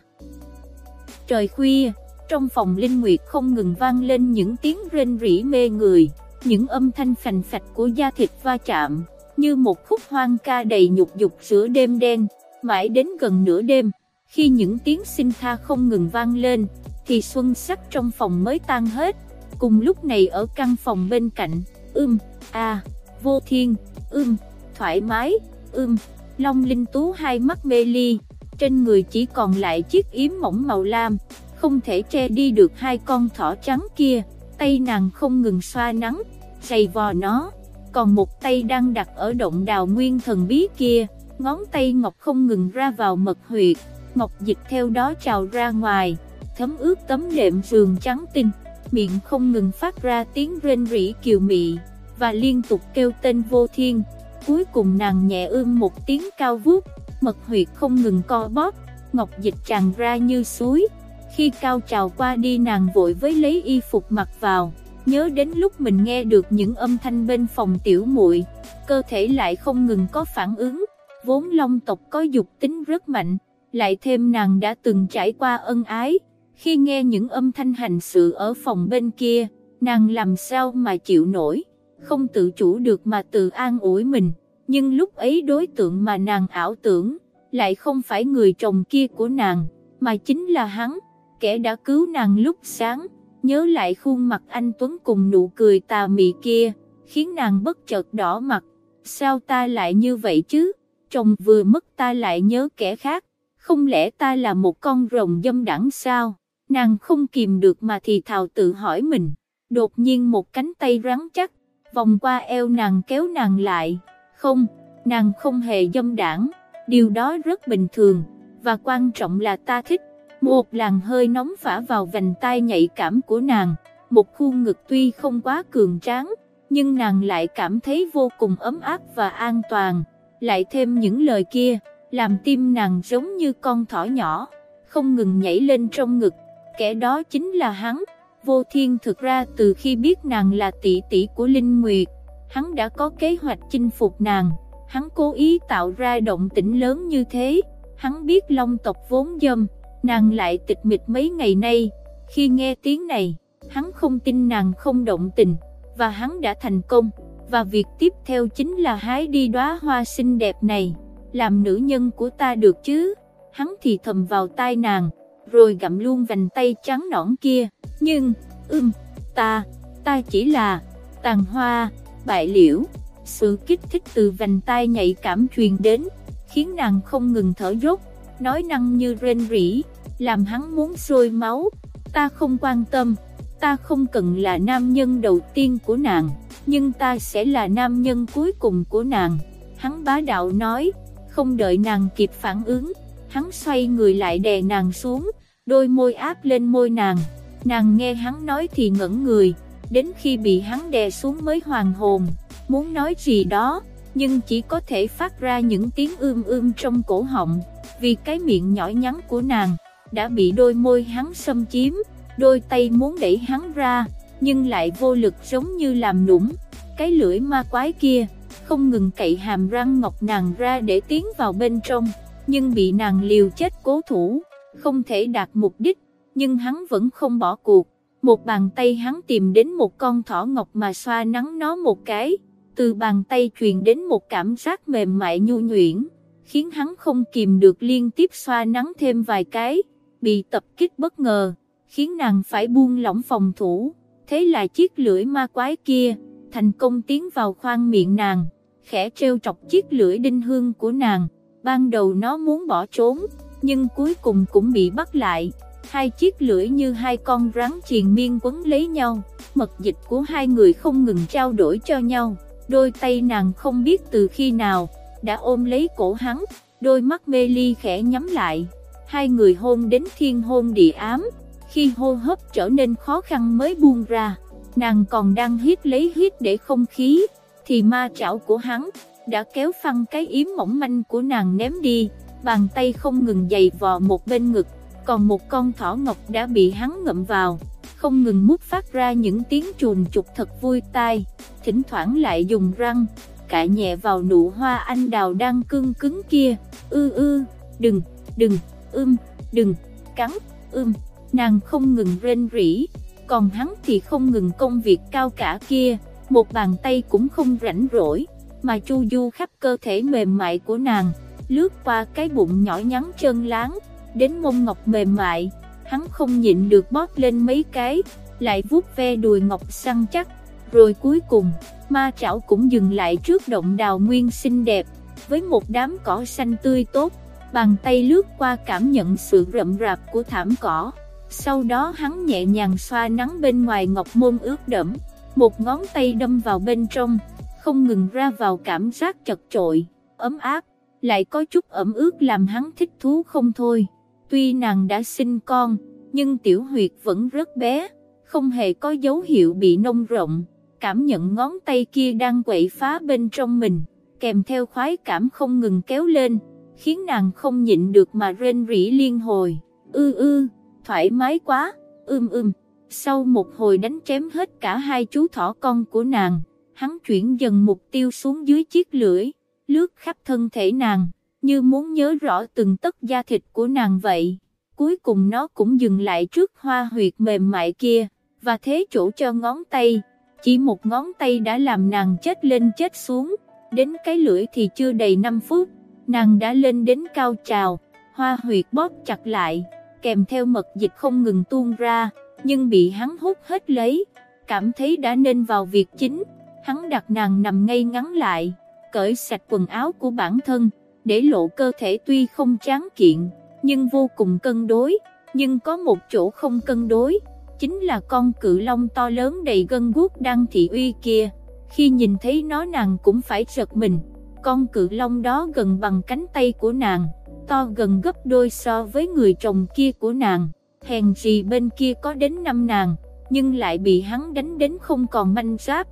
Trời khuya, trong phòng Linh Nguyệt không ngừng vang lên những tiếng rên rỉ mê người, những âm thanh phành phạch của da thịt va chạm, như một khúc hoang ca đầy nhục dục giữa đêm đen, mãi đến gần nửa đêm, khi những tiếng xin tha không ngừng vang lên, thì xuân sắc trong phòng mới tan hết, cùng lúc này ở căn phòng bên cạnh, ưm, a, vô thiên, ưm, thoải mái, ưm, long linh tú hai mắt mê ly, trên người chỉ còn lại chiếc yếm mỏng màu lam, không thể che đi được hai con thỏ trắng kia, tay nàng không ngừng xoa nắng, giày vò nó, còn một tay đang đặt ở động đào nguyên thần bí kia, ngón tay ngọc không ngừng ra vào mật huyệt, ngọc dịch theo đó trào ra ngoài, thấm ướt tấm đệm giường trắng tinh, miệng không ngừng phát ra tiếng rên rỉ kiều mị, và liên tục kêu tên vô thiên, cuối cùng nàng nhẹ ưm một tiếng cao vút, mật huyệt không ngừng co bóp, ngọc dịch tràn ra như suối. Khi cao trào qua đi nàng vội với lấy y phục mặc vào, nhớ đến lúc mình nghe được những âm thanh bên phòng tiểu muội, cơ thể lại không ngừng có phản ứng, vốn long tộc có dục tính rất mạnh, lại thêm nàng đã từng trải qua ân ái, khi nghe những âm thanh hành sự ở phòng bên kia, nàng làm sao mà chịu nổi, không tự chủ được mà tự an ủi mình. Nhưng lúc ấy đối tượng mà nàng ảo tưởng, lại không phải người chồng kia của nàng, mà chính là hắn, kẻ đã cứu nàng lúc sáng, nhớ lại khuôn mặt anh Tuấn cùng nụ cười tà mị kia, khiến nàng bất chợt đỏ mặt, sao ta lại như vậy chứ, chồng vừa mất ta lại nhớ kẻ khác, không lẽ ta là một con rồng dâm đẳng sao, nàng không kìm được mà thì thào tự hỏi mình, đột nhiên một cánh tay rắn chắc, vòng qua eo nàng kéo nàng lại, không, nàng không hề dâm đảng, điều đó rất bình thường, và quan trọng là ta thích, một làn hơi nóng phả vào vành tai nhạy cảm của nàng, một khuôn ngực tuy không quá cường tráng, nhưng nàng lại cảm thấy vô cùng ấm áp và an toàn, lại thêm những lời kia, làm tim nàng giống như con thỏ nhỏ, không ngừng nhảy lên trong ngực, kẻ đó chính là hắn. Vô Thiên thực ra từ khi biết nàng là tỷ tỷ của Linh Nguyệt, hắn đã có kế hoạch chinh phục nàng, hắn cố ý tạo ra động tĩnh lớn như thế, hắn biết long tộc vốn dâm, nàng lại tịch mịch mấy ngày nay, khi nghe tiếng này, hắn không tin nàng không động tình, và hắn đã thành công, và việc tiếp theo chính là hái đi đóa hoa xinh đẹp này, làm nữ nhân của ta được chứ, hắn thì thầm vào tai nàng, rồi gặm luôn vành tay trắng nõn kia, nhưng, ưm, ta, ta chỉ là, tàn hoa, bại liễu, sự kích thích từ vành tay nhạy cảm truyền đến, khiến nàng không ngừng thở dốc, nói năng như rên rỉ, làm hắn muốn sôi máu, ta không quan tâm, ta không cần là nam nhân đầu tiên của nàng, nhưng ta sẽ là nam nhân cuối cùng của nàng, hắn bá đạo nói, không đợi nàng kịp phản ứng, hắn xoay người lại đè nàng xuống, đôi môi áp lên môi nàng, nàng nghe hắn nói thì ngẩn người, đến khi bị hắn đè xuống mới hoàn hồn, muốn nói gì đó, nhưng chỉ có thể phát ra những tiếng ưm ưm trong cổ họng, vì cái miệng nhỏ nhắn của nàng, đã bị đôi môi hắn xâm chiếm, đôi tay muốn đẩy hắn ra, nhưng lại vô lực giống như làm nũng, cái lưỡi ma quái kia, không ngừng cậy hàm răng ngọc nàng ra để tiến vào bên trong, nhưng bị nàng liều chết cố thủ, không thể đạt mục đích, nhưng hắn vẫn không bỏ cuộc, một bàn tay hắn tìm đến một con thỏ ngọc mà xoa nắng nó một cái, từ bàn tay truyền đến một cảm giác mềm mại nhu nhuyễn, khiến hắn không kìm được liên tiếp xoa nắng thêm vài cái, bị tập kích bất ngờ, khiến nàng phải buông lỏng phòng thủ, thế là chiếc lưỡi ma quái kia, thành công tiến vào khoang miệng nàng, khẽ treo trọc chiếc lưỡi đinh hương của nàng, ban đầu nó muốn bỏ trốn, nhưng cuối cùng cũng bị bắt lại, hai chiếc lưỡi như hai con rắn triền miên quấn lấy nhau, mật dịch của hai người không ngừng trao đổi cho nhau, đôi tay nàng không biết từ khi nào, đã ôm lấy cổ hắn, đôi mắt mê ly khẽ nhắm lại, hai người hôn đến thiên hôn địa ám, khi hô hấp trở nên khó khăn mới buông ra, nàng còn đang hít lấy hít để không khí, thì ma trảo của hắn, đã kéo phăng cái yếm mỏng manh của nàng ném đi, bàn tay không ngừng giày vò một bên ngực, còn một con thỏ ngọc đã bị hắn ngậm vào, không ngừng mút phát ra những tiếng chuồn chục thật vui tai, thỉnh thoảng lại dùng răng, cạ nhẹ vào nụ hoa anh đào đang cương cứng kia, ư ư, đừng, đừng, ưm, đừng, cắn, ưm, nàng không ngừng rên rỉ, còn hắn thì không ngừng công việc cao cả kia, một bàn tay cũng không rảnh rỗi, mà chu du khắp cơ thể mềm mại của nàng, lướt qua cái bụng nhỏ nhắn chân láng, đến mông ngọc mềm mại, hắn không nhịn được bóp lên mấy cái, lại vuốt ve đùi ngọc săn chắc, rồi cuối cùng, ma trảo cũng dừng lại trước động đào nguyên xinh đẹp, với một đám cỏ xanh tươi tốt, bàn tay lướt qua cảm nhận sự rậm rạp của thảm cỏ, sau đó hắn nhẹ nhàng xoa nắng bên ngoài ngọc môn ướt đẫm, một ngón tay đâm vào bên trong, không ngừng ra vào cảm giác chật trội, ấm áp, lại có chút ẩm ướt làm hắn thích thú không thôi. Tuy nàng đã sinh con, nhưng tiểu huyệt vẫn rất bé, không hề có dấu hiệu bị nông rộng, cảm nhận ngón tay kia đang quậy phá bên trong mình, kèm theo khoái cảm không ngừng kéo lên, khiến nàng không nhịn được mà rên rỉ liên hồi, ư ư, thoải mái quá, ưm ưm. Sau một hồi đánh chém hết cả hai chú thỏ con của nàng, hắn chuyển dần mục tiêu xuống dưới chiếc lưỡi, lướt khắp thân thể nàng, như muốn nhớ rõ từng tấc da thịt của nàng vậy. Cuối cùng nó cũng dừng lại trước hoa huyệt mềm mại kia, và thế chỗ cho ngón tay, chỉ một ngón tay đã làm nàng chết lên chết xuống, đến cái lưỡi thì chưa đầy 5 phút, nàng đã lên đến cao trào, hoa huyệt bóp chặt lại, kèm theo mật dịch không ngừng tuôn ra, nhưng bị hắn hút hết lấy, cảm thấy đã nên vào việc chính, hắn đặt nàng nằm ngay ngắn lại, cởi sạch quần áo của bản thân, để lộ cơ thể tuy không tráng kiện, nhưng vô cùng cân đối, nhưng có một chỗ không cân đối, chính là con cự long to lớn đầy gân guốc đang thị uy kia, khi nhìn thấy nó nàng cũng phải giật mình, con cự long đó gần bằng cánh tay của nàng, to gần gấp đôi so với người chồng kia của nàng, hèn gì bên kia có đến năm nàng, nhưng lại bị hắn đánh đến không còn manh giáp,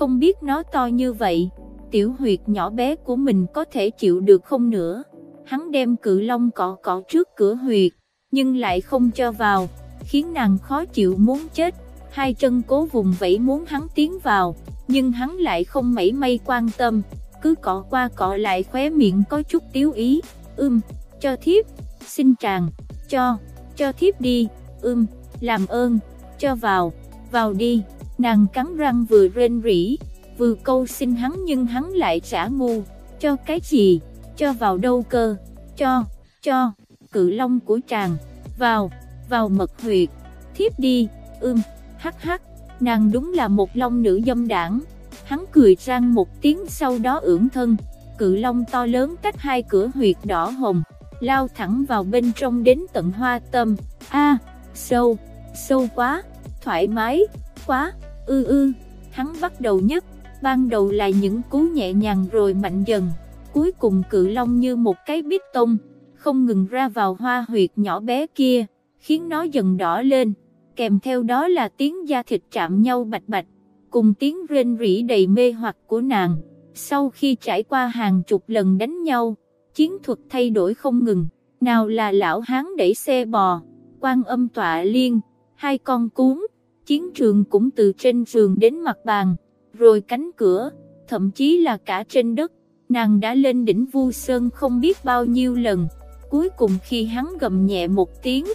không biết nó to như vậy, tiểu huyệt nhỏ bé của mình có thể chịu được không nữa. Hắn đem cự long cọ cọ trước cửa huyệt, nhưng lại không cho vào, khiến nàng khó chịu muốn chết, hai chân cố vùng vẫy muốn hắn tiến vào, nhưng hắn lại không mảy may quan tâm, cứ cọ qua cọ lại khóe miệng có chút tiếu ý, ưm, cho thiếp, xin chàng, cho, cho thiếp đi, ưm, làm ơn, cho vào, vào đi, nàng cắn răng vừa rên rỉ, vừa câu xin hắn nhưng hắn lại trả ngu, cho cái gì, cho vào đâu cơ, cho, cho, cự long của chàng, vào, vào mật huyệt, thiếp đi, ưm, hắc hắc, nàng đúng là một long nữ dâm đảng, hắn cười sang một tiếng sau đó ưỡn thân, cự long to lớn cách hai cửa huyệt đỏ hồng, lao thẳng vào bên trong đến tận hoa tâm, a sâu, sâu quá, thoải mái, quá, ư ư, hắn bắt đầu nhất, ban đầu là những cú nhẹ nhàng rồi mạnh dần, cuối cùng cự long như một cái bít tông, không ngừng ra vào hoa huyệt nhỏ bé kia, khiến nó dần đỏ lên, kèm theo đó là tiếng da thịt chạm nhau bạch bạch, cùng tiếng rên rỉ đầy mê hoặc của nàng. Sau khi trải qua hàng chục lần đánh nhau, chiến thuật thay đổi không ngừng, nào là lão hán đẩy xe bò, quan âm tọa liên, hai con cuốn, chiến trường cũng từ trên giường đến mặt bàn, rồi cánh cửa, thậm chí là cả trên đất, nàng đã lên đỉnh Vu Sơn không biết bao nhiêu lần, cuối cùng khi hắn gầm nhẹ một tiếng,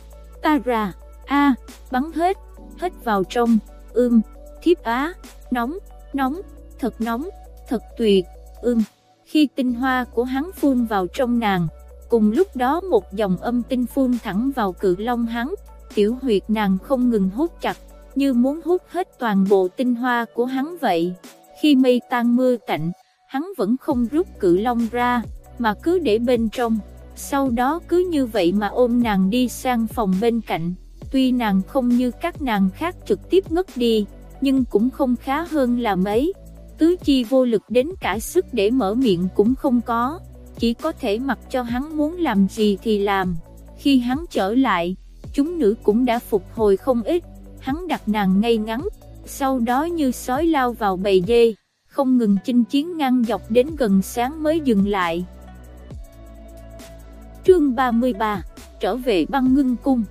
ta ra, a bắn hết, hết vào trong, ưm, thiếp á, nóng, nóng, thật nóng, thật tuyệt, ưm, khi tinh hoa của hắn phun vào trong nàng, cùng lúc đó một dòng âm tinh phun thẳng vào cự long hắn, tiểu huyệt nàng không ngừng hút chặt, như muốn hút hết toàn bộ tinh hoa của hắn vậy. Khi mây tan mưa tạnh, hắn vẫn không rút cự long ra, mà cứ để bên trong, sau đó cứ như vậy mà ôm nàng đi sang phòng bên cạnh, tuy nàng không như các nàng khác trực tiếp ngất đi, nhưng cũng không khá hơn là mấy, tứ chi vô lực đến cả sức để mở miệng cũng không có, chỉ có thể mặc cho hắn muốn làm gì thì làm, khi hắn trở lại, chúng nữ cũng đã phục hồi không ít, hắn đặt nàng ngay ngắn, sau đó như sói lao vào bầy dê, không ngừng chinh chiến ngang dọc đến gần sáng mới dừng lại. Chương 33 Trở về băng ngưng cung.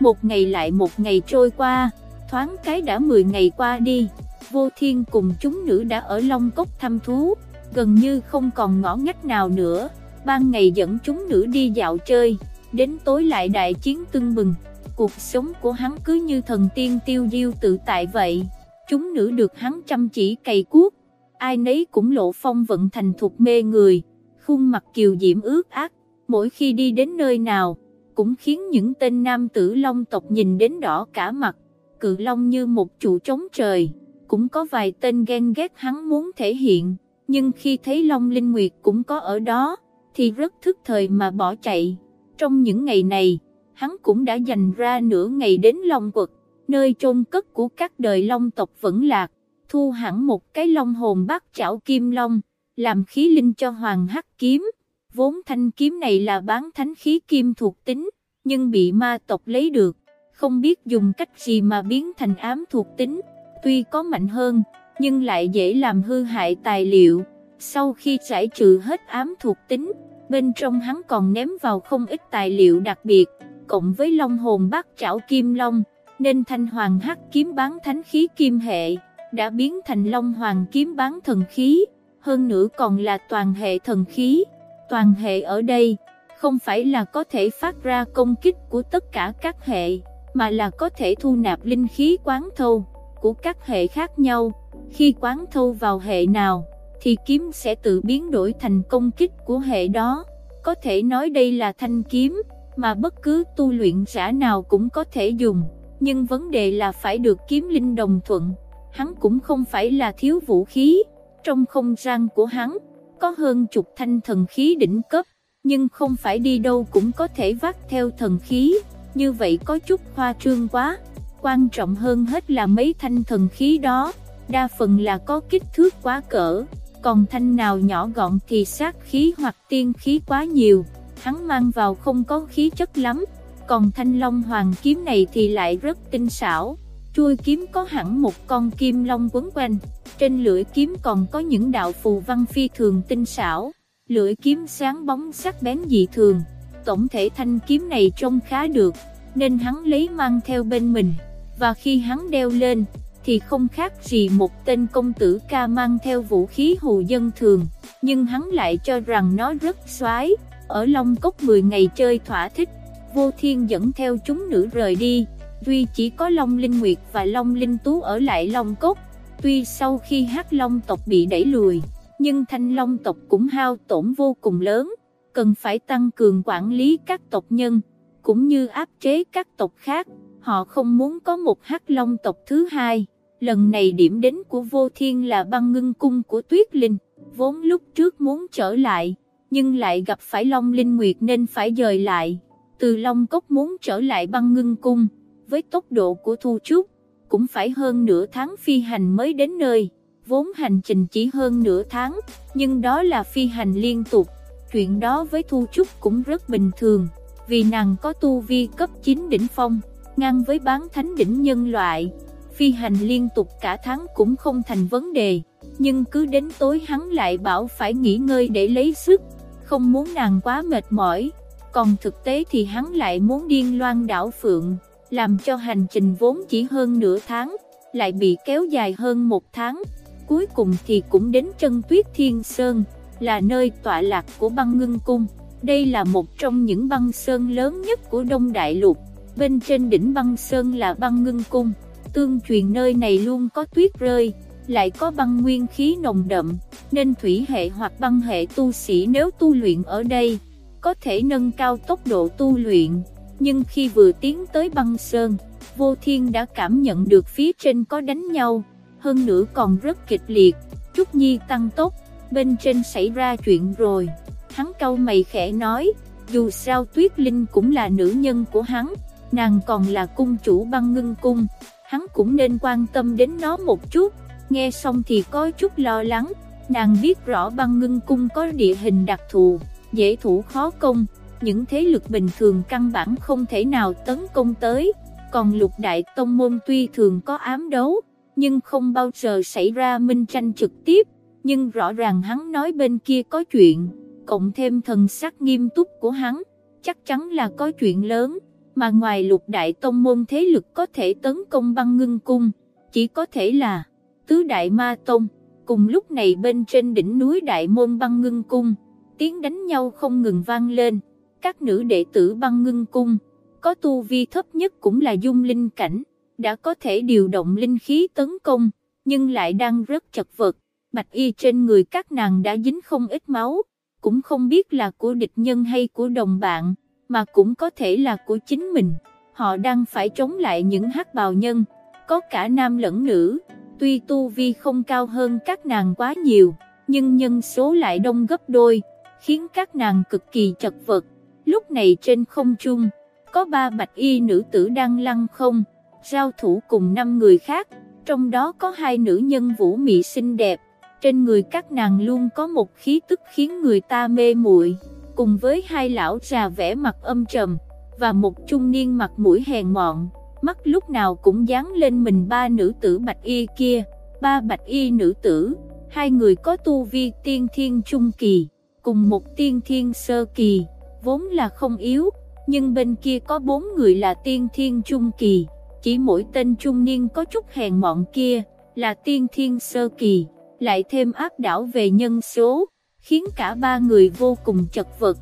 Một ngày lại một ngày trôi qua, thoáng cái đã 10 ngày qua đi, vô thiên cùng chúng nữ đã ở Long Cốc thăm thú, gần như không còn ngõ ngách nào nữa, ban ngày dẫn chúng nữ đi dạo chơi, đến tối lại đại chiến tưng bừng cuộc sống của hắn cứ như thần tiên tiêu diêu tự tại vậy, chúng nữ được hắn chăm chỉ cày cuốc, ai nấy cũng lộ phong vận thành thục mê người, khuôn mặt kiều diễm ướt ác, mỗi khi đi đến nơi nào, cũng khiến những tên nam tử long tộc nhìn đến đỏ cả mặt, cự long như một trụ trống trời, cũng có vài tên ghen ghét hắn muốn thể hiện, nhưng khi thấy Long Linh Nguyệt cũng có ở đó, thì rất thức thời mà bỏ chạy. Trong những ngày này, hắn cũng đã dành ra nửa ngày đến Long Quật, nơi chôn cất của các đời Long tộc vẫn lạc, thu hẳn một cái long hồn bát chảo kim long, làm khí linh cho hoàng hắc kiếm. Vốn thanh kiếm này là bán thánh khí kim thuộc tính, nhưng bị ma tộc lấy được, không biết dùng cách gì mà biến thành ám thuộc tính, tuy có mạnh hơn, nhưng lại dễ làm hư hại tài liệu. Sau khi giải trừ hết ám thuộc tính, bên trong hắn còn ném vào không ít tài liệu đặc biệt, cộng với long hồn bát trảo kim long, nên thanh hoàng hắc kiếm bán thánh khí kim hệ, đã biến thành long hoàng kiếm bán thần khí, hơn nữa còn là toàn hệ thần khí. Toàn hệ ở đây, không phải là có thể phát ra công kích của tất cả các hệ, mà là có thể thu nạp linh khí quán thâu của các hệ khác nhau. Khi quán thâu vào hệ nào, thì kiếm sẽ tự biến đổi thành công kích của hệ đó. Có thể nói đây là thanh kiếm mà bất cứ tu luyện giả nào cũng có thể dùng, nhưng vấn đề là phải được kiếm linh đồng thuận, hắn cũng không phải là thiếu vũ khí, trong không gian của hắn, có hơn chục thanh thần khí đỉnh cấp, nhưng không phải đi đâu cũng có thể vác theo thần khí, như vậy có chút hoa trương quá, quan trọng hơn hết là mấy thanh thần khí đó, đa phần là có kích thước quá cỡ, còn thanh nào nhỏ gọn thì sát khí hoặc tiên khí quá nhiều hắn mang vào không có khí chất lắm, còn thanh long hoàng kiếm này thì lại rất tinh xảo, chuôi kiếm có hẳn một con kim long quấn quanh, trên lưỡi kiếm còn có những đạo phù văn phi thường tinh xảo, lưỡi kiếm sáng bóng sắc bén dị thường, tổng thể thanh kiếm này trông khá được, nên hắn lấy mang theo bên mình, và khi hắn đeo lên, thì không khác gì một tên công tử ca mang theo vũ khí hù dân thường, nhưng hắn lại cho rằng nó rất xoái, ở Long Cốc 10 ngày chơi thỏa thích, vô thiên dẫn theo chúng nữ rời đi, duy chỉ có Long Linh Nguyệt và Long Linh Tú ở lại Long Cốc, tuy sau khi hắc Long tộc bị đẩy lùi, nhưng thanh Long tộc cũng hao tổn vô cùng lớn, cần phải tăng cường quản lý các tộc nhân, cũng như áp chế các tộc khác, họ không muốn có một hắc Long tộc thứ hai. Lần này điểm đến của vô thiên là băng ngưng cung của Tuyết Linh, vốn lúc trước muốn trở lại, nhưng lại gặp phải Long Linh Nguyệt nên phải dời lại. Từ Long Cốc muốn trở lại băng ngưng cung, với tốc độ của Thu Trúc, cũng phải hơn nửa tháng phi hành mới đến nơi. Vốn hành trình chỉ hơn nửa tháng, nhưng đó là phi hành liên tục. Chuyện đó với Thu Trúc cũng rất bình thường, vì nàng có tu vi cấp 9 đỉnh phong, ngang với bán thánh đỉnh nhân loại phi hành liên tục cả tháng cũng không thành vấn đề, nhưng cứ đến tối hắn lại bảo phải nghỉ ngơi để lấy sức, không muốn nàng quá mệt mỏi, còn thực tế thì hắn lại muốn điên loan đảo phượng, làm cho hành trình vốn chỉ hơn nửa tháng, lại bị kéo dài hơn một tháng, cuối cùng thì cũng đến chân tuyết thiên sơn, là nơi tọa lạc của băng ngưng cung. Đây là một trong những băng sơn lớn nhất của Đông Đại Lục, bên trên đỉnh băng sơn là băng ngưng cung tương truyền nơi này luôn có tuyết rơi, lại có băng nguyên khí nồng đậm, nên thủy hệ hoặc băng hệ tu sĩ nếu tu luyện ở đây, có thể nâng cao tốc độ tu luyện, nhưng khi vừa tiến tới băng sơn, vô thiên đã cảm nhận được phía trên có đánh nhau, hơn nữa còn rất kịch liệt, Trúc Nhi tăng tốc, bên trên xảy ra chuyện rồi, hắn cau mày khẽ nói, dù sao Tuyết Linh cũng là nữ nhân của hắn, nàng còn là cung chủ băng ngưng cung, hắn cũng nên quan tâm đến nó một chút, nghe xong thì có chút lo lắng, nàng biết rõ băng ngưng cung có địa hình đặc thù, dễ thủ khó công, những thế lực bình thường căn bản không thể nào tấn công tới, còn lục đại tông môn tuy thường có ám đấu, nhưng không bao giờ xảy ra minh tranh trực tiếp, nhưng rõ ràng hắn nói bên kia có chuyện, cộng thêm thần sắc nghiêm túc của hắn, chắc chắn là có chuyện lớn. Mà ngoài lục đại tông môn thế lực có thể tấn công băng ngưng cung, chỉ có thể là tứ đại ma tông. Cùng lúc này bên trên đỉnh núi đại môn băng ngưng cung, tiếng đánh nhau không ngừng vang lên, các nữ đệ tử băng ngưng cung, có tu vi thấp nhất cũng là dung linh cảnh, đã có thể điều động linh khí tấn công, nhưng lại đang rất chật vật, bạch y trên người các nàng đã dính không ít máu, cũng không biết là của địch nhân hay của đồng bạn mà cũng có thể là của chính mình. Họ đang phải chống lại những hắc bào nhân, có cả nam lẫn nữ, tuy tu vi không cao hơn các nàng quá nhiều, nhưng nhân số lại đông gấp đôi, khiến các nàng cực kỳ chật vật. Lúc này trên không trung, có ba bạch y nữ tử đang lăn không, giao thủ cùng năm người khác, trong đó có hai nữ nhân vũ mị xinh đẹp, trên người các nàng luôn có một khí tức khiến người ta mê muội cùng với hai lão già vẽ mặt âm trầm, và một trung niên mặt mũi hèn mọn, mắt lúc nào cũng dán lên mình ba nữ tử bạch y kia, ba bạch y nữ tử, hai người có tu vi tiên thiên trung kỳ, cùng một tiên thiên sơ kỳ, vốn là không yếu, nhưng bên kia có bốn người là tiên thiên trung kỳ, chỉ mỗi tên trung niên có chút hèn mọn kia, là tiên thiên sơ kỳ, lại thêm áp đảo về nhân số khiến cả ba người vô cùng chật vật.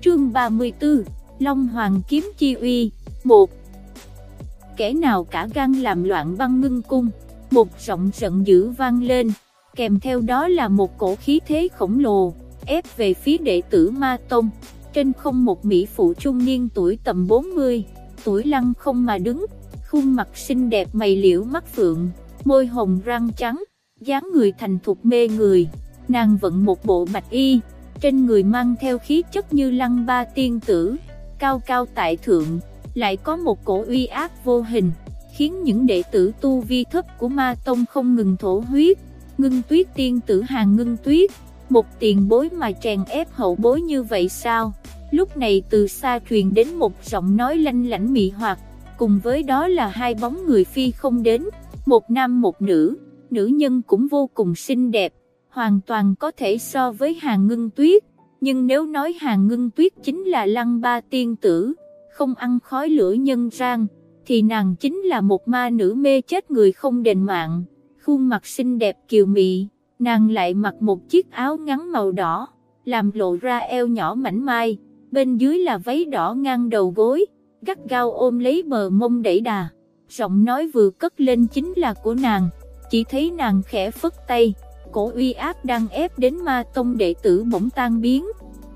Chương 34 Long Hoàng Kiếm Chi Uy. 1 Kẻ nào cả gan làm loạn băng ngưng cung, một giọng giận dữ vang lên, kèm theo đó là một cổ khí thế khổng lồ, ép về phía đệ tử Ma Tông. Trên không một mỹ phụ trung niên tuổi tầm 40, tuổi lăng không mà đứng, khuôn mặt xinh đẹp mày liễu mắt phượng, môi hồng răng trắng, dáng người thành thục mê người, nàng vận một bộ bạch y, trên người mang theo khí chất như lăng ba tiên tử, cao cao tại thượng, lại có một cổ uy áp vô hình, khiến những đệ tử tu vi thấp của ma tông không ngừng thổ huyết, ngưng tuyết tiên tử hàng ngưng tuyết, một tiền bối mà tràn ép hậu bối như vậy sao? Lúc này từ xa truyền đến một giọng nói lanh lảnh mị hoặc, cùng với đó là hai bóng người phi không đến, một nam một nữ, nữ nhân cũng vô cùng xinh đẹp, hoàn toàn có thể so với hàng ngưng tuyết, nhưng nếu nói hàng ngưng tuyết chính là lăng ba tiên tử, không ăn khói lửa nhân rang, thì nàng chính là một ma nữ mê chết người không đền mạng, khuôn mặt xinh đẹp kiều mị, nàng lại mặc một chiếc áo ngắn màu đỏ, làm lộ ra eo nhỏ mảnh mai, bên dưới là váy đỏ ngang đầu gối, gắt gao ôm lấy bờ mông đẩy đà, giọng nói vừa cất lên chính là của nàng, chỉ thấy nàng khẽ phất tay, cổ uy áp đang ép đến ma tông đệ tử bỗng tan biến,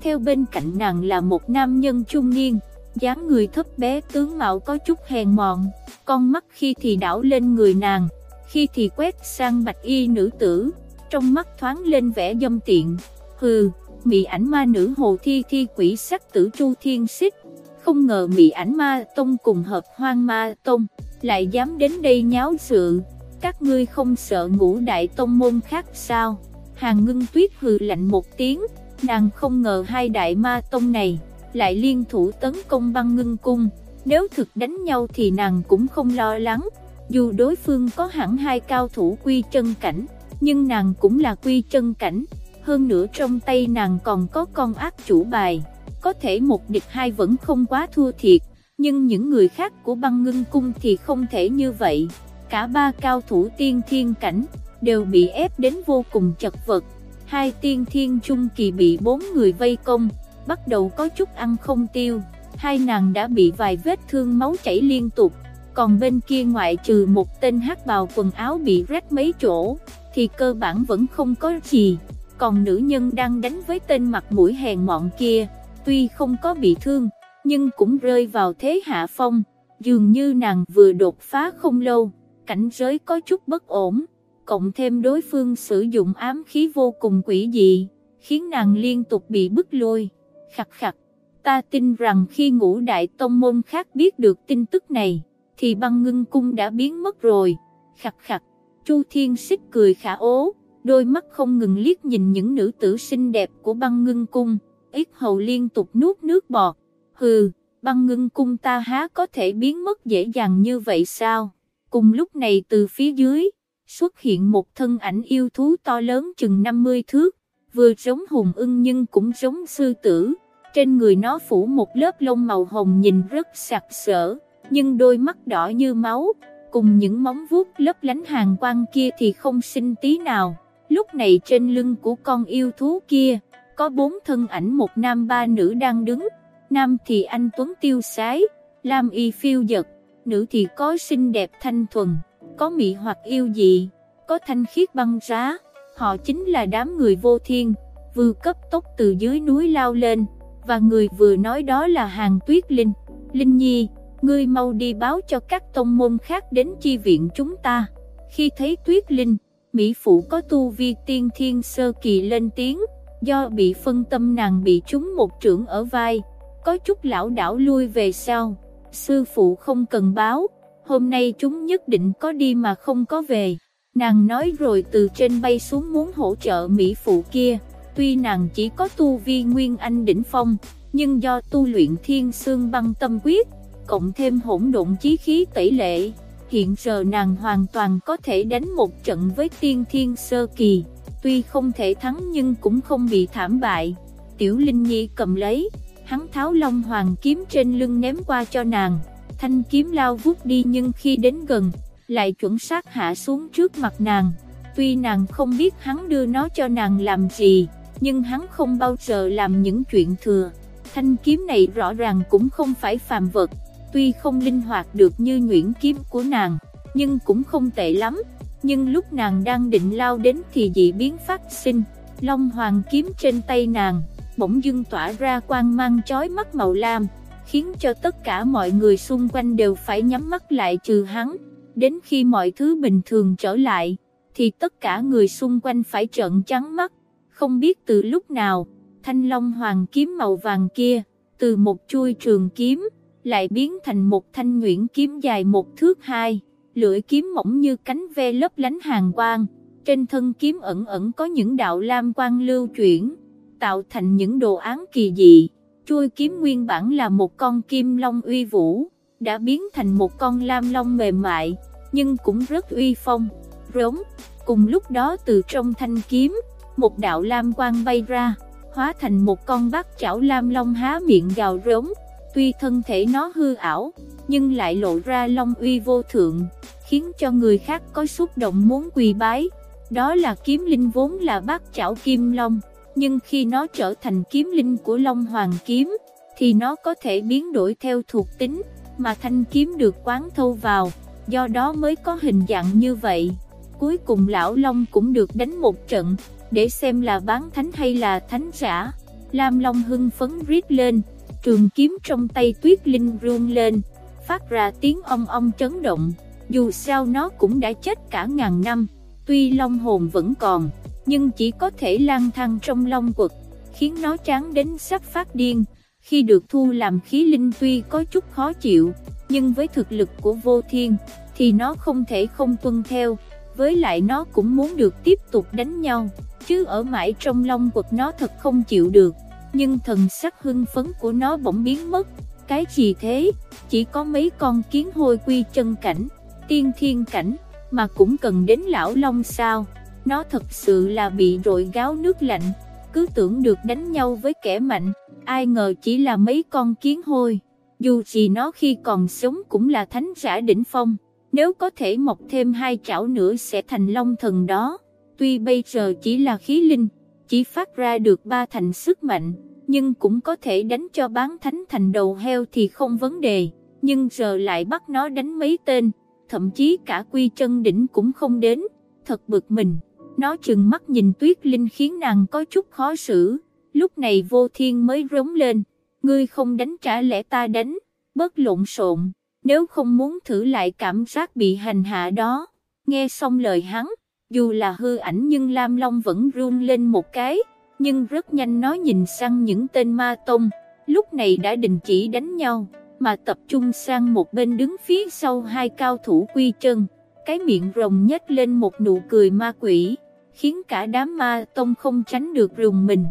theo bên cạnh nàng là một nam nhân trung niên, dáng người thấp bé tướng mạo có chút hèn mọn, con mắt khi thì đảo lên người nàng, khi thì quét sang bạch y nữ tử, trong mắt thoáng lên vẻ dâm tiện, hừ, mị ảnh ma nữ hồ thi thi quỷ sắc tử chu thiên xích, không ngờ mị ảnh ma tông cùng hợp hoang ma tông, lại dám đến đây nháo sự, các ngươi không sợ ngũ đại tông môn khác sao, hàng ngưng tuyết hừ lạnh một tiếng, nàng không ngờ hai đại ma tông này, lại liên thủ tấn công băng ngưng cung, nếu thực đánh nhau thì nàng cũng không lo lắng, dù đối phương có hẳn hai cao thủ quy chân cảnh, nhưng nàng cũng là quy chân cảnh, hơn nữa trong tay nàng còn có con ác chủ bài, có thể một địch hai vẫn không quá thua thiệt, nhưng những người khác của băng ngưng cung thì không thể như vậy, cả ba cao thủ tiên thiên cảnh, đều bị ép đến vô cùng chật vật, hai tiên thiên trung kỳ bị bốn người vây công, bắt đầu có chút ăn không tiêu, hai nàng đã bị vài vết thương máu chảy liên tục, còn bên kia ngoại trừ một tên hát bào quần áo bị rách mấy chỗ, thì cơ bản vẫn không có gì, còn nữ nhân đang đánh với tên mặt mũi hèn mọn kia, tuy không có bị thương, nhưng cũng rơi vào thế hạ phong, dường như nàng vừa đột phá không lâu, cảnh giới có chút bất ổn, cộng thêm đối phương sử dụng ám khí vô cùng quỷ dị, khiến nàng liên tục bị bức lôi khặt khặt. Ta tin rằng khi ngũ đại tông môn khác biết được tin tức này, thì băng ngưng cung đã biến mất rồi. Khặt khặt, Chu Thiên Xích cười khả ố, đôi mắt không ngừng liếc nhìn những nữ tử xinh đẹp của băng ngưng cung, ít hầu liên tục nuốt nước bọt. Hừ, băng ngưng cung ta há có thể biến mất dễ dàng như vậy sao? Cùng lúc này từ phía dưới, xuất hiện một thân ảnh yêu thú to lớn chừng 50 thước, vừa giống hùng ưng nhưng cũng giống sư tử trên người nó phủ một lớp lông màu hồng nhìn rất sặc sỡ, nhưng đôi mắt đỏ như máu, cùng những móng vuốt lấp lánh hàng quang kia thì không xinh tí nào. Lúc này trên lưng của con yêu thú kia, có bốn thân ảnh một nam ba nữ đang đứng, nam thì anh Tuấn tiêu sái, lam y phiêu dật, nữ thì có xinh đẹp thanh thuần, có mị hoặc yêu dị, có thanh khiết băng giá, họ chính là đám người vô thiên, vừa cấp tốc từ dưới núi lao lên, và người vừa nói đó là Hàng Tuyết Linh. Linh Nhi, ngươi mau đi báo cho các tông môn khác đến chi viện chúng ta. Khi thấy Tuyết Linh, Mỹ Phụ có tu vi tiên thiên sơ kỳ lên tiếng, do bị phân tâm nàng bị trúng một trưởng ở vai, có chút lão đảo lui về sau. Sư phụ không cần báo, hôm nay chúng nhất định có đi mà không có về. Nàng nói rồi từ trên bay xuống muốn hỗ trợ Mỹ Phụ kia. Tuy nàng chỉ có tu vi nguyên anh đỉnh phong, nhưng do tu luyện thiên xương băng tâm quyết, cộng thêm hỗn độn chí khí tẩy lệ, hiện giờ nàng hoàn toàn có thể đánh một trận với tiên thiên sơ kỳ, tuy không thể thắng nhưng cũng không bị thảm bại. Tiểu Linh Nhi cầm lấy, hắn tháo long hoàng kiếm trên lưng ném qua cho nàng, thanh kiếm lao vút đi nhưng khi đến gần, lại chuẩn xác hạ xuống trước mặt nàng. Tuy nàng không biết hắn đưa nó cho nàng làm gì, nhưng hắn không bao giờ làm những chuyện thừa. Thanh kiếm này rõ ràng cũng không phải phàm vật, tuy không linh hoạt được như nhuyễn kiếm của nàng, nhưng cũng không tệ lắm. Nhưng lúc nàng đang định lao đến thì dị biến phát sinh, Long Hoàng kiếm trên tay nàng, bỗng dưng tỏa ra quang mang chói mắt màu lam, khiến cho tất cả mọi người xung quanh đều phải nhắm mắt lại trừ hắn. Đến khi mọi thứ bình thường trở lại, thì tất cả người xung quanh phải trợn trắng mắt, không biết từ lúc nào, thanh long hoàng kiếm màu vàng kia, từ một chuôi trường kiếm, lại biến thành một thanh nguyễn kiếm dài một thước hai, lưỡi kiếm mỏng như cánh ve lấp lánh hàng quang, trên thân kiếm ẩn ẩn có những đạo lam quang lưu chuyển, tạo thành những đồ án kỳ dị. Chuôi kiếm nguyên bản là một con kim long uy vũ, đã biến thành một con lam long mềm mại, nhưng cũng rất uy phong, rống. Cùng lúc đó từ trong thanh kiếm, một đạo lam quang bay ra, hóa thành một con bát chảo lam long há miệng gào rống. Tuy thân thể nó hư ảo, nhưng lại lộ ra long uy vô thượng, khiến cho người khác có xúc động muốn quỳ bái. Đó là kiếm linh vốn là bát chảo kim long, nhưng khi nó trở thành kiếm linh của Long Hoàng kiếm, thì nó có thể biến đổi theo thuộc tính, mà thanh kiếm được quán thâu vào, do đó mới có hình dạng như vậy. Cuối cùng lão Long cũng được đánh một trận, để xem là bán thánh hay là thánh giả. Lam Long hưng phấn rít lên, trường kiếm trong tay tuyết linh run lên, phát ra tiếng ong ong chấn động, dù sao nó cũng đã chết cả ngàn năm, tuy Long hồn vẫn còn, nhưng chỉ có thể lang thang trong Long quật, khiến nó chán đến sắp phát điên, khi được thu làm khí linh tuy có chút khó chịu, nhưng với thực lực của vô thiên, thì nó không thể không tuân theo, với lại nó cũng muốn được tiếp tục đánh nhau, chứ ở mãi trong long quật nó thật không chịu được, nhưng thần sắc hưng phấn của nó bỗng biến mất, cái gì thế, chỉ có mấy con kiến hôi quy chân cảnh, tiên thiên cảnh, mà cũng cần đến lão long sao, nó thật sự là bị rội gáo nước lạnh, cứ tưởng được đánh nhau với kẻ mạnh, ai ngờ chỉ là mấy con kiến hôi, dù gì nó khi còn sống cũng là thánh giả đỉnh phong, nếu có thể mọc thêm hai chảo nữa sẽ thành long thần đó, tuy bây giờ chỉ là khí linh, chỉ phát ra được ba thành sức mạnh, nhưng cũng có thể đánh cho bán thánh thành đầu heo thì không vấn đề, nhưng giờ lại bắt nó đánh mấy tên, thậm chí cả quy chân đỉnh cũng không đến, thật bực mình. Nó chừng mắt nhìn tuyết linh khiến nàng có chút khó xử, lúc này vô thiên mới rống lên, ngươi không đánh trả lẽ ta đánh, bớt lộn xộn, nếu không muốn thử lại cảm giác bị hành hạ đó. Nghe xong lời hắn, dù là hư ảnh nhưng Lam Long vẫn run lên một cái, nhưng rất nhanh nó nhìn sang những tên ma tông, lúc này đã đình chỉ đánh nhau, mà tập trung sang một bên đứng phía sau hai cao thủ quy chân, cái miệng rồng nhếch lên một nụ cười ma quỷ khiến cả đám ma tông không tránh được rùng mình.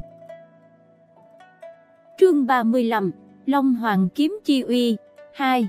Chương 35, Long Hoàng Kiếm Chi Uy, 2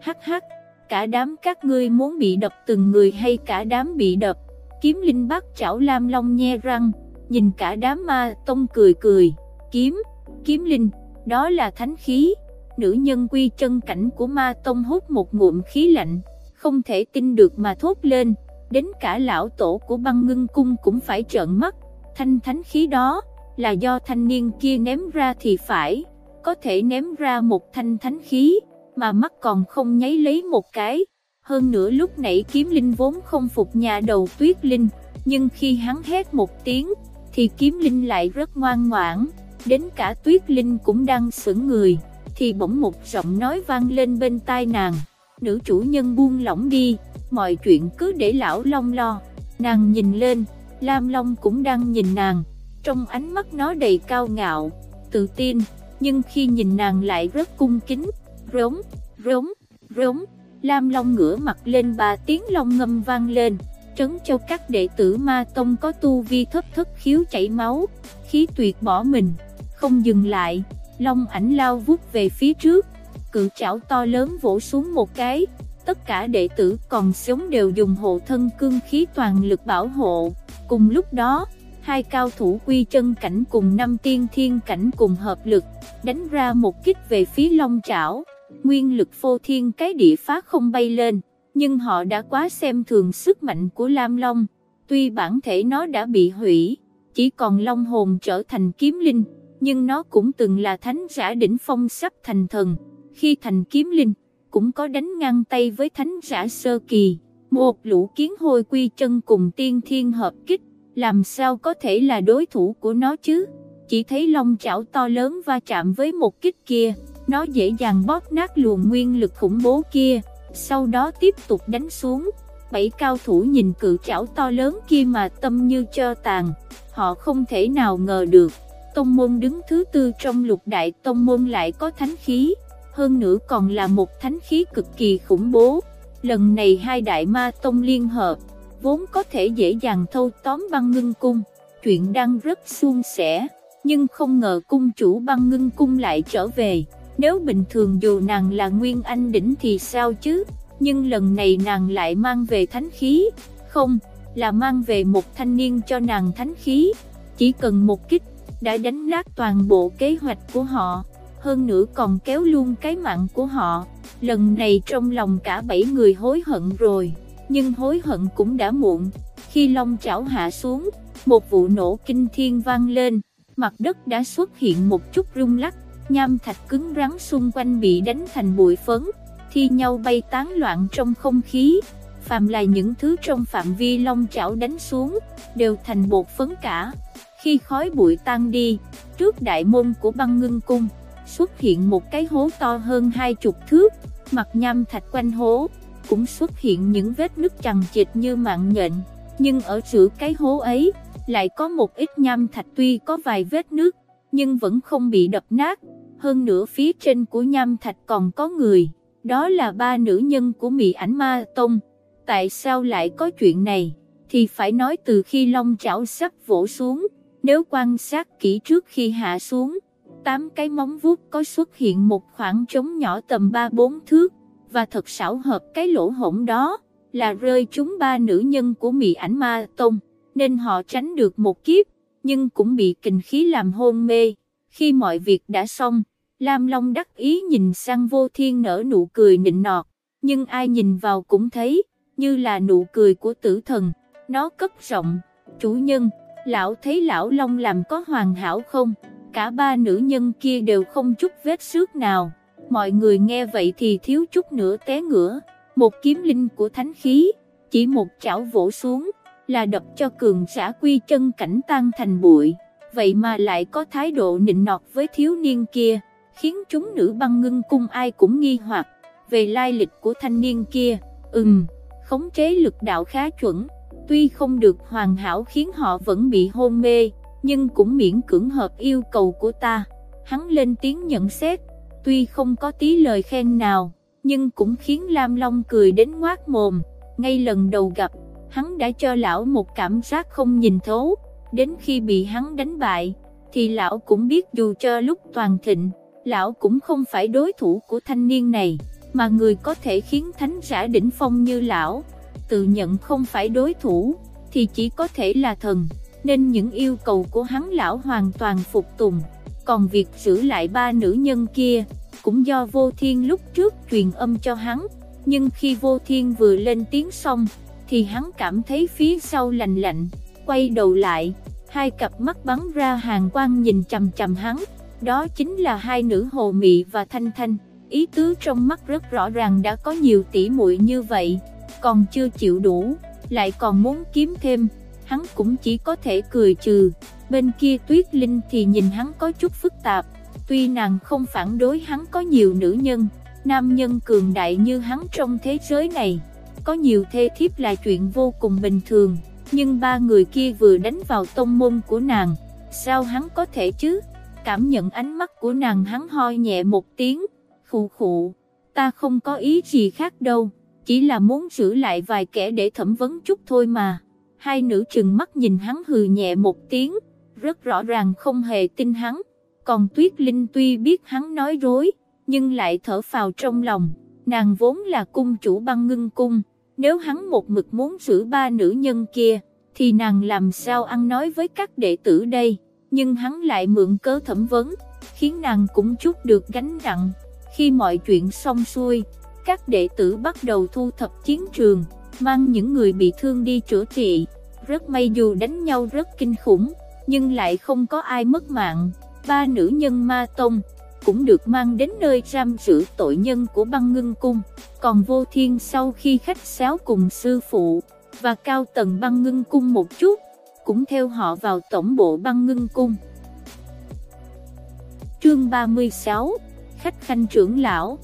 Hắc hắc, cả đám các ngươi muốn bị đập từng người hay cả đám bị đập, kiếm linh bác chảo lam long nhe răng, nhìn cả đám ma tông cười cười, kiếm, kiếm linh, đó là thánh khí, nữ nhân quy chân cảnh của ma tông hút một ngụm khí lạnh, không thể tin được mà thốt lên, đến cả lão tổ của băng ngưng cung cũng phải trợn mắt, thanh thánh khí đó, là do thanh niên kia ném ra thì phải, có thể ném ra một thanh thánh khí, mà mắt còn không nháy lấy một cái. Hơn nữa lúc nãy kiếm linh vốn không phục nhà đầu tuyết linh, nhưng khi hắn hét một tiếng, thì kiếm linh lại rất ngoan ngoãn, đến cả tuyết linh cũng đang sững người, thì bỗng một giọng nói vang lên bên tai nàng, nữ chủ nhân buông lỏng đi, mọi chuyện cứ để lão Long lo. Nàng nhìn lên, Lam Long cũng đang nhìn nàng, trong ánh mắt nó đầy cao ngạo, tự tin, nhưng khi nhìn nàng lại rất cung kính, rống, rống, rống, Lam Long ngửa mặt lên ba tiếng long ngâm vang lên, trấn cho các đệ tử ma tông có tu vi thấp thất khiếu chảy máu, khí tuyệt bỏ mình, không dừng lại, long ảnh lao vút về phía trước, cự chảo to lớn vỗ xuống một cái, tất cả đệ tử còn sống đều dùng hộ thân cương khí toàn lực bảo hộ. Cùng lúc đó, hai cao thủ quy chân cảnh cùng năm tiên thiên cảnh cùng hợp lực, đánh ra một kích về phía long chảo. Nguyên lực phô thiên cái địa phá không bay lên, nhưng họ đã quá xem thường sức mạnh của Lam Long. Tuy bản thể nó đã bị hủy, chỉ còn long hồn trở thành kiếm linh, nhưng nó cũng từng là thánh giả đỉnh phong sắp thành thần. Khi thành kiếm linh, cũng có đánh ngang tay với thánh giả sơ kỳ, một lũ kiến hôi quy chân cùng tiên thiên hợp kích, làm sao có thể là đối thủ của nó chứ, chỉ thấy long chảo to lớn va chạm với một kích kia, nó dễ dàng bóp nát luồng nguyên lực khủng bố kia, sau đó tiếp tục đánh xuống, bảy cao thủ nhìn cự chảo to lớn kia mà tâm như cho tàn, họ không thể nào ngờ được, tông môn đứng thứ tư trong lục đại tông môn lại có thánh khí hơn nữa còn là một thánh khí cực kỳ khủng bố. Lần này hai đại ma tông liên hợp, vốn có thể dễ dàng thâu tóm băng ngưng cung, chuyện đang rất suôn sẻ, nhưng không ngờ cung chủ băng ngưng cung lại trở về, nếu bình thường dù nàng là Nguyên Anh đỉnh thì sao chứ, nhưng lần này nàng lại mang về thánh khí, không, là mang về một thanh niên cho nàng thánh khí, chỉ cần một kích, đã đánh nát toàn bộ kế hoạch của họ, hơn nữa còn kéo luôn cái mạng của họ, lần này trong lòng cả bảy người hối hận rồi, nhưng hối hận cũng đã muộn, khi long chảo hạ xuống, một vụ nổ kinh thiên vang lên, mặt đất đã xuất hiện một chút rung lắc, nham thạch cứng rắn xung quanh bị đánh thành bụi phấn, thi nhau bay tán loạn trong không khí, phàm là những thứ trong phạm vi long chảo đánh xuống, đều thành bột phấn cả. Khi khói bụi tan đi, trước đại môn của băng ngưng cung, xuất hiện một cái hố to hơn hai chục thước, mặt nham thạch quanh hố, cũng xuất hiện những vết nứt chằng chịt như mạng nhện, nhưng ở giữa cái hố ấy, lại có một ít nham thạch tuy có vài vết nước, nhưng vẫn không bị đập nát, hơn nữa phía trên của nham thạch còn có người, đó là ba nữ nhân của Mị ảnh ma tông. Tại sao lại có chuyện này, thì phải nói từ khi long chảo sắp vỗ xuống, nếu quan sát kỹ trước khi hạ xuống, tám cái móng vuốt có xuất hiện một khoảng trống nhỏ tầm 3-4 thước, và thật xảo hợp cái lỗ hổng đó, là rơi chúng ba nữ nhân của Mị ảnh ma tông, nên họ tránh được một kiếp, nhưng cũng bị kình khí làm hôn mê. Khi mọi việc đã xong, Lam Long đắc ý nhìn sang vô thiên nở nụ cười nịnh nọt, nhưng ai nhìn vào cũng thấy, như là nụ cười của tử thần, nó cất rộng, chủ nhân, lão thấy lão Long làm có hoàn hảo không, cả ba nữ nhân kia đều không chút vết xước nào, mọi người nghe vậy thì thiếu chút nữa té ngửa, một kiếm linh của thánh khí, chỉ một chảo vỗ xuống, là đập cho cường giả quy chân cảnh tan thành bụi, vậy mà lại có thái độ nịnh nọt với thiếu niên kia, khiến chúng nữ băng ngưng cung ai cũng nghi hoặc, về lai lịch của thanh niên kia, ừm khống chế lực đạo khá chuẩn, tuy không được hoàn hảo khiến họ vẫn bị hôn mê, nhưng cũng miễn cưỡng hợp yêu cầu của ta. Hắn lên tiếng nhận xét, tuy không có tí lời khen nào, nhưng cũng khiến Lam Long cười đến ngoác mồm. Ngay lần đầu gặp, hắn đã cho lão một cảm giác không nhìn thấu, đến khi bị hắn đánh bại, thì lão cũng biết dù cho lúc toàn thịnh, lão cũng không phải đối thủ của thanh niên này mà người có thể khiến thánh giả đỉnh phong như lão, tự nhận không phải đối thủ, thì chỉ có thể là thần, nên những yêu cầu của hắn lão hoàn toàn phục tùng, còn việc giữ lại ba nữ nhân kia, cũng do vô thiên lúc trước truyền âm cho hắn, nhưng khi vô thiên vừa lên tiếng xong, thì hắn cảm thấy phía sau lạnh lạnh, quay đầu lại, hai cặp mắt bắn ra hàng quang nhìn chầm chầm hắn, đó chính là hai nữ hồ mị và thanh thanh ý tứ trong mắt rất rõ ràng đã có nhiều tỷ muội như vậy, còn chưa chịu đủ, lại còn muốn kiếm thêm, hắn cũng chỉ có thể cười trừ, bên kia Tuyết Linh thì nhìn hắn có chút phức tạp, tuy nàng không phản đối hắn có nhiều nữ nhân, nam nhân cường đại như hắn trong thế giới này, có nhiều thê thiếp là chuyện vô cùng bình thường, nhưng ba người kia vừa đánh vào tông môn của nàng, sao hắn có thể chứ? Cảm nhận ánh mắt của nàng hắn ho nhẹ một tiếng, khụ khụ, ta không có ý gì khác đâu, chỉ là muốn giữ lại vài kẻ để thẩm vấn chút thôi mà. Hai nữ trừng mắt nhìn hắn hừ nhẹ một tiếng, rất rõ ràng không hề tin hắn, còn Tuyết Linh tuy biết hắn nói dối, nhưng lại thở phào trong lòng, nàng vốn là cung chủ băng ngưng cung, nếu hắn một mực muốn giữ ba nữ nhân kia, thì nàng làm sao ăn nói với các đệ tử đây, nhưng hắn lại mượn cớ thẩm vấn, khiến nàng cũng chút được gánh nặng. Khi mọi chuyện xong xuôi, các đệ tử bắt đầu thu thập chiến trường, mang những người bị thương đi chữa trị. Rất may dù đánh nhau rất kinh khủng, nhưng lại không có ai mất mạng. Ba nữ nhân ma tông cũng được mang đến nơi giam giữ tội nhân của băng ngưng cung. Còn vô thiên sau khi khách sáo cùng sư phụ và cao tầng băng ngưng cung một chút, cũng theo họ vào tổng bộ băng ngưng cung. Chương 36 khách khanh trưởng lão.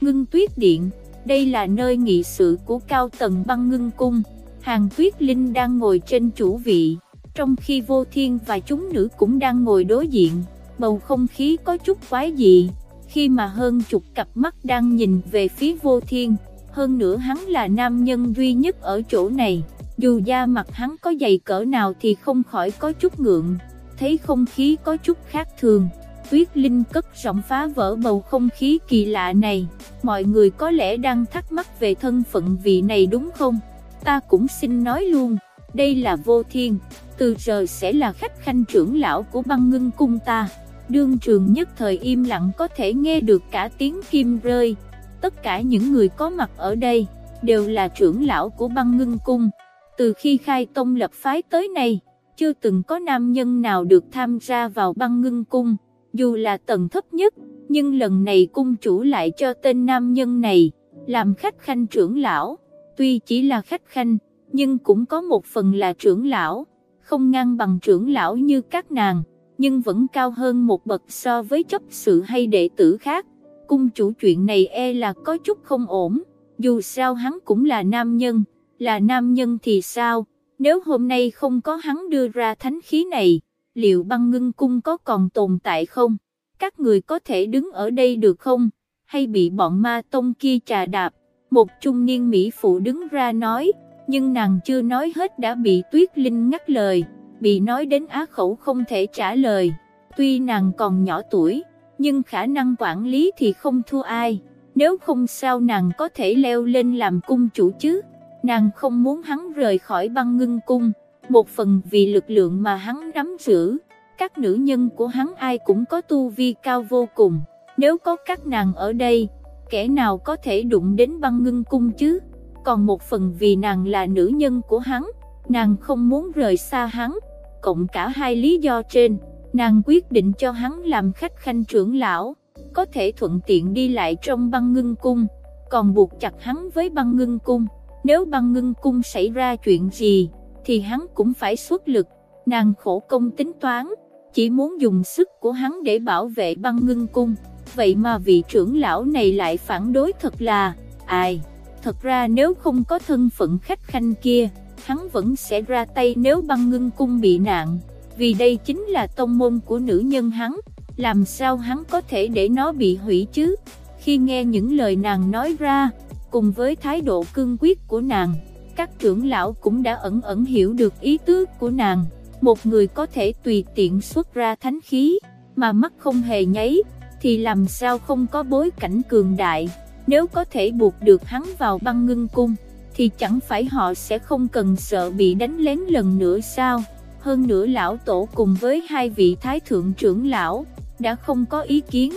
Ngưng tuyết điện, đây là nơi nghị sự của cao tầng băng ngưng cung, hàng tuyết linh đang ngồi trên chủ vị, trong khi vô thiên và chúng nữ cũng đang ngồi đối diện, bầu không khí có chút quái dị, khi mà hơn chục cặp mắt đang nhìn về phía vô thiên, hơn nữa hắn là nam nhân duy nhất ở chỗ này, dù da mặt hắn có dày cỡ nào thì không khỏi có chút ngượng, thấy không khí có chút khác thường. Tuyết Linh cất giọng phá vỡ bầu không khí kỳ lạ này, mọi người có lẽ đang thắc mắc về thân phận vị này đúng không? Ta cũng xin nói luôn, đây là vô thiên, từ giờ sẽ là khách khanh trưởng lão của băng ngưng cung ta. Đương trường nhất thời im lặng có thể nghe được cả tiếng kim rơi, tất cả những người có mặt ở đây, đều là trưởng lão của băng ngưng cung. Từ khi khai tông lập phái tới nay, chưa từng có nam nhân nào được tham gia vào băng ngưng cung. Dù là tầng thấp nhất, nhưng lần này cung chủ lại cho tên nam nhân này, làm khách khanh trưởng lão, tuy chỉ là khách khanh, nhưng cũng có một phần là trưởng lão, không ngang bằng trưởng lão như các nàng, nhưng vẫn cao hơn một bậc so với chấp sự hay đệ tử khác. Cung chủ chuyện này e là có chút không ổn, dù sao hắn cũng là nam nhân, là nam nhân thì sao, nếu hôm nay không có hắn đưa ra thánh khí này, liệu băng ngưng cung có còn tồn tại không? Các người có thể đứng ở đây được không? Hay bị bọn ma tông kia trà đạp? Một trung niên Mỹ phụ đứng ra nói, nhưng nàng chưa nói hết đã bị Tuyết Linh ngắt lời, bị nói đến á khẩu không thể trả lời. Tuy nàng còn nhỏ tuổi, nhưng khả năng quản lý thì không thua ai, nếu không sao nàng có thể leo lên làm cung chủ chứ. Nàng không muốn hắn rời khỏi băng ngưng cung, một phần vì lực lượng mà hắn nắm giữ, các nữ nhân của hắn ai cũng có tu vi cao vô cùng, nếu có các nàng ở đây, kẻ nào có thể đụng đến băng ngưng cung chứ, còn một phần vì nàng là nữ nhân của hắn, nàng không muốn rời xa hắn, cộng cả hai lý do trên, nàng quyết định cho hắn làm khách khanh trưởng lão, có thể thuận tiện đi lại trong băng ngưng cung, còn buộc chặt hắn với băng ngưng cung, nếu băng ngưng cung xảy ra chuyện gì, thì hắn cũng phải xuất lực, nàng khổ công tính toán, chỉ muốn dùng sức của hắn để bảo vệ băng ngưng cung, vậy mà vị trưởng lão này lại phản đối thật là, ai, thật ra nếu không có thân phận khách khanh kia, hắn vẫn sẽ ra tay nếu băng ngưng cung bị nạn, vì đây chính là tông môn của nữ nhân hắn, làm sao hắn có thể để nó bị hủy chứ, khi nghe những lời nàng nói ra, cùng với thái độ cương quyết của nàng, các trưởng lão cũng đã ẩn ẩn hiểu được ý tứ của nàng, một người có thể tùy tiện xuất ra thánh khí, mà mắt không hề nháy, thì làm sao không có bối cảnh cường đại, nếu có thể buộc được hắn vào băng ngưng cung, thì chẳng phải họ sẽ không cần sợ bị đánh lén lần nữa sao, hơn nữa lão tổ cùng với hai vị thái thượng trưởng lão, đã không có ý kiến,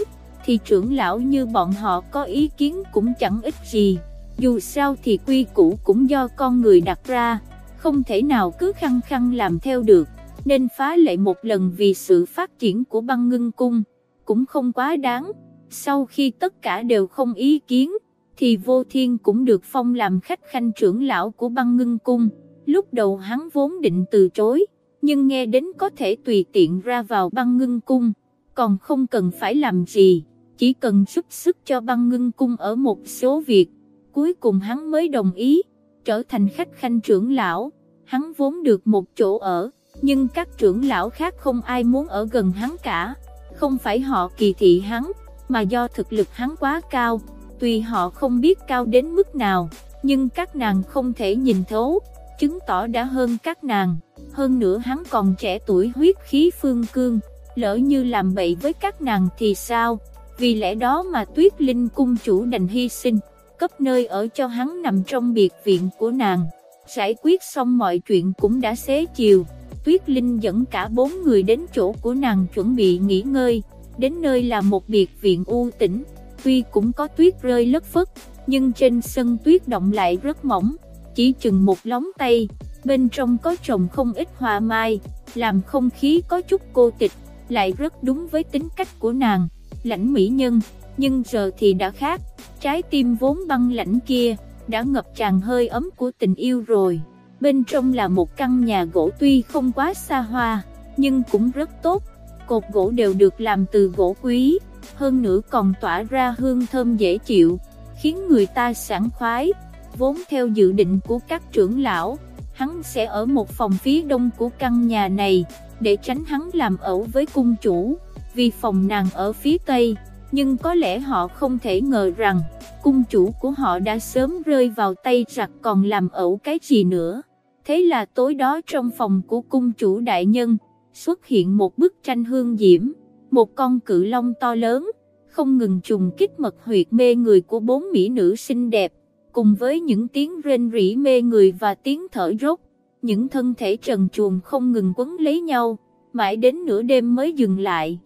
thì trưởng lão như bọn họ có ý kiến cũng chẳng ích gì dù sao thì quy củ cũng do con người đặt ra, không thể nào cứ khăng khăng làm theo được, nên phá lệ một lần vì sự phát triển của băng ngưng cung, cũng không quá đáng. Sau khi tất cả đều không ý kiến, thì vô thiên cũng được phong làm khách khanh trưởng lão của băng ngưng cung. Lúc đầu hắn vốn định từ chối, nhưng nghe đến có thể tùy tiện ra vào băng ngưng cung, còn không cần phải làm gì, chỉ cần giúp sức cho băng ngưng cung ở một số việc. Cuối cùng hắn mới đồng ý, trở thành khách khanh trưởng lão, hắn vốn được một chỗ ở, nhưng các trưởng lão khác không ai muốn ở gần hắn cả, không phải họ kỳ thị hắn, mà do thực lực hắn quá cao, tuy họ không biết cao đến mức nào, nhưng các nàng không thể nhìn thấu, chứng tỏ đã hơn các nàng, hơn nữa hắn còn trẻ tuổi huyết khí phương cương, lỡ như làm bậy với các nàng thì sao, vì lẽ đó mà tuyết linh cung chủ đành hy sinh cấp nơi ở cho hắn nằm trong biệt viện của nàng. Giải quyết xong mọi chuyện cũng đã xế chiều, Tuyết Linh dẫn cả bốn người đến chỗ của nàng chuẩn bị nghỉ ngơi, đến nơi là một biệt viện u tĩnh, tuy cũng có tuyết rơi lất phất, nhưng trên sân tuyết động lại rất mỏng, chỉ chừng một lóng tay, bên trong có trồng không ít hoa mai, làm không khí có chút cô tịch, lại rất đúng với tính cách của nàng, lãnh mỹ nhân, nhưng giờ thì đã khác, trái tim vốn băng lãnh kia, đã ngập tràn hơi ấm của tình yêu rồi. Bên trong là một căn nhà gỗ tuy không quá xa hoa, nhưng cũng rất tốt, cột gỗ đều được làm từ gỗ quý, hơn nữa còn tỏa ra hương thơm dễ chịu, khiến người ta sảng khoái. Vốn theo dự định của các trưởng lão, hắn sẽ ở một phòng phía đông của căn nhà này, để tránh hắn làm ẩu với cung chủ, vì phòng nàng ở phía tây nhưng có lẽ họ không thể ngờ rằng, cung chủ của họ đã sớm rơi vào tay giặc còn làm ẩu cái gì nữa. Thế là tối đó trong phòng của cung chủ đại nhân, xuất hiện một bức tranh hương diễm, một con cự long to lớn, không ngừng trùng kích mật huyệt mê người của bốn mỹ nữ xinh đẹp, cùng với những tiếng rên rỉ mê người và tiếng thở rốt, những thân thể trần truồng không ngừng quấn lấy nhau, mãi đến nửa đêm mới dừng lại.